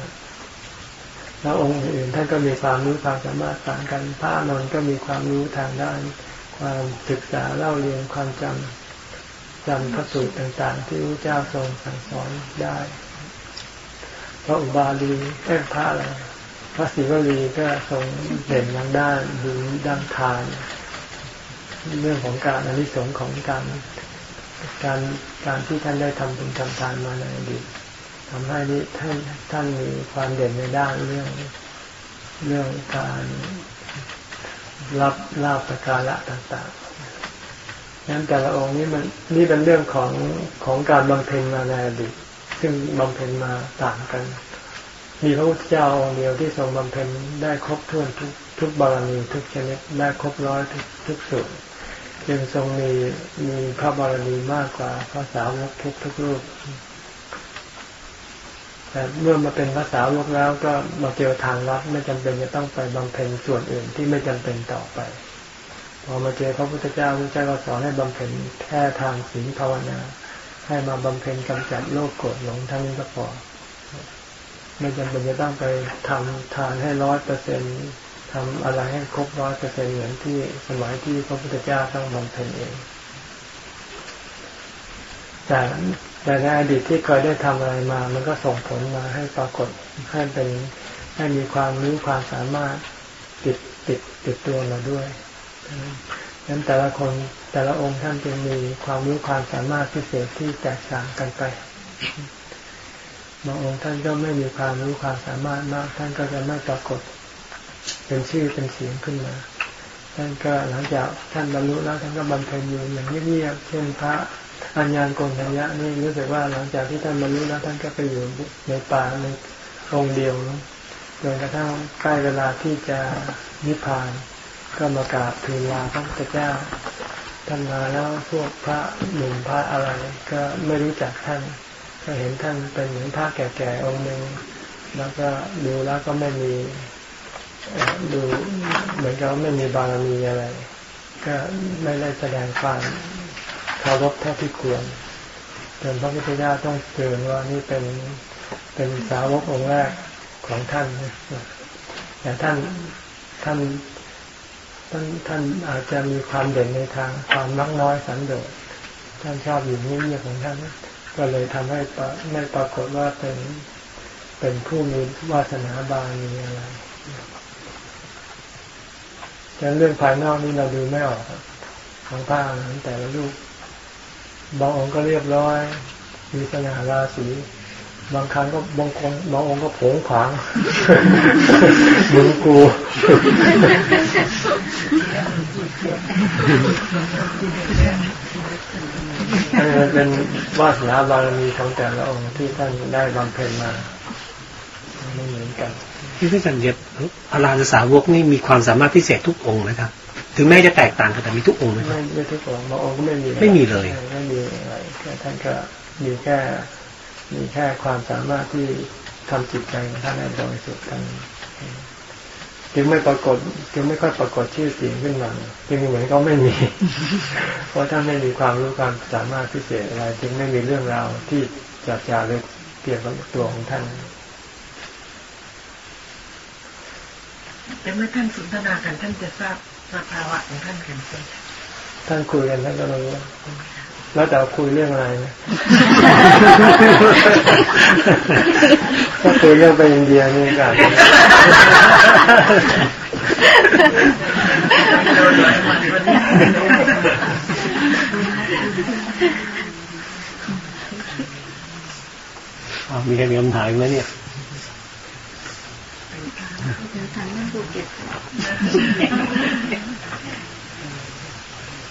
แล้วองค์อื่นท่านก็มีความรู้ความสามารถต่างกันพระนนท์ก็มีความรู้ทางด้าน ความศึกษาเล่าเรียนความจำจำพระสูตรต่าง ๆ ที่พระเจ้าทรงสั่งสอนได้พระอุบาลีเอ้พระอะไรพระศิวลีก็ทรงเด่นทางด้านดูด้านทาน เรื่องของการอนิสงส์ของการการการที่ท่านได้ทำบุญทำทานมาในอดีต ทำให้ท่านท่านมีความเด่นในด้านเรื่องเรื่องการรับลาบประการะต่างๆนั้นแต่ละองค์นี้มันนี่เป็นเรื่องของของการบำเพ็ญมาในอดีตซึ่งบำเพ็ญมาต่างกัน มีพระพุทธเจ้าองค์เดียวที่ทรงบำเพ็ญได้ครบถ้วนทุกทุกบารมีทุกชนิดได้ครบร้อยทุกทุกส่วนจึงทรงมีมีพระบารมีมากกว่าพระสาวกทุกทุกรูป แต่เมื่อมาเป็นภาษาวกแล้วก็มาเจอทางลัดไม่จำเป็นจะต้องไปบำเพ็ญส่วนอื่นที่ไม่จำเป็นต่อไป พอมาเจอพระพุทธเจ้าพระเจ้าก็สอนให้บำเพ็ญแค่ทางศีลภาวนา ให้มาบำเพ็ญกำจัดโลภโกรธหลงทั้งนี้ก็พอไม่จำเป็นจะต้องไปทำทานให้ร้อยเปอร์เซ็นทำอะไรให้ครบร้อยเปอร์เซ็นเหมือนที่สมัยที่พระพุทธเจ้าต้องบำเพ็ญเองแต่ แต่ในอดีตที่เคยได้ทำอะไรมา มันก็ส่งผลมาให้ปรากฏให้เป็นให้มีความรู้ความสามารถติดติดติดตัวมาด้วยดังนั้นแต่ละคนแต่ละองค์ท่านจึงมีความรู้ความสามารถพิเศษที่แตกต่างกันไปบางองค์ท่านก็ไม่มีความรู้ความสามารถมาก ท่านก็จะไม่ปรากฏเป็นชื่อเป็นเสียงขึ้นมาท่านก็หลังจากท่านบรรลุแล้วท่านก็บำเพ็ญอยู่อย่างเงียบๆเช่นพระ อัญญาณโกนทัญญะนี่รู้สึกว่าหลังจากที่ท่านบรรลุแล้วท่านก็ไปอยู่ในป่าในองค์เดียวจนกระทั่งใกล้เวลาที่จะนิพพาน ก็มากราบทูลลาพระพุทธเจ้าท่านมาแล้วพวกพระหนุ่มพระอะไรก็ไม่รู้จักท่าน ก็เห็นท่านเป็นเหมือนพระแก่ๆองค์หนึ่งแล้วก็ดูแล้วก็ไม่มีดูเหมือนกับไม่มีบารมีอะไร ก็ไม่ได้แสดงความ เคารพเท่าที่ควรจนพระพุทธเจ้าต้องเตือนว่านี่เป็นเป็นสาวกองค์แรกของท่านแต่ท่านท่านท่านท่านอาจจะมีความเด่นในทางความมักน้อยสันโดษท่านชอบอยู่เงียบๆของท่าน ก็เลยทำให้ไม่ปรากฏว่าเป็นเป็นผู้มีวาสนาบารมีอะไรฉะนั้นเรื่องภายนอกนี่เราดูไม่ออกของผ้านั้นแต่ละลูก บางองค์ก็เรียบร้อย มีสง่าราศีบางครั้งก็บางคนบางองค์ก็ผงผางมึงกูเป็นวาสนาบารมีของแต่ละองค์ที่ท่านได้บำเพ็ญมาไม่เหมือนกันที่ท่านจันเย็บพระราชสาวกนี่มีความสามารถพิเศษทุกองค์นะครับ ถึงแม้จะแตกต่างกันแต่มีทุกองค์ไหมไม่ไม่ทุกองค์บางองค์ก็ไม่มีไม่มีเลยไม่มีอะไรแค่ท่านก็มีแค่มีแค่ความสามารถที่ทำจิตใจของท่านให้บริสุทธิ์กันจึงไม่ปรากฏจึงไม่ค่อยปรากฏชื่อเสียงขึ้นมาจึงเหมือนก็ไม่มี เพราะท่านไม่มีความรู้ความสามารถพิเศษอะไร จึงไม่มีเรื่องราวที่จะจารึกเกี่ยวกับตัวของท่านแต่เมื่อท่านสนทนากันท่านจะทราบ สภาวะของท่านกันใช่ท่านคุยกันท่านก็รู้แล้วแต่คุยเรื่องอะไรนะก็คุยเรื่องไปอินเดียนี่กันมีใครมีคำถามไหมเนี่ย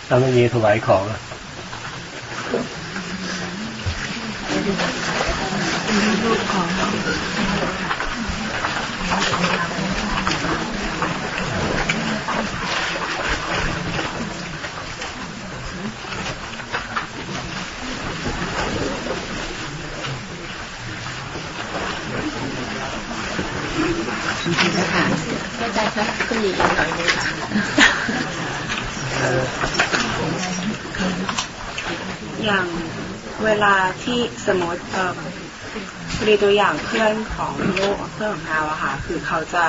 ถ้าไม่มีถวายของรูปของ หน่อยนึงค่ะอย่างเวลาที่สมมติพอดีตัวอย่างเพื่อนของโลกเพื่อนของเราอะค่ะ คือเขาจะ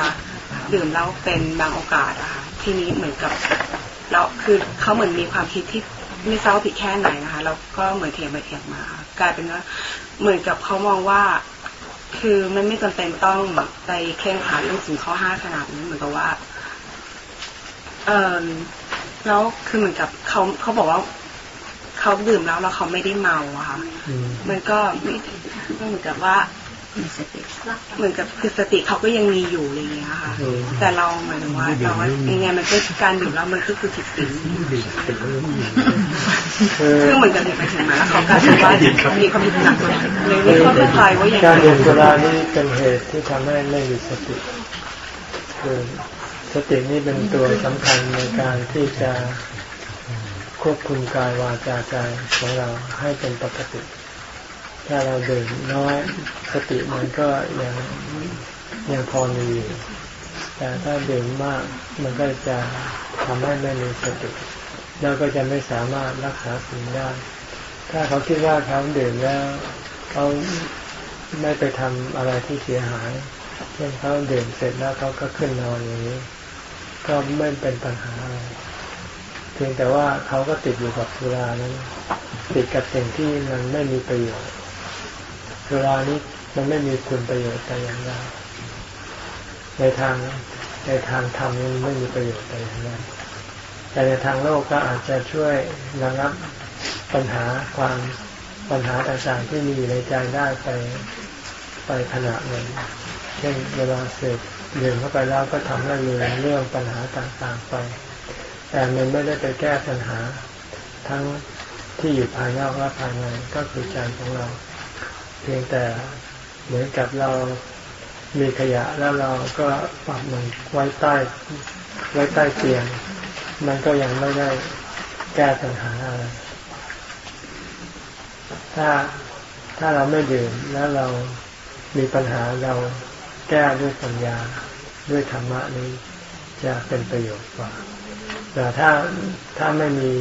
ดื่มเหล้าเป็นบางโอกาสอะค่ะ ทีนี้เหมือนกับเราคือเขาเหมือนมีความคิดที่ไม่ทราบว่าผิดแค่ไหนนะคะ แล้วก็เหมือนเถียงไปเถียงมา กลายเป็นว่าเหมือนกับเขามองว่า คือมันไม่จำเป็นต้องไปเคร่งขัดเรื่องสิ่งข้อห้าขนาดนี้เหมือนกับว่า เออแล้วคือเหมือนกับเขาเขาบอกว่าเขาดื่มแล้วแล้วเขาไม่ได้เมาอะค่ะอืมมันก็ไม่ไม่เหมือนกับว่า เหมือนกับคือสติเขาก็ยังมีอยู่อะไรอย่างเงี้ยค่ะอืมแต่เราหมายถึงว่าเราว่ายังไงมันก็การดื่มแล้วมันก็คือผิดศีลคือคือเหมือนกับเด็กไปถึงมาแล้วเขากลายเป็นว่ามีความผิดหนักเลยเลยไม่เข้าใจว่าอย่างการไรดื่มสุรานี่เป็นเหตุที่ทำให้ไม่มีสติคือสตินี่เป็นตัวสำคัญในการที่จะควบคุมกายวาจาใจของเราให้เป็นปกติ ถ้าเราดื่มน้อยสติมันก็ยังยังพอมีอยู่แต่ถ้าดื่มมากมันก็จะทำให้ไม่มีสติแล้วก็จะไม่สามารถรักษาสิ่งได้ ถ้าเขาคิดว่าเขาดื่มแล้วเขาไม่ไปทำอะไรที่เสียหาย เช่นเขาดื่มเสร็จแล้วเขาก็ขึ้นนอนอย่างนี้ ก็ไม่เป็นปัญหาอะไรเพียงแต่ว่าเขาก็ติดอยู่กับสุรานั้น ติดกับสิ่งที่มันไม่มีประโยชน์ สุรานี้มันไม่มีคุณประโยชน์แต่อย่างใดในทางในทางธรรมมันไม่มีประโยชน์แต่อย่างใดแต่ในทางโลกก็อาจจะช่วยระงับปัญหาความปัญหาต่างๆที่มีอยู่ในใจได้ไปไปขณะหนึ่งเช่นเวลาเสพดื่มเข้าไปแล้วก็ทำให้ลืมเรื่องปัญหาต่างๆไป แต่มันไม่ได้ไปแก้ปัญหาทั้งที่อยู่ภายนอกและภายในก็คือใจของเรา เพียงแต่เหมือนกับเรามีขยะแล้วเราก็ปักมันไว้ใต้ไว้ใต้เตียง มันก็ยังไม่ได้แก้ปัญหาอะไรถ้าถ้าเราไม่ดื่มแล้วเรามีปัญหาเราแก้ด้วยปัญญาด้วยธรรมะนี้จะเป็นประโยชน์กว่าแต่ถ้าถ้าไม่มี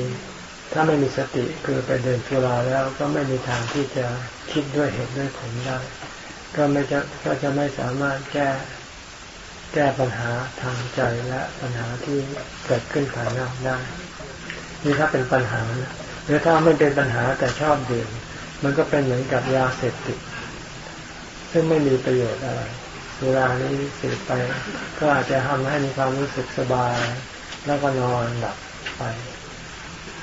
ถ้าไม่มีสติคือไปเดินสุราแล้วก็ไม่มีทางที่จะ คิดด้วยเหตุด้วยผลได้ ก็ไม่จะก็จะไม่สามารถแก้แก้ปัญหาทางใจและปัญหาที่เกิดขึ้นภายนอกได้ นี่ถ้าเป็นปัญหานะหรือถ้าไม่เป็นปัญหาแต่ชอบดื่มมันก็เป็นเหมือนกับยาเสพติด ซึ่งไม่มีประโยชน์อะไรเวลานี้สืบไป ก็อาจจะทำให้มีความรู้สึกสบาย แล้วก็นอนหลับไป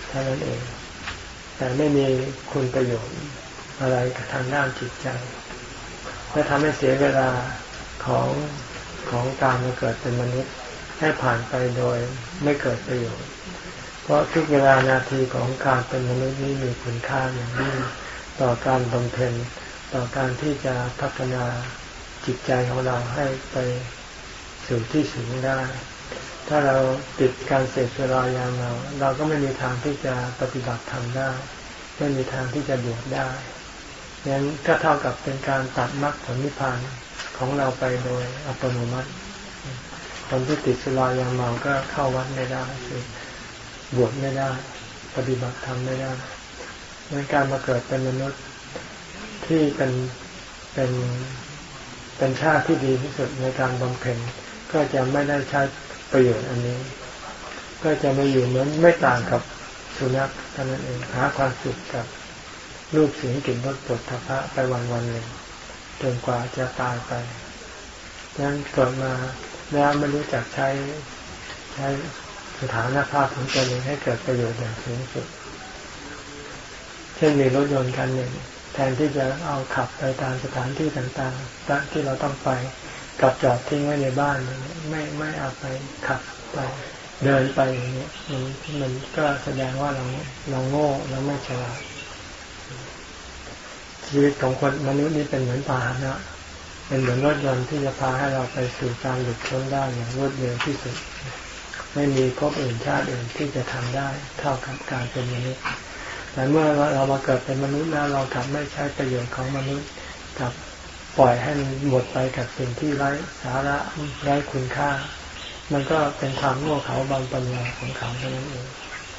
เท่านั้นเอง แต่ไม่มีคุณประโยชน์ อะไรกับทางด้านจิตใจ และทำให้เสียเวลาของของการมาเกิดเป็นมนุษย์ให้ผ่านไปโดยไม่เกิดประโยชน์ เพราะทุกเวลานาทีของการเป็นมนุษย์นี้มีคุณค่าอย่างยิ่งต่อการบำเพ็ญต่อการที่จะพัฒนาจิตใจของเราให้ไปสู่ที่สูงได้ ถ้าเราติดการเสพสุรายาเมาเราก็ไม่มีทางที่จะปฏิบัติธรรมได้ ไม่มีทางที่จะบวชได้ งั้นก็เท่ากับเป็นการตัดมรรคผลนิพพานของเราไปโดยอัตโนมัติคนที่ติดสุรายาเมาก็เข้าวัดไม่ได้คือบวชไม่ได้ ปฏิบัติธรรมไม่ได้ในการมาเกิดเป็นมนุษย์ที่เป็นเป็นเป็นชาติที่ดีที่สุดในการบำเพ็ญก็จะไม่ได้ใช้ประโยชน์อันนี้ ก็จะมาอยู่เหมือนไม่ต่างกับสุนัขเท่านั้นเองหาความสุขกับ รูปเสียงกลิ่นรสปวดทพะไปวันวันหนึ่งจนกว่าจะตายไปดังนั้นเกิดมาแล้วไม่รู้จักใช้ใช้สถานภาพของตัวเองให้เกิดประโยชน์อย่างสูงสุด เช่นมีรถยนต์คันหนึ่ง แทนที่จะเอาขับไปตามสถานที่ต่างๆที่เราต้องไปกลับจอดทิ้งไว้ในบ้านไม่ไม่เอาไปขับไปเดินไปอย่างนี้มันมันก็แสดงว่าเราเราโง่เราไม่ฉลาด ชีวิตของคนมนุษย์นี่เป็นเหมือนพาหนะเป็นเหมือนรถยนต์ที่จะพาให้เราไปสู่การหลุดพ้นได้อย่างรวดเร็วที่สุด ไม่มีภพอื่นชาติอื่นที่จะทำได้เท่ากับการเป็นมนุษย์แต่เมื่อเรามาเกิดเป็นมนุษย์แล้วเรากลับไม่ใช้ประโยชน์ของมนุษย์กับปล่อยให้มันหมดไปกับสิ่งที่ไร้สาระไร้คุณค่า มันก็เป็นความโง่เขาบางปัญญาของเขาเท่านั้นเอง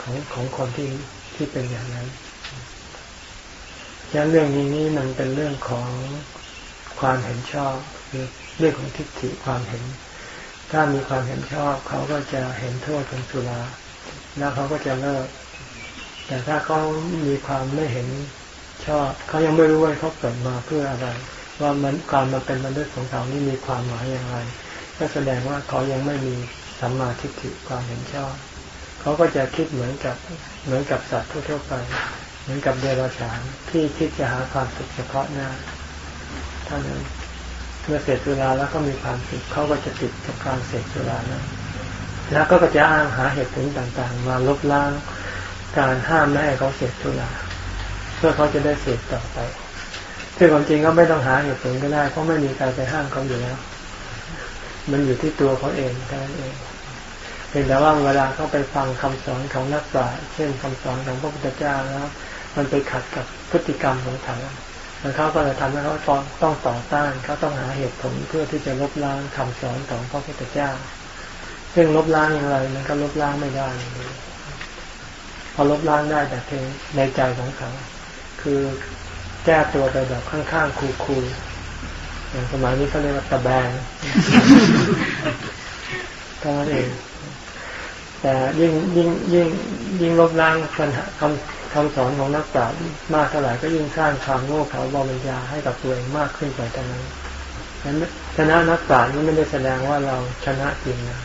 ของของคนที่ที่เป็นอย่างนั้น ฉะนั้นเรื่องนี้นี่มันเป็นเรื่องของความเห็นชอบคือเรื่องของทิฏฐิความเห็น ถ้ามีความเห็นชอบ เขาก็จะเห็นโทษของสุราแล้วเขาก็จะเลิก แต่ถ้าเขามีความไม่เห็นชอบ เขายังไม่รู้ว่าเขาเกิดมาเพื่ออะไร ว่ามันการมาเป็นมนุษย์ของเขานี่มีความหมายอย่างไร ก็แสดงว่าเขายังไม่มีสัมมาทิฏฐิความเห็นชอบ เขาก็จะคิดเหมือนกับเหมือนกับสัตว์ทั่วๆไป เหมือนกับเดรัจฉานที่คิดจะหาความสุขเฉพาะหน้าเท่านั้นเมื่อเสพสุราแล้วก็มีความสุขเขาก็จะติดกับการเสพสุราแล้วแล้วก็จะอ้างหาเหตุผลต่างๆ มาลบล้างการห้ามไม่ให้เขาเสพสุราเพื่อเขาจะได้เสพต่อไปซึ่งความจริงก็ไม่ต้องหาเหตุผลก็ได้ เพราะไม่มีใครไปห้ามเขาอยู่แล้ว มันอยู่ที่ตัวเขาเองแค่นั้นเองเห็นแต่ว่าเวลาเขาไปฟังคำสอนของนักปราชญ์เช่นคำสอนของพระพุทธเจ้าแล้ว มันไปขัดกับพฤติกรรมของเขาแล้วเขาก็เลยทำให้เขาต้องต่อต้านเขาต้องหาเหตุผลเพื่อที่จะลบล้างคำสอนของพระพุทธเจ้า ซึ่งลบล้างอย่างไรมันก็ลบล้างไม่ได้พอลบล้างได้แต่เพียงในใจของเขา คือแก้ตัวไปแบบข้างๆคูลๆอย่างสมัยนี้เขาเรียกว่าตะแบงเท่านั้นเองแต่ยิ่งยิ่งยิ่งยิ่งลบล้างปัญหาคำ คำสอนของนักปราชญ์มากเท่าไหร่ก็ยิ่งสร้างความโง่เขลาบอมัญญาให้กับตัวเองมากขึ้นไปแต่นั้นชนะนักปราชญ์นี่ไม่ได้แสดงว่าเราชนะจริงนะ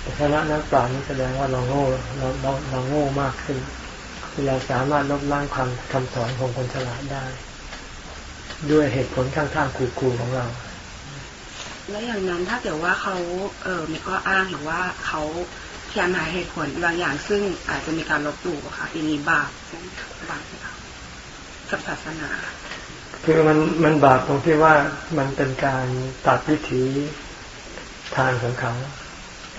แต่ชนะนักปราชญ์นี่แสดงว่าเราโง่เราเราเราโง่มากขึ้นเราสามารถลบล้างความคำสอนของคนฉลาดได้ ด้วยเหตุผลข้างๆคูๆของเรา แล้วอย่างนั้นถ้าเกิดว่าเขาเออมีข้ออ้างหรือว่าเขา พยายามหาเหตุผลบางอย่างซึ่งอาจจะมีการลบหลู่ค่ะอย่างนี้บาปใช่ไหมคะบาปไหมคะกับศาสนา คือมันมันบาปตรงที่ว่ามันเป็นการตัดวิถีทางของเขา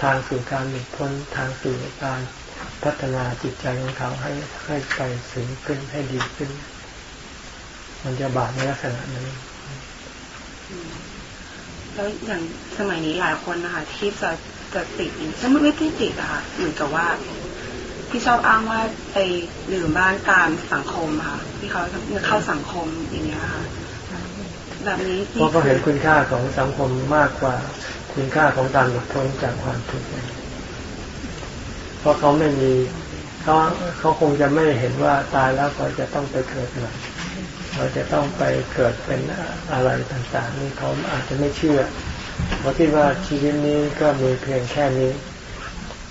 ทางสู่การหลุดพ้นทางสู่การพัฒนาจิตใจของเขาให้ให้ไปสูงขึ้นให้ดีขึ้น มันจะบาปในลักษณะนั้นแล้วอย่างสมัยนี้หลายคนนะคะที่จะ จะติดฉันไม่ไม่ที่ติดอะค่ะเหมือนกับว่าที่ชอบอ้างว่าไปดื่มบ้านตามสังคมค่ะที่เขาเข้าสังคมอย่างเงี้ยค่ะแบบนี้เพราะเขาเห็นคุณค่าของสังคมมากกว่าคุณค่าของการหลุดพ้นจากความทุกข์เพราะเขาไม่มีเขาเขาคงจะไม่เห็นว่าตายแล้วเขาจะต้องไปเกิดใหม่เราจะต้องไปเกิดเป็นอะไรต่างๆนี่เขาอาจจะไม่เชื่อ เพราะคิดว่าชีวิตนี้ก็มีเพียงแค่นี้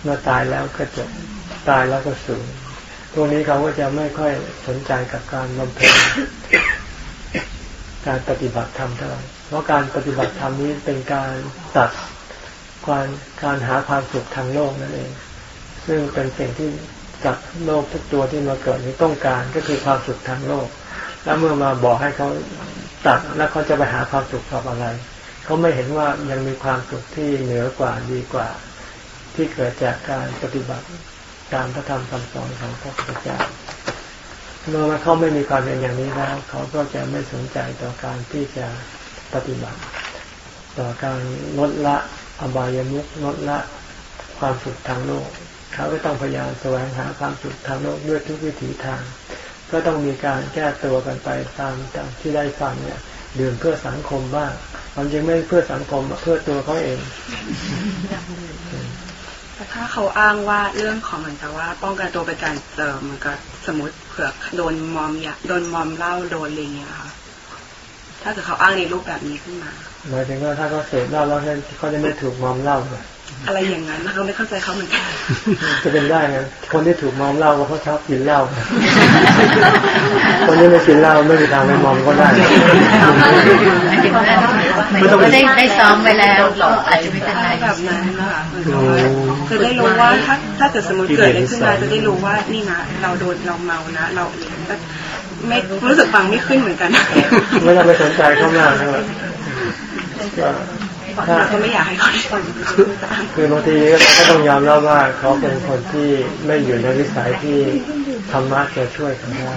เมื่อตายแล้วก็จบตายแล้วก็สูญพวกนี้เขาก็จะไม่ค่อยสนใจกับการบำเพ็ญการปฏิบัติธรรมเท่าไหร่เพราะการปฏิบัติธรรมนี้เป็นการตัดการการหาความสุขทางโลกนั่นเอง ซึ่งเป็นสิ่งที่จับโลกทุกตัวที่มาเกิดนี้ต้องการก็คือความสุขทางโลก แล้วเมื่อมาบอกให้เขาตัดแล้วเขาจะไปหาความสุขกับอะไร เขาไม่เห็นว่ายังมีความสุขที่เหนือกว่าดีกว่า ที่เกิดจากการปฏิบัติตามพระธรรมคำสอนของพระพุทธเจ้าเมื่อเขาไม่มีความเป็นอย่างนี้แล้ว เขาก็จะไม่สนใจต่อการที่จะปฏิบัติ ต่อการลดละอบายามุขลดละความสุขทางโลก เขาก็ต้องพยายามแสวงหาความสุขทางโลกด้วยทุกวิถีทาง ก็ต้องมีการแก้ตัวกันไปตามตามที่ได้ฟังเนี่ยดื่มเพื่อสังคมบ้าง ความจริงไม่เพื่อสังคมเพื่อตัวเขาเองแต่ถ้าเขาอ้างว่าเรื่องของเหมือนกับว่า ป้องกันตัวเป็นการเจอเหมือนกับสมมติเผื่อโดนมอมยาโดนมอมเหล้าโดนอะไรเงี้ยค่ะถ้าเกิดเขาอ้างในรูปแบบนี้ขึ้นมาหมายถึงว่าถ้าเขาเสพเหล้าแล้วเขาจะไม่ถูกมอมเหล้า อะไรอย่างนั้นเราไม่เข้าใจเขาเหมือนกันจะเป็นได้ไงคนที่ถูกมอมเหล้าก็เพราะชอบกินเหล้าคนที่ไม่กินเหล้าไม่มีทางไม่มอมก็ได้ไม่ต้องได้ได้ซ้อมไปแล้วก็อาจจะไม่เป็นไรแบบนั้นนะคะคือได้รู้ว่าถ้าถ้าเกิดสมมติเกิดอะไรขึ้นมาจะได้รู้ว่านี่นะเราโดนเราเมานะ เราไม่รู้สึกฟังไม่ขึ้นเหมือนกัน ไม่ต้องไปสนใจเขามากนะ ถ้าไม่อยากให้เขาคือบางทีเราก็ต้องยอมรับว่าเขาเป็นคนที่ไม่อยู่ในวิสัยที่ธรรมะจะช่วยเขาได้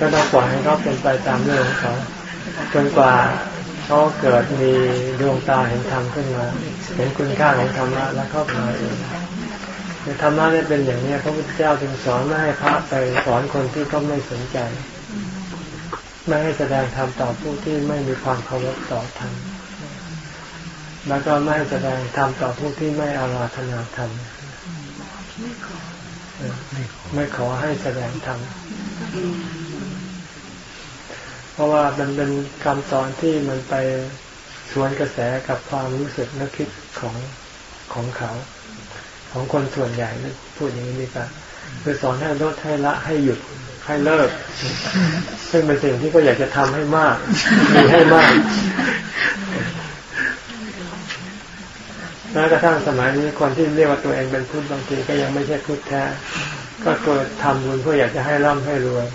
ก็ต้องปล่อยให้เขาเป็นไปตามเรื่องของเขาจนกว่าเขาเกิดมีดวงตาเห็นธรรมขึ้นมา เห็นคุณค่าของธรรมะแล้วเข้ามาเองธรรมะเนี่ยเป็นอย่างนี้พระพุทธเจ้าจึงสอนไม่ให้พระไปสอนคนที่เขาไม่สนใจ ไม่ให้แสดงธรรมต่อผู้ที่ไม่มีความเคารพต่อธรรมแล้วก็ไม่ให้แสดงธรรมต่อผู้ที่ไม่อาราธนาธรรมไม่ขอให้แสดงธรรมเพราะว่ามันเป็นคำสอนที่มันไปสวนกระแสกับความรู้สึกนึกคิดของของเขา ของคนส่วนใหญ่พูดอย่างนี้ดีกว่าคือสอนให้ลดให้ละให้หยุด ให้เลิก ซึ่งเป็นสิ่งที่ก็อยากจะทำให้มาก มีให้มากแม้กระทั่งสมัยนี้คนที่เรียกว่าตัวเองเป็นพุทธบางทีก็ยังไม่ใช่พุทธแท้ ก็เกิดทำบุญเพื่ออยากจะให้ร่ำให้รวย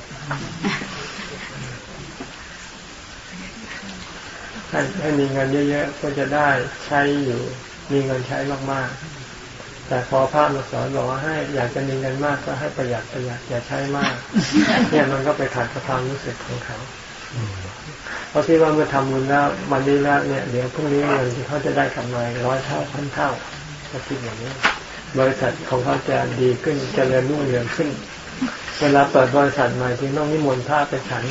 ให้ให้มีเงินเยอะๆก็จะได้ใช้อยู่ มีเงินใช้มากๆ แต่พอพระมาสอนบอกว่าให้อยากจะมีเงินมากก็ให้ประหยัดประหยัดอย่าใช้มาก เนี่ยมันก็ไปขัดกับความรู้สึกของเขาเพราะที่ว่าเมื่อทำบุญแล้ววันนี้แล้วเนี่ยเดี๋ยวพรุ่งนี้เงินที่เขาจะได้กำไรร้อยเท่าพันเท่าก็คิดอย่างนี้ บริษัทของเขาจะดีขึ้นจเจริญรุ่งเรืองขึ้น เวลาเปิดบริษัทใหม่ที่ต้องนิมนต์พระไปฉัน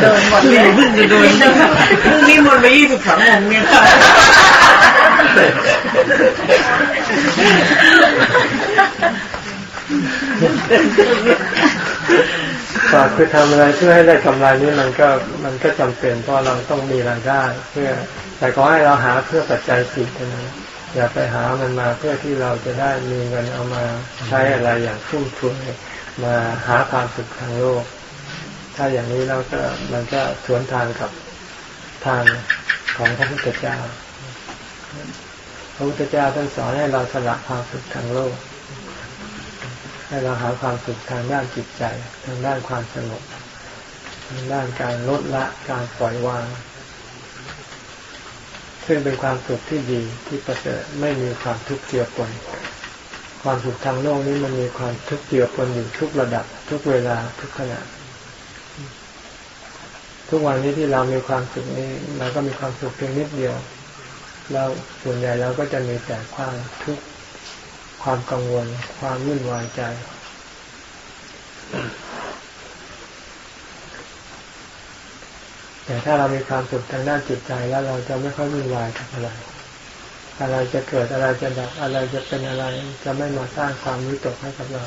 เดินหมดเลยเพิ่งจะเดินเพิ่งนิมนต์ไปยี่สิบสององค์เนี่ยก็คือทำอะไรเพื่อให้ได้กำไรนี้มันก็มันก็จำเป็นเพราะเราต้องมีรายได้ เพื่อ แต่ขอให้เราหาเพื่อปัจจัยสี่เท่านั้นอย่าไปหามันมาเพื่อที่เราจะได้มีเงินเอามาใช้อะไรอย่างฟุ่มเฟือย มาหาความสุขทางโลก ถ้าอย่างนี้เราก็มันก็สวนทางกับทางของพระพุทธเจ้า พระพุทธเจ้าท่านสอนให้เราสละความสุขทางโลก ให้เราหาความสุขทางด้านจิตใจ ทางด้านความสงบทางด้านการลดละการปล่อยวาง ซึ่งเป็นความสุขที่ดีที่ประเสริฐไม่มีความทุกข์เกี่ยวปน ความสุขทางโลกนี้มันมีความทุกข์เกี่ยวปนอยู่ทุกระดับ ทุกเวลาทุกขณะทุกวันนี้ที่เรามีความสุขนี้เราก็มีความสุขเพียงนิดเดียว เราส่วนใหญ่เราก็จะมีแต่ความทุกข์ความกังวล ความวุ่นวายใจ แต่ถ้าเรามีความสุขทางด้านจิตใจแล้วเราจะไม่ค่อยวุ่นวายกับอะไร อะไรจะเกิดอะไรจะดับอะไรจะเป็นอะไร จะไม่มาสร้างความวิตกให้กับเรา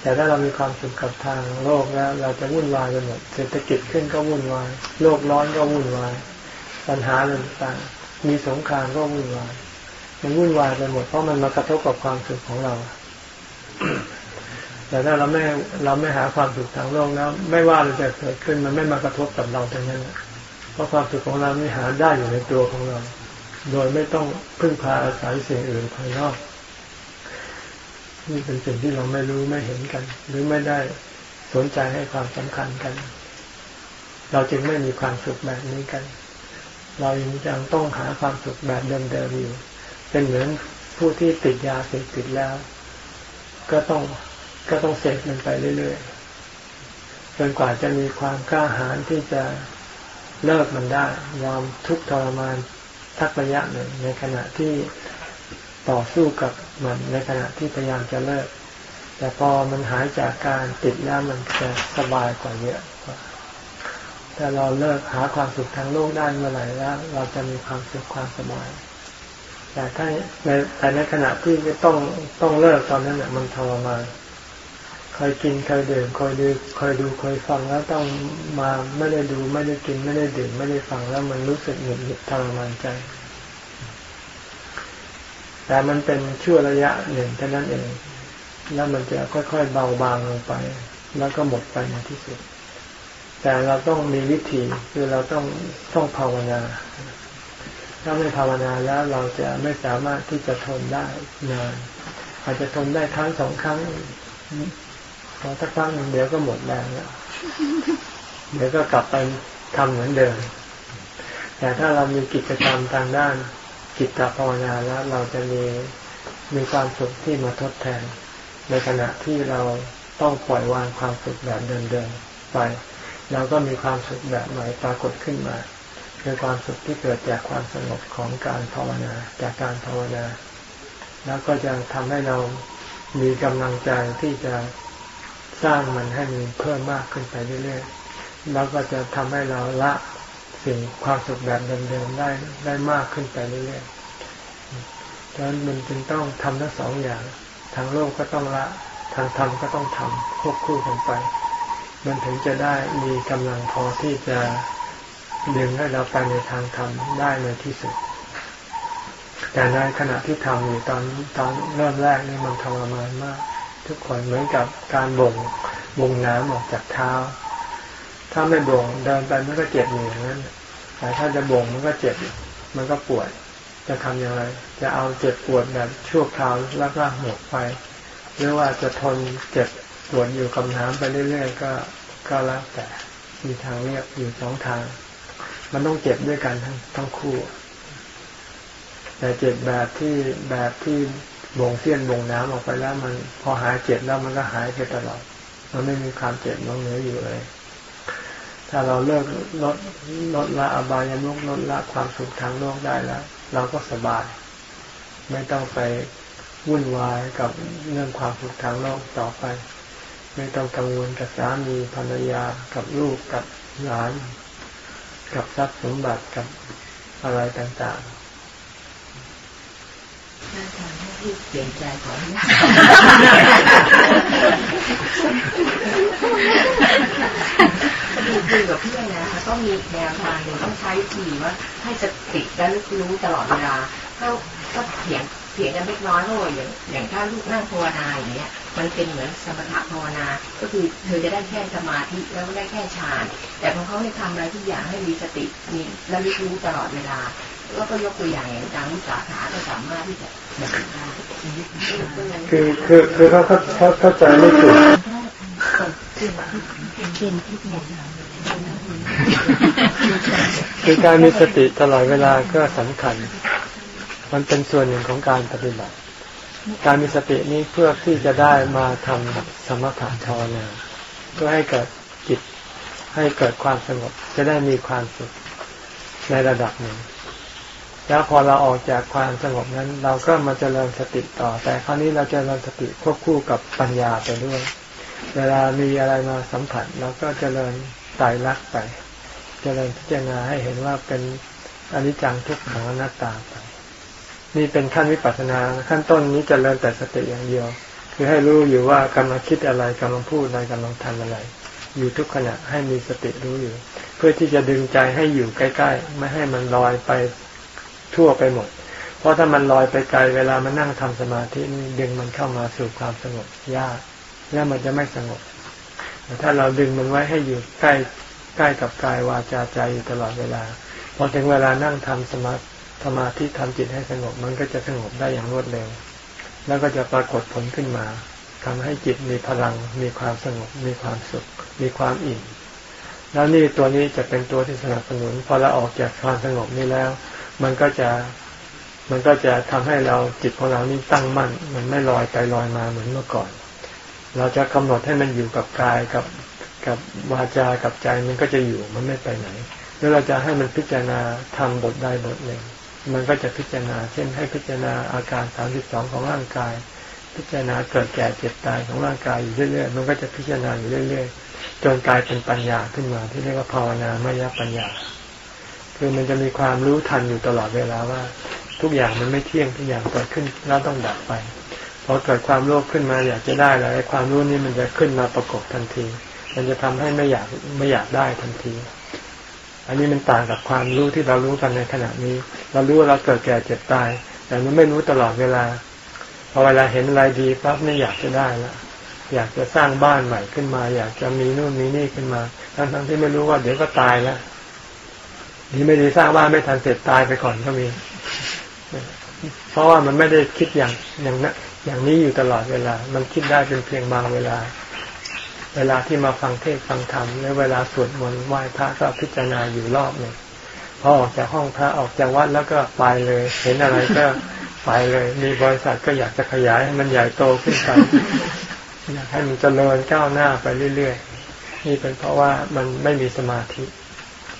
แต่ถ้าเรามีความสุขกับทางโลกแล้ว เราจะวุ่นวายไปหมดเศรษฐกิจขึ้นก็วุ่นวาย โลกร้อนก็วุ่นวาย ปัญหาต่างๆมีสงครามก็วุ่นวายมันวุ่นวายไปหมดเพราะมันมากระทบกับความสุขของเรา แต่ถ้าเราไม่เราไม่หาความสุขทางโลกแล้ว ไม่ว่าเรจะเกิดขึ้นมันไม่มากระทบกับเราทั้งนั้นเพราะความสุขของเราไม่หาได้อยู่ในตัวของเรา โดยไม่ต้องพึ่งพาอาศัยสิ่งอื่นภายนอก นี่เป็นสิ่งที่เราไม่รู้ไม่เห็นกัน หรือไม่ได้สนใจให้ความสำคัญกัน เราจึงไม่มีความสุขแบบนี้กัน เรายังยังต้องหาความสุขแบบเดิมๆอยู่ เป็นเหมือนผู้ที่ติดยาเสพติดแล้ว ก็ต้องก็ต้องเสพมันไปเรื่อยๆ จนกว่าจะมีความกล้าหาญที่จะเลิกมันได้ ยอมทุกข์ทรมาน ทักระยะหนึ่ง ในขณะที่ต่อสู้กับมันในขณะที่พยายามจะเลิก แต่พอมันหายจากการติดแล้วมันจะสบายกว่าเยอะกว่าถ้าเราเลิกหาความสุขทางโลกได้เมื่อไหร่แล้ว เราจะมีความสุขความสบายแต่ถ้าในแต่ในขณะที่ต้องต้องเลิกตอนนั้นเนี่ยมันทรมาน คอยกินคอยดื่มคอยดูคอยดูคยฟังแล้วต้องมาไม่ได้ดูไม่ได้กินไม่ได้ดื่มไม่ได้ฟังแล้วมันรู้สึกหงุดหงิดทรมานใจ แต่มันเป็นชั่วระยะหนึ่งเท่านั้นเอง แล้วมันจะค่อยๆเบาบางลงไป แล้วก็หมดไปในที่สุด แต่เราต้องมีวิธีคือเราต้องต้องภาวนา ถ้าไม่ภาวนาแล้วเราจะไม่สามารถที่จะทนได้นานอาจจะทนได้ครั้งสองครั้ง พอสักครั้งหนึ่งเดี๋ยวก็หมดแรงแล้วเดี๋ยวก็กลับไปทำเหมือนเดิม แต่ถ้าเรามีกิจกรรมทางด้านจิตภาวนาแล้วเราจะมีมีความสุขที่มาทดแทน ในขณะที่เราต้องปล่อยวางความสุขแบบเดิมๆไปเราก็มีความสุขแบบใหม่ปรากฏขึ้นมาคือความสุขที่เกิดจากความสงบของการภาวนาจากการภาวนา แล้วก็จะทำให้เรามีกำลังใจที่จะ สร้างมันให้มีเพิ่มมากขึ้นไปเรื่อยๆแล้วก็จะทำให้เราละสิ่งความสุขแบบเดิมๆได้ได้มากขึ้นไปเรื่อยๆดังนั้นมันจึงต้องทำทั้งสองอย่าง ทางโลกก็ต้องละ ทางธรรมก็ต้องทำควบคู่กันไป มันถึงจะได้มีกำลังพอที่จะดึงให้เราไปในทางธรรมได้ในที่สุด แต่ในขณะที่ทำอยู่ตอนตอนเริ่มแรกนี่มันทรมานมาก ทุกคนเหมือนกับการบ่งบ่งน้ำออกจากเท้า ถ้าไม่บ่งเดินไปมันก็เจ็บอยู่อย่างนั้นแต่ถ้าจะบ่งมันก็เจ็บ มันก็ปวด จะทำอย่างไร จะเอาเจ็บปวดแบบชั่วคราวแล้วก็หมดไป หรือว่าจะทนเจ็บปวดอยู่กับน้ำไปเรื่อยๆก็ก็แล้วแต่มีทางเลือกอยู่สองทาง มันต้องเจ็บด้วยกันทั้งทั้งคู่ แต่เจ็บแบบที่แบบที่ บ่งเสี้ยนบ่งน้ำออกไปแล้วมันพอหายเจ็บแล้วมันก็หายไปตลอด มันไม่มีความเจ็บลงเหลืออยู่เลย ถ้าเราเลิกลดลดละอบายามุกลดละความสุขทางโลกได้แล้ว เราก็สบาย ไม่ต้องไปวุ่นวายกับเรื่องความสุขทางโลกต่อไป ไม่ต้องกังวลกับสามีภรรยากับลูกกับหลาน กับทรัพย์สมบัติกับอะไรต่างๆ น่าทำให้พี่เปลี่ยนใจขอนนะคือคุยกับพี่นะคะต้องมีแนวทางหนึ่งต้องใช้ทีว่าให้สติและลึกรู้ตลอดเวลาก็ก็เถียงเถียงกันเล็กน้อยเพราะว่าอย่างอย่างถ้าลูกนั่งภาวนาอย่างเงี้ย มันเป็นเหมือนสมถะภาวนา ก็คือเธอจะได้แค่สมาธิแล้วได้แค่ฌาน แต่พอเขาได้ทำอะไรทุกอย่างให้มีสติมีและลึกรู้ตลอดเวลาแล้วก็ยกตัวอย่างอย่างดังวิสาขาก็สามารถที่จะแบบได้คือคือคือเขาเขาเขาเข้าใจไม่ถูกคือการมีสติตลอดเวลาก็สำคัญ มันเป็นส่วนหนึ่งของการปฏิบัติ การมีสตินี้เพื่อที่จะได้มาทำสมถะภาวนาเพื่อให้เกิดจิตให้เกิดความสงบจะได้มีความสุขในระดับหนึ่ง แล้วพอเราออกจากความสงบนั้น เราก็มาเจริญสติต่อ แต่คราวนี้เราจะเจริญสติควบคู่กับปัญญาไปด้วย เวลามีอะไรมาสัมผัสเราก็จเจริญไตรลักษณ์ไปเจริญพิจารณาให้เห็นว่าเป็นอนิจจังทุกขังอนัตตาไป นี่เป็นขั้นวิปัสสนา ขั้นต้นนี้จเจริญแต่สติอย่างเดียว คือให้รู้อยู่ว่ากำลังคิดอะไรกำลังพูดอะไรกำลังทำอะไร อยู่ทุกขณะให้มีสติรู้อยู่ เพื่อที่จะดึงใจให้อยู่ใกล้ๆ ไม่ให้มันลอยไปทั่วไปหมด เพราะถ้ามันลอยไปไกลเวลามันนั่งทำสมาธินี่ดึงมันเข้ามาสู่ความสงบยากแล้วมันจะไม่สงบแต่ถ้าเราดึงมันไว้ให้อยู่ใกล้ใกล้กับกายวาจาใจอยู่ตลอดเวลาพอถึงเวลานั่งทำสมา สมาธิทำจิตให้สงบมันก็จะสงบได้อย่างรวดเร็ว แล้วก็จะปรากฏผลขึ้นมาทำให้จิตมีพลัง มีความสงบ มีความสุข มีความอิ่มแล้วนี่ตัวนี้จะเป็นตัวที่สนับสนุนพอเราออกจากความสงบนี้แล้ว มันก็จะมันก็จะทำให้เราจิตของเรานี่ตั้งมั่น มันไม่ลอยไปลอยมาเหมือนเมื่อก่อน เราจะกำหนดให้มันอยู่กับกายกับกับวาจากับใจมันก็จะอยู่มันไม่ไปไหนแล้วเราจะให้มันพิจารณาทำบทใดบทหนึ่ง มันก็จะพิจารณา เช่นให้พิจารณาอาการสามสิบสองของร่างกาย พิจารณาเกิดแก่เจ็บตายของร่างกายอยู่เรื่อยๆ มันก็จะพิจารณาอยู่เรื่อยๆ จนกลายเป็นปัญญาขึ้นมา ที่เรียกว่าภาวนามยปัญญา คือมันจะมีความรู้ทันอยู่ตลอดเวลาว่า ทุกอย่างมันไม่เที่ยงทุกอย่างเกิดขึ้นแล้วต้องดับไปพอเกิดความโลภขึ้นมาอยากจะได้แล้วความรู้นี้มันจะขึ้นมาประกบทันที มันจะทำให้ไม่อยากไม่อยากได้ทันที อันนี้มันต่างกับความรู้ที่เรารู้กันในขณะนี้ เรารู้ว่าเราเกิดแก่เจ็บตาย แต่มันไม่รู้ตลอดเวลาพอเวลาเห็นอะไรดีปั๊บไม่อยากจะได้ละอยากจะสร้างบ้านใหม่ขึ้นมา อยากจะมีนู่นมีนี่ขึ้นมา ทั้งทั้งที่ไม่รู้ว่าเดี๋ยวก็ตายแล้วดีไม่ดีสร้างบ้านไม่ทันเสร็จตายไปก่อนก็มี เพราะว่ามันไม่ได้คิดอย่างอย่างนั้นอย่างนี้อยู่ตลอดเวลา มันคิดได้เป็นเพียงบางเวลา เวลาที่มาฟังเทศฟังธรรมและเวลาสวดมนต์ไหว้พระก็พิจารณาอยู่รอบหนึ่งพอออกจากห้องพระออกจากวัดแล้วก็ไปเลย เห็นอะไรก็ไปเลย มีบริษัทก็อยากจะขยายให้มันใหญ่โตขึ้นไปอยากให้มันเจริญก้าวหน้าไปเรื่อยๆนี่เป็นเพราะว่ามันไม่มีสมาธิ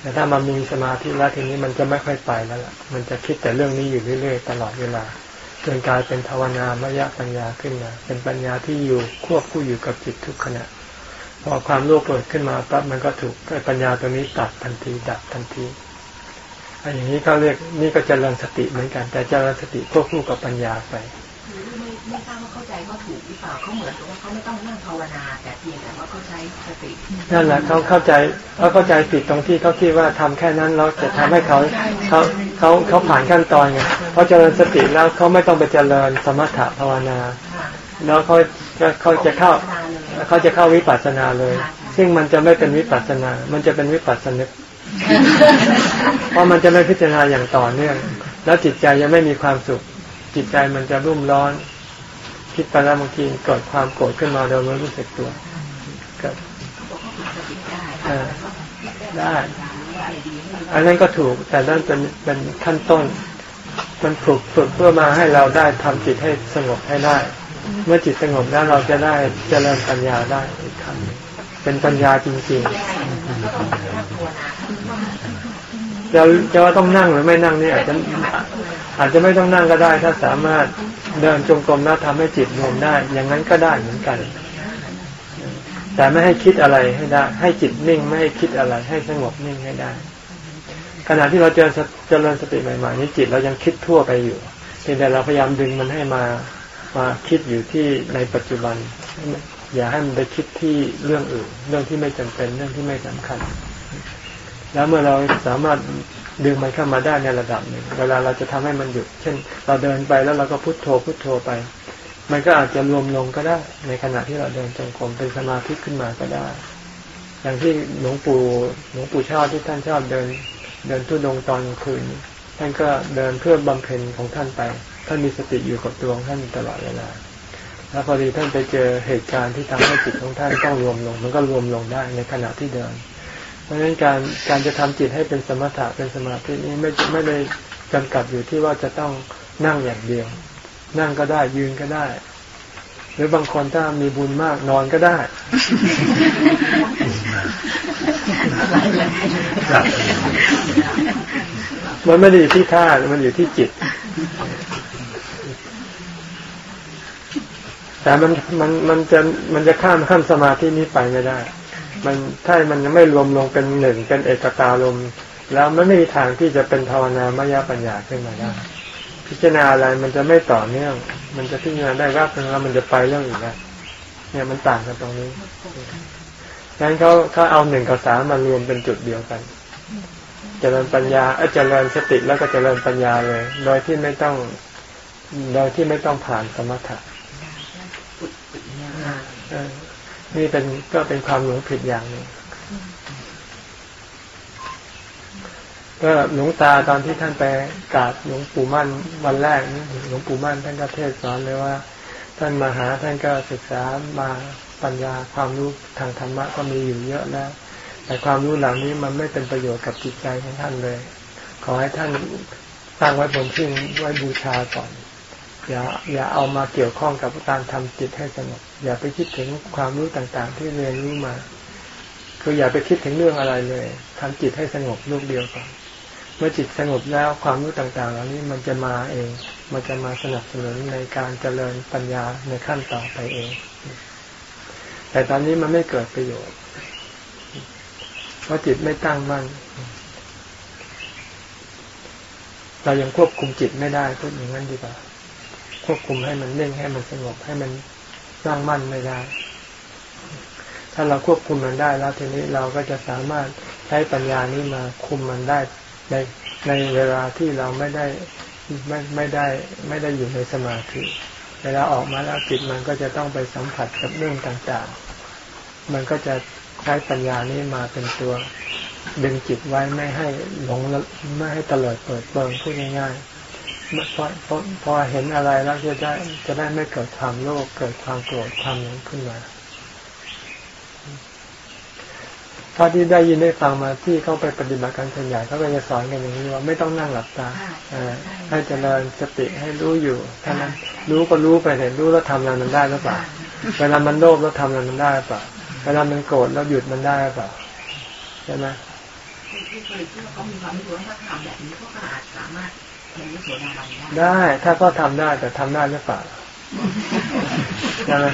แต่ถ้ามันมีสมาธิแล้วทีนี้มันจะไม่ค่อยไปแล้วล่ะ มันจะคิดแต่เรื่องนี้อยู่เรื่อย ๆ ตลอดเวลาจนกลายเป็นภาวนามยปัญญาขึ้นมาเป็นปัญญาที่อยู่ควบคู่อยู่กับจิตทุกขณะ พอความโลภเกิดขึ้นมาปั๊บมันก็ถูกปัญญาตัวนี้ตัดทันทีดับทันทีอันอย่างนี้ก็เรียกนี่ก็เจริญสติเหมือนกัน แต่เจริญสติควบคู่กับปัญญาไปไม่ทราบว่าเข้าใจว่าถูกหรือเปล่าเขาเหมือนกับว่าเขาไม่ต้องนั่งภาวนาแต่เพียงแต่ว่าเขาใช้สตินั่นแหละเขาเข้าใจเขาเข้าใจผิดตรงที่เขาคิดว่าทำแค่นั้นเราจะทำให้เขาเขาเขาเขาผ่านขั้นตอนไงเพราะเจริญสติแล้วเขาไม่ต้องไปเจริญสมถะภาวนา แล้วเขาเขาจะเข้าเขาจะเข้าวิปัสสนาเลย ซึ่งมันจะไม่เป็นวิปัสสนา มันจะเป็นวิปัสสนึกเพราะมันจะไม่พิจารณาอย่างต่อเนื่อง แล้วจิตใจยังไม่มีความสุข จิตใจมันจะรุ่มร้อน คิดไปแล้วบางทีเกิดความโกรธขึ้นมาโดยไม่รู้สึกตัวเกิดได้ อันนั้นก็ถูก แต่นั่นเป็นเป็นขั้นต้น มันฝึกฝึกเพื่อมาให้เราได้ทำจิตให้สงบให้ได้ เมื่อจิตสงบแล้วเราจะได้เจริญปัญญาได้อีกครั้งเป็นปัญญาจริงๆจะจะว่าต้องนั่งหรือไม่นั่งนี่อาจจะอาจจะไม่ต้องนั่งก็ได้ ถ้าสามารถเดินจงกรมแล้วทำให้จิตรวมได้ อย่างนั้นก็ได้เหมือนกัน แต่ไม่ให้คิดอะไรให้ได้ ให้จิตนิ่งไม่ให้คิดอะไร ให้สงบนิ่งให้ได้ ขณะที่เราเจอเจริญสติใหม่ๆนี้จิตเรายังคิดทั่วไปอยู่เพียงแต่เราพยายามดึงมันให้มา มาคิดอยู่ที่ในปัจจุบัน อย่าให้มันไปคิดที่เรื่องอื่น เรื่องที่ไม่จำเป็นเรื่องที่ไม่สำคัญ แล้วเมื่อเราสามารถดึงมันเข้ามาได้ในระดับหนึ่งเวลาเราจะทำให้มันหยุด เช่น เราเดินไปแล้วเราก็พุโทโธพุโทโธไป มันก็อาจจะรวมลงก็ได้ ในขณะที่เราเดินจงกรมเป็นสมาธิขึ้นมาก็ได้ อย่างที่หลวงปู่หลวงปู่ชอบที่ท่านชอบเดิน เดินทุดงตอนคืนท่านก็เดินเพื่อบำเพ็ญของท่านไป ท่านมีสติอยู่กับตัวของท่านตลอดเวลา แล้วพอดีท่านไปเจอเหตุการณ์ที่ทำให้จิตของท่านต้องรวมลง มันก็รวมลงได้ในขณะที่เดิน เพราะฉะนั้นการการจะทำจิตให้เป็นสมถะเป็นสมาธินี้ไม่ไม่ได้จำกัดอยู่ที่ว่าจะต้องนั่งอย่างเดียว นั่งก็ได้ยืนก็ได้ หรือบางคนถ้ามีบุญมากนอนก็ได้มันไม่ได้อยู่ที่ท่ามันอยู่ที่จิต แต่มันมันมันจะมันจะข้ามขั้นสมาธินี้ไปไม่ได้ มันถ้ามันยังไม่รวมลงเป็นหนึ่งเป็นเอกตาลมแล้วมันไม่มีทางที่จะเป็นภาวนามายาปัญญาขึ้นมาได้ พิจารณาอะไรมันจะไม่ต่อเนื่อง มันจะพิจารณาได้รับแล้วมันจะไปเรื่องอื่นแล้วเนี่ยมันต่างกันตรงนี้งั้นเขาเขาเอาหนึ่งกับสามมารวมเป็นจุดเดียวกันเจริญปัญญาเจริญสติแล้วก็เจริญปัญญาเลย โดยที่ไม่ต้อง โดยที่ไม่ต้องผ่านสมถะ นี่เป็นก็เป็นความหลงผิดอย่างหนึ่งก็หลวงตาตอนที่ท่านไปกราบหลวงปู่มั่นวันแรกนี่หลวงปู่มั่นท่านก็เทศสอนเลยว่า ท่านมาหาท่านก็ศึกษามาปัญญาความรู้ทางธรรมะก็มีอยู่เยอะแล้ว แต่ความรู้เหล่านี้มันไม่เป็นประโยชน์กับจิตใจของท่านเลย ขอให้ท่านตั้งไว้บนที่ไว้บูชาก่อน อย่าอย่าเอามาเกี่ยวข้องกับการทำจิตให้สงบอย่าไปคิดถึงความรู้ต่างๆ ที่เรียนรู้มาคืออย่าไปคิดถึงเรื่องอะไรเลยทำจิตให้สงบลูกเดียวก่อนเมื่อจิตสงบแล้วความรู้ต่างๆ เหล่านี้มันจะมาเอง มันจะมาสนับสนุนในการเจริญปัญญาในขั้นต่อไปเอง แต่ตอนนี้มันไม่เกิดประโยชน์ เพราะจิตไม่ตั้งมั่นเรายังควบคุมจิตไม่ได้พูดอย่างนั้นดีกว่า ควบคุมให้มันเน่งให้มันสงบให้มันนั่งมั่นไม่ได้ ถ้าเราควบคุมมันได้แล้วทีนี้เราก็จะสามารถใช้ปัญญานี้มาคุมมันได้ในในเวลาที่เราไม่ได้ไม่ไม่ได้ไม่ได้อยู่ในสมาธิเวลาออกมาแล้วจิตมันก็จะต้องไปสัมผัสกับเรื่องต่างๆ มันก็จะใช้ปัญญานี้มาเป็นตัวดึงจิตไว้ไม่ให้หลงไม่ให้เตลิดเปิดเปิงพูดง่ายๆ พอพอพอเห็นอะไรแล้วจะได้จะได้ไม่เกิดความโลภเกิดความโกรธความหลงขึ้นมาพอที่ได้ยินได้ฟังมาที่เขาไปปฏิบัติการส่วนใหญ่เขาก็จะสอนกันอย่างนี้ว่าไม่ต้องนั่งหลับตาให้เจริญสติให้รู้อยู่เท่านั้นรู้ก็รู้ไปเห็นรู้แล้วทำอะไรมันได้หรือเปล่าเวลามันโลภแล้วทำอะไรมันได้หรือเปล่าเวลามันโกรธแล้วหยุดมันได้หรือเปล่าใช่ไหมที่เคยที่เขามีความรู้ว่าถ้าทำแบบนี้เขาอาจสามารถ ได้ถ้าก็ทำได้แต่ทำได้หรือเปล่าใช่ไหม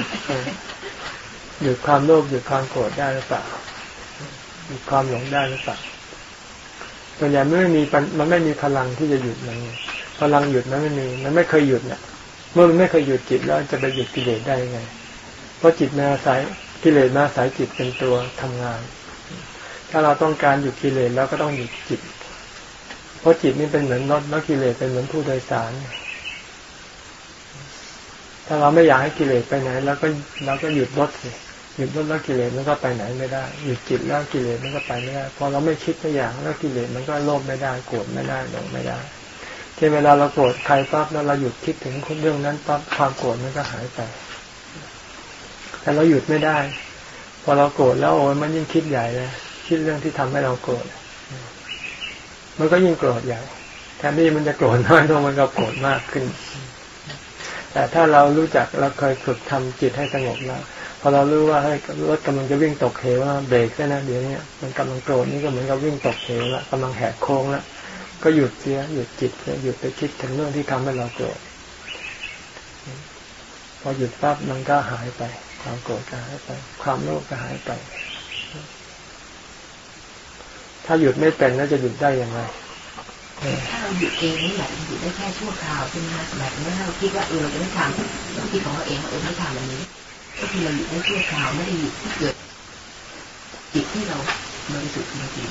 หยุดความโลภหยุดความโกรธได้หรือเปล่าหยุดความหลงได้หรือเปล่าส่วนใหญ่ไม่มีมันไม่มีพลังที่จะหยุดมันพลังหยุดมันไม่มี มันไม่เคยหยุดเนี่ยเมื่อมันไม่เคยหยุดจิตแล้วจะไปหยุดกิเลสได้ไง เพราะจิตมาอาศัยกิเลสมาอาศัยจิตเป็นตัวทำงาน ถ้าเราต้องการหยุดกิเลสแล้วก็ต้องหยุดจิต เพราะจิตนี่เป็นเหมือนรถแล้วกิเลสเป็นเหมือนผู้โดยสาร ถ้าเราไม่อยากให้กิเลสไปไหนแล้วก็เราก็หยุดรถสิหยุดรถแล้วกิเลสมันก็ไปไหนไม่ได้ หยุดจิตแล้วกิเลสมันก็ไปไม่ได้ พอเราไม่คิดไม่อยากแล้วกิเลสมันก็โลภไม่ได้โกรธไม่ได้หลงไม่ได้เช่นเวลาเราโกรธใครปั๊บแล้วเราหยุดคิดถึงเรื่องนั้นปั๊บความโกรธมันก็หายไป แต่เราหยุดไม่ได้ พอเราโกรธแล้วโอ้ยมันยิ่งคิดใหญ่เลยคิดเรื่องที่ทำให้เราโกรธ มันก็ยิ่งโกรธใหญ่แทนที่มันจะโกรธน้อยลงมันก็โกรธมากขึ้น แต่ถ้าเรารู้จักเราเคยฝึกทำจิตให้สงบแล้วพอเรารู้ว่าให้รถกำลังจะวิ่งตกเหวเบรกแค่นะเดี๋ยวนี้มันกำลังโกรธนี่ก็เหมือนกับวิ่งตกเหวแล้วกำลังแหกโค้งแล้วก็หยุดเสียหยุดจิตเสียหยุดไปคิดถึงเรื่องที่ทำให้เราโกรธพอหยุดปั๊บมันก็หายไป ความโกรธก็หายไป ความโลภก็หายไป ถ้าหยุดไม่เป็นแล้วจะหยุดได้อย่างไรถ้าเราหยุดเองนี่แบบหยุดได้แค่ชั่วคราวใช่ไหมคะแบบเมื่อเราคิดว่าเออเราจะไม่ทำเราคิดของเราเองว่าเออไม่ทำอันนี้ ก็คือเราหยุดได้ชั่วคราวไม่ได้หยุดที่เกิดจิตที่เราบริสุทธิ์จริง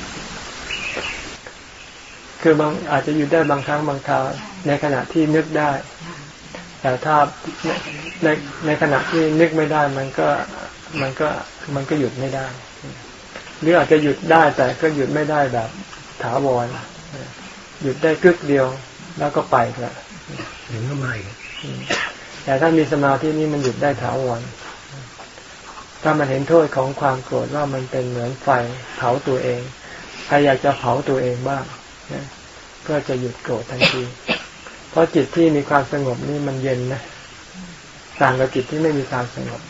คือบางอาจจะหยุดได้บางครั้งบางคราวในขณะที่นึกได้ แต่ถ้าในในขณะที่นึกไม่ได้มันก็มันก็มันก็หยุดไม่ได้ หรืออาจจะหยุดได้แต่ก็หยุดไม่ได้แบบถาวรหยุดได้กึกเดียวแล้วก็ไปละเห็นก็ไม่แต่ถ้ามีสมาธินี่มันหยุดได้ถาวรถ้ามันเห็นโทษของความโกรธว่ามันเป็นเหมือนไฟเผาตัวเองใครอยากจะเผาตัวเองบ้างก็จะหยุดโกรธทันที เพราะจิตที่มีความสงบนี่มันเย็นนะต่างกับจิตที่ไม่มีความสงบ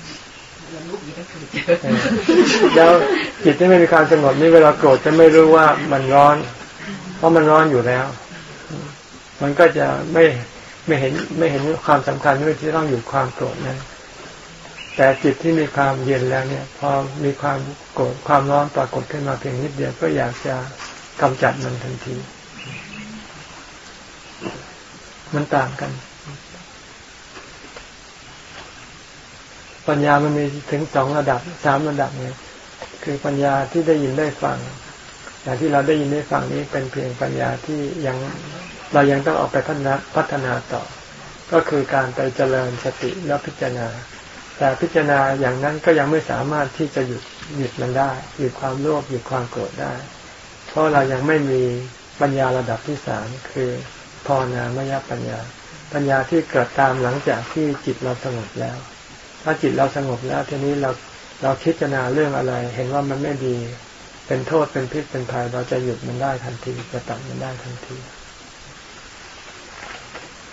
แล้วจิตที่ไม่มีความสงบนี่เวลาโกรธจะไม่รู้ว่ามันร้อน เพราะมันร้อนอยู่แล้ว มันก็จะไม่ไม่เห็นไม่เห็นความสำคัญที่ต้องอยู่ความโกรธนั้นแต่จิตที่มีความเย็นแล้วเนี่ย พอมีความโกรธความร้อนปรากฏขึ้นมาเพียงนิดเดียวก็อยากจะกำจัดมันทันที มันต่างกัน ปัญญามันมีถึงสองระดับสามระดับไงคือปัญญาที่ได้ยินได้ฟังอย่างที่เราได้ยินได้ฟังนี้เป็นเพียงปัญญาที่ยังเรายังต้องออกไปพัฒนาพัฒนาต่อ ก็คือการไปเจริญสติและพิจารณา แต่พิจารณาอย่างนั้นก็ยังไม่สามารถที่จะหยุดหยุดมันได้หยุดความโลภหยุดความโกรธได้ เพราะเรายังไม่มีปัญญาระดับที่สามคือพอนามยปัญญา ปัญญาที่เกิดตามหลังจากที่จิตเราสงบแล้ว ถ้าจิตเราสงบแล้วทีนี้เราเราคิดจนาเรื่องอะไร เห็นว่ามันไม่ดี เป็นโทษเป็นพิษเป็นภัยเราจะหยุดมันได้ทันทีจะตัดมันได้ทันที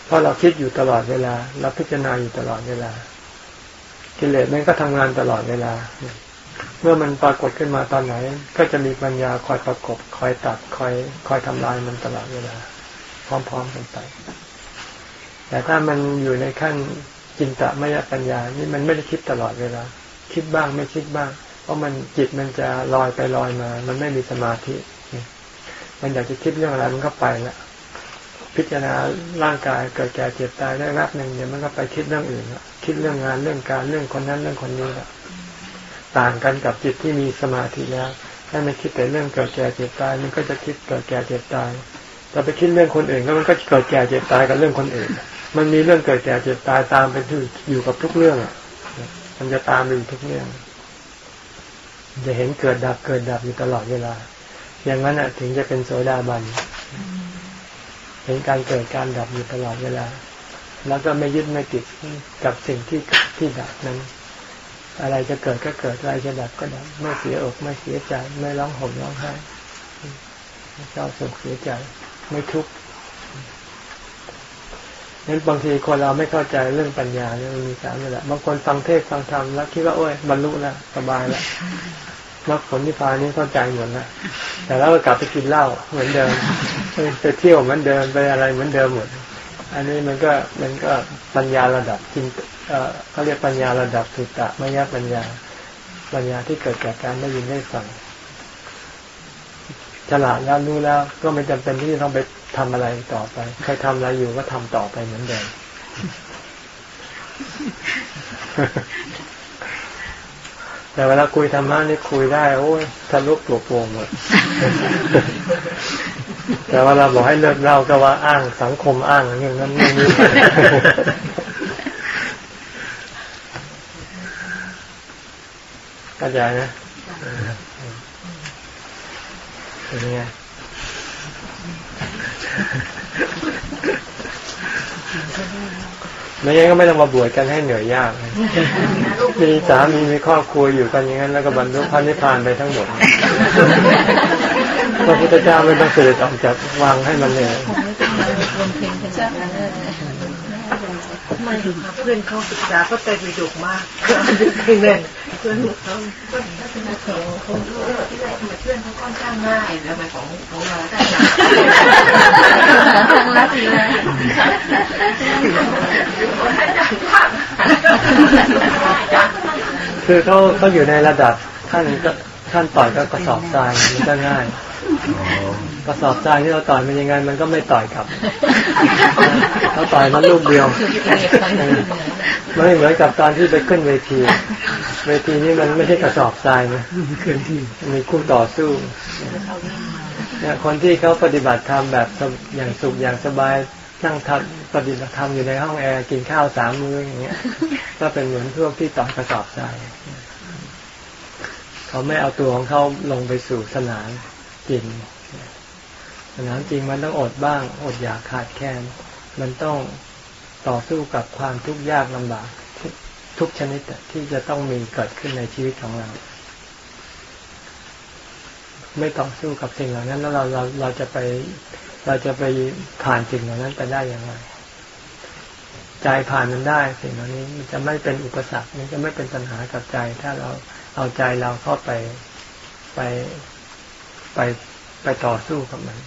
เพราะเราคิดอยู่ตลอดเวลา เราพิจารณาอยู่ตลอดเวลา กิเลสมันก็ทำงานตลอดเวลา เมื่อมันปรากฏขึ้นมาตอนไหน ก็จะมีปัญญาคอยประกบ คอยตัดคอย คอยทำลายมันตลอดเวลา พร้อมๆกันไป แต่ถ้ามันอยู่ในขั้น จินตะมยปัญญา นี่มันไม่ได้คิดตลอดเวลาคิดบ้างไม่คิดบ้าง เพราะมันจิตมันจะลอยไปลอยมา มันไม่มีสมาธิ มันอยากจะคิดเรื่องอะไรมันก็ไปละพิจารณาร่างกายเกิดแก่เจ็บตายได้รับหนึ่งเดี๋ยวมันก็ไปคิดเรื่องอื่นละคิดเรื่องงานเรื่องการเรื่องคนนั้นเรื่องคนนี้ละต่างกันกับจิตที่มีสมาธิแล้วถ้าไม่คิดแต่เรื่องเกิดแก่เจ็บตาย มันก็จะคิดเกิดแก่เจ็บตายถ้าไปคิดเรื่องคนอื่นก็มันก็เกิดแก่เจ็บตายกับเรื่องคนอื่น มันมีเรื่องเกิดแก่เจ็บตายตามไปอยู่กับทุกเรื่องมันจะตามอยู่ทุกเรื่อง จะเห็นเกิดดับเกิดดับอยู่ตลอดเวลา อย่างนั้นอะ ถึงจะเป็นโสดาบันเห็นการเกิดการดับอยู่ตลอดเวลา แล้วก็ไม่ยึดไม่ติดกับสิ่งที่ที่ดับนั้น อะไรจะเกิดก็เกิดอะไรจะดับก็ดับไม่เสียอกไม่เสียใจไม่ร้องห่มร้องไห้ไม่เศร้าโศกเสียใจ ไม่ทุกข์ นั้นบางทีคนเราไม่เข้าใจเรื่องปัญญาเนี่ยมันมีสามระดับบางคนฟังเทศฟังธรรมแล้วคิดว่าโอ้ยบรรลุแล้วสบายแล้วมรรคผลนิพพานนี้เข้าใจหมดแล้วแต่แล้วก็กลับไปกินเหล้าเหมือนเดิมไปเที่ยวเหมือนเดิมไปอะไรเหมือนเดิมหมดอันนี้มันก็มันก็ปัญญาระดับจินเอ่อเขาเรียกปัญญาระดับสุตตะมยปัญญา ปัญญาที่เกิดจากการได้ยินได้ฟังฉลาดแล้วรู้แล้ว ก็ไม่จำเป็นที่จะต้องไป ทำอะไรต่อไป ใครทำอะไรอยู่ก็ทำต่อไปเหมือนเดิมแต่เวลาคุยธรรมะนี่คุยได้ โอ้ยทะลุตัวโปร่งหมด แต่เวลาบอกให้เลิกเล่าก็ว่าอ้างสังคมอ้างอย่างนั้นไม่มีเข้าใจนะเป็นไง ไม่งั้นก็ไม่ต้องมาบวชกันให้เหนื่อยยาก มีสามีมีครอบครัวอยู่กันอย่างนั้นแล้วก็บรรลุพระนิพพานไปทั้งหมด พระพุทธเจ้าไม่ต้องเสด็จออกจากวังให้มันเหนื่อยไมเพื่อนเขาศึกษาเขาใจวิดุมากคือเน่นเพื่อนเขาเพื่อนเขาเขาที่ไรทำไมเพื่อนเขาค่อนข้างง่ายแล้วมาของของเราได้ทางลัดอีกแล้วคือเขาเขาอยู่ในระดับขั้นก็ขั้นต่อยก็กระสอบทรายมันก็ง่าย กระสอบทรายที่เราต่อยมันยังไง มันก็ไม่ต่อยกลับเราต่อยมันลูกเดียวมันไม่เหมือนกับตอนที่ไปขึ้นเวที เวทีนี้มันไม่ใช่กระสอบทรายนะมีคู่ต่อสู้เนี่ยคนที่เขาปฏิบัติธรรมแบบอย่างสุขอย่างสบายนั่งทำปฏิบัติธรรมอยู่ในห้องแอร์กินข้าวสามมื้ออย่างเงี้ย ก็เป็นเหมือนพวกที่ต่อกระสอบทรายเขาไม่เอาตัวของเขาลงไปสู่สนามจริง สนามจริงมันต้องอดบ้าง อดอยากขาดแคลนมันต้องต่อสู้กับความทุกข์ยากลำบาก ทุกชนิดที่จะต้องมีเกิดขึ้นในชีวิตของเรา ไม่ต่อสู้กับสิ่งเหล่านั้น แล้วเราเราเราจะไป เราจะไปผ่านสิ่งเหล่านั้นไปได้อย่างไรใจผ่านมันได้ สิ่งเหล่านี้มันจะไม่เป็นอุปสรรค มันจะไม่เป็นปัญหากับใจ ถ้าเราเอาใจเราเข้าไปไปไปไปต่อสู้กับมัน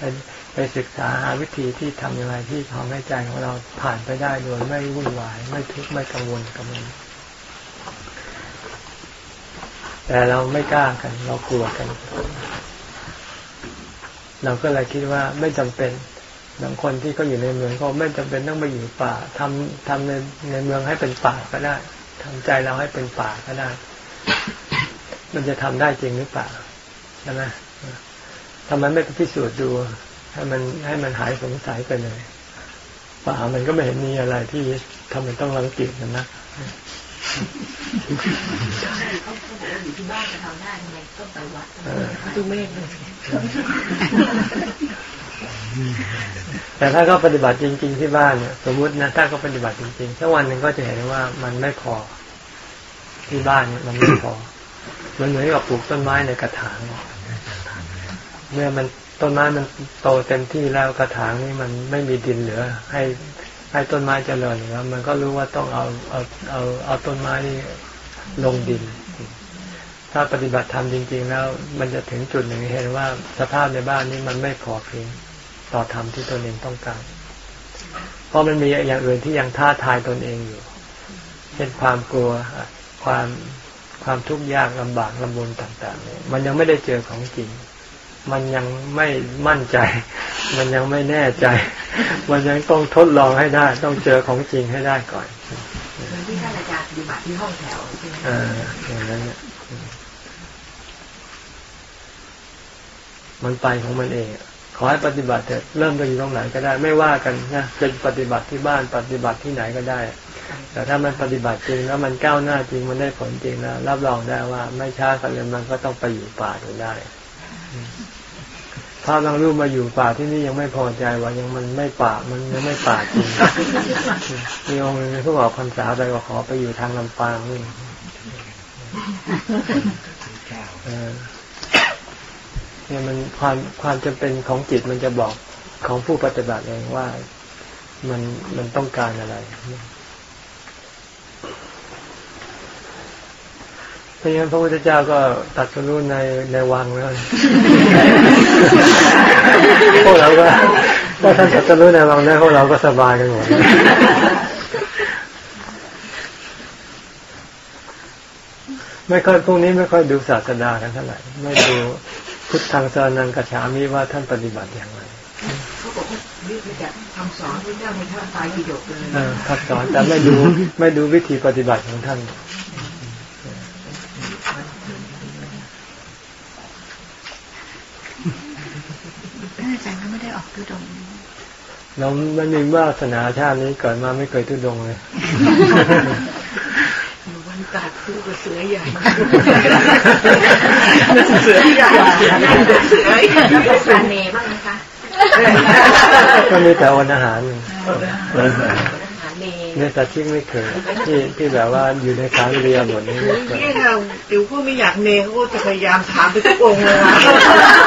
ไปไปศึกษาหาวิธีที่ทำอย่างไรที่ทำให้ใจของเราผ่านไปได้โดยไม่วุ่นวาย ไม่ทุกข์ไม่กังวลกับมันแต่เราไม่กล้ากัน เรากลัวกัน เราก็เลยคิดว่าไม่จำเป็นบางคนที่เขาอยู่ในเมืองเขาไม่จำเป็นต้องไปอยู่ป่าทำทำในในเมืองให้เป็นป่าก็ได้ทำใจเราให้เป็นป่าก็ได้ มันจะทำได้จริงหรือเปล่าใช่ไหม ทำไมไม่ไปพิสูจน์ดู ให้มันให้มันหายสงสัยไปเลยป่ามันก็ไม่เห็นมีอะไรที่ทำมันต้องรังเกียจนะนะอยู่ที่บ้านจะทำได้ทำไมต้องไปวัดดูเมฆแต่ถ้าก็ปฏิบัติจริง ๆ ที่บ้านเนี่ย สมมุตินะถ้าก็ปฏิบัติจริงๆถ้าวันหนึ่งก็จะเห็นว่ามันไม่พอที่บ้านเนี่ยมันไม่พอมันเหมือนกับปลูกต้นไม้ในกระถาง เมื่อมันต้นไม้มันโตเต็มที่แล้วกระถางนี่มันไม่มีดินเหลือ ให้ให้ต้นไม้เจริญแล้วมันก็รู้ว่าต้องเอาเอาเอาเอาต้นไม้นี่ลงดิน ถ้าปฏิบัติธรรมจริง ๆ แล้ว มันจะถึงจุดหนึ่งเห็นว่าสภาพในบ้านนี้มันไม่พอเพียงต่อธรรมที่ตนเองต้องการ เพราะมันมีอย่างอื่นที่ยังท้าทายตนเองอยู่ เช่นความกลัวความความทุกข์ยากลำบากลำบนต่าง ๆ เนี่ยมันยังไม่ได้เจอของจริง มันยังไม่มั่นใจ มันยังไม่แน่ใจ มันยังต้องทดลองให้ได้ ต้องเจอของจริงให้ได้ก่อนที่ท่านอาจารย์ปฏิบัติที่ห้องแถวอ่าอย่างนั้นเนี่ยมันไปของมันเองขอให้ปฏิบัติเถอะเริ่มไปอยู่ตรงไหนก็ได้ ไม่ว่ากันนะจะปฏิบัติที่บ้านปฏิบัติที่ไหนก็ได้ แต่ถ้ามันปฏิบัติจริงแล้วมันก้าวหน้าจริงมันได้ผลจริงแล้วรับรองได้ว่าไม่ช้าก็เร็วมันก็ต้องไปอยู่ป่าอยู่ได้ พระบางรูปมาอยู่ป่าที่นี่ยังไม่พอใจว่ายังมันไม่ป่ามันยังไม่ป่าจริงมีองค์นึงเขาบอกพรรษาไปว่าขอไปอยู่ทางลำปางนี่เนี่ยมันความความจำเป็นของจิตมันจะบอกของผู้ปฏิบัติเองว่ามันมันต้องการอะไร เพราะงั้นพระพุทธเจ้าก็ตัดสรู้ในในวังแล้วพวกเราก็ถ้าท่านตัดสรู้ในวังได้พวกเราก็สบายกันหมดไม่ค่อยพวกนี้ไม่ค่อยดูศาสดากันเท่าไหร่ไม่ดูพุทธังสานังกัจฉามิว่าท่านปฏิบัติอย่างไรเขาบอกว่าวิธีจะคำสอนที่เจ้าในท่าตายกิโยกเลยเออครับสอนแต่ไม่ดูไม่ดูวิธีปฏิบัติของท่าน ท่านอาจารย์ก็ไม่ได้ออกทุดงค์ เราไม่มีวาสนาชาตินี้เกิดมาไม่เคยทุดงเลยวันตาคู่กับเสือใหญ่เสือใหญ่เสือใหญ่แล้วก็สันเนบ้างไหมคะก็มีแต่วันอาหารอาหารเนในสัตว์ที่ไม่เคยที่ที่แบบว่าอยู่ในการเรียนหมดนี่คยนี่ค่ะเดี๋ยวพวกไม่อยากเนเขาก็จะพยายามถามไปทุกองเลย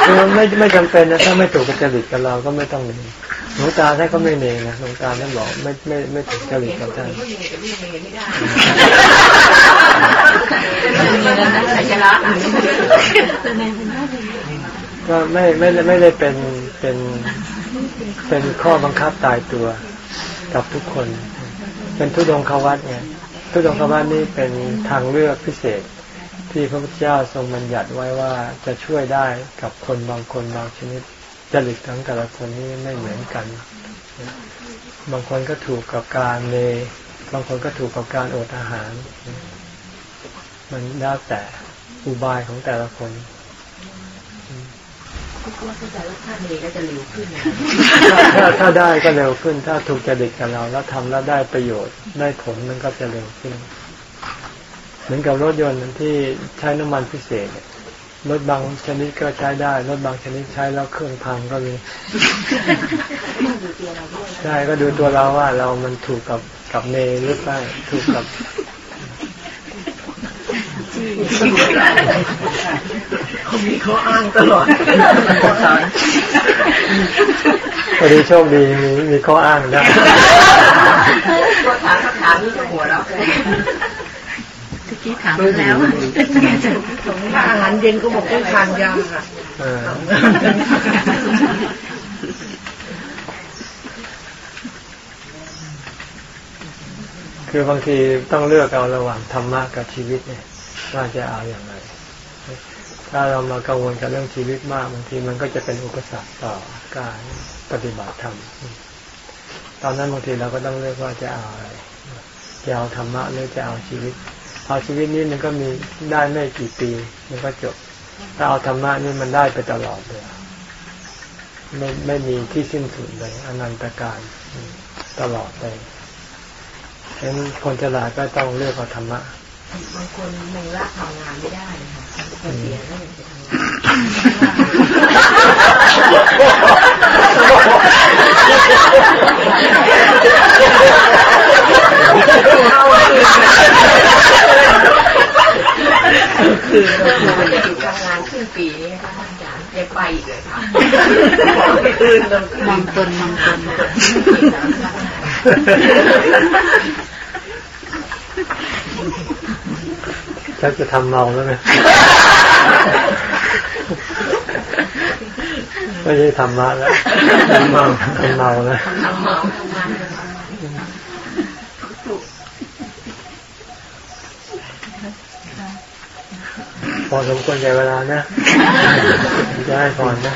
คือไม่ไม่จำเป็นนะถ้าไม่ถูกกับจริตกับเราก็ไม่ต้องเรียน หลวงตาท่านก็ไม่เนงนะหลวงตาท่านบอกไม่ไม่ไม่ถูกจริตกับท่านก็ไม่ไม่ไม่ได้เป็นเป็นเป็นข้อบังคับตายตัวกับทุกคน เป็นทุดงควัตไงทุดงควัตนี่เป็นทางเลือกพิเศษ ที่พระพุทธเจ้าทรงบัญญัติไว้ว่าจะช่วยได้กับคนบางคนบางชนิด จริตของแต่ละคนนี่ไม่เหมือนกัน บางคนก็ถูกกับการเนบางคนก็ถูกกับการอดอาหาร มันแล้วแต่อุบายของแต่ละคนคิดว่าเข้าใจว่าถ้าเนก็จะเร็วขึ้นนะถ้าถ้าได้ก็เร็วขึ้น ถ้าถูกจริตกับเรา แล้วทำแล้วได้ประโยชน์ได้ผลมันก็จะเร็วขึ้น เหมือนกับรถยนต์ที่ใช้น้ำมันพิเศษเนี่ย รถบางชนิดก็ใช้ได้รถบางชนิดใช้แล้วเครื่องพังก็มีใช่ก็ดูตัวเราว่าเรามันถูกกับกับเนหรือไม่ถูกกับเขามีข้ออ้างตลอดพอดีโชคดีมีมีข้ออ้างได้ก็ถามคำถามนี้ก็หัวเราะตะ กี้ถามไปแล้วถ้าอาหารเย็นก็บอกต้องทานยาค่ะเออคือบางทีต้องเลือกเอาระหว่างธรรมะกับชีวิตเนี่ยว่าจะเอาอย่างไร ถ้าเรามากังวลกับเรื่องชีวิตมากบางทีมันก็จะเป็นอุปสรรคต่อการปฏิบัติธรรม ตอนนั้นบางทีเราก็ต้องเลือกว่าจะเอาอะไร จะเอาธรรมะหรือจะเอาชีวิต เอาชีวิตนี้มันก็มีได้ไม่กี่ปี มันก็จบ ถ้าเอาธรรมะนี่มันได้ไปตลอดเลยไม่ไม่มีที่สิ้นสุดเลยอนันตการตลอดไปฉะนั้นคนฉลาดก็ต้องเลือกเอาธรรมะบางคนมองละทำงานไม่ได้ค่ะเสียแล้วอกจะทำงานคือเรา คือเรจะอยู่ทำงานครึ่งปีนี้ค่ะอาจารย์ยังไปอีกเลยค่ะตื่นเรามองตนมองตนฉันจะทำเมาแล้วไงไม่ใช่ธรรมะแล้วทำเมาทำเมาแล้ว ทำเมาทำงาน พอสมควรแก่เวลานะจะให้พรนะ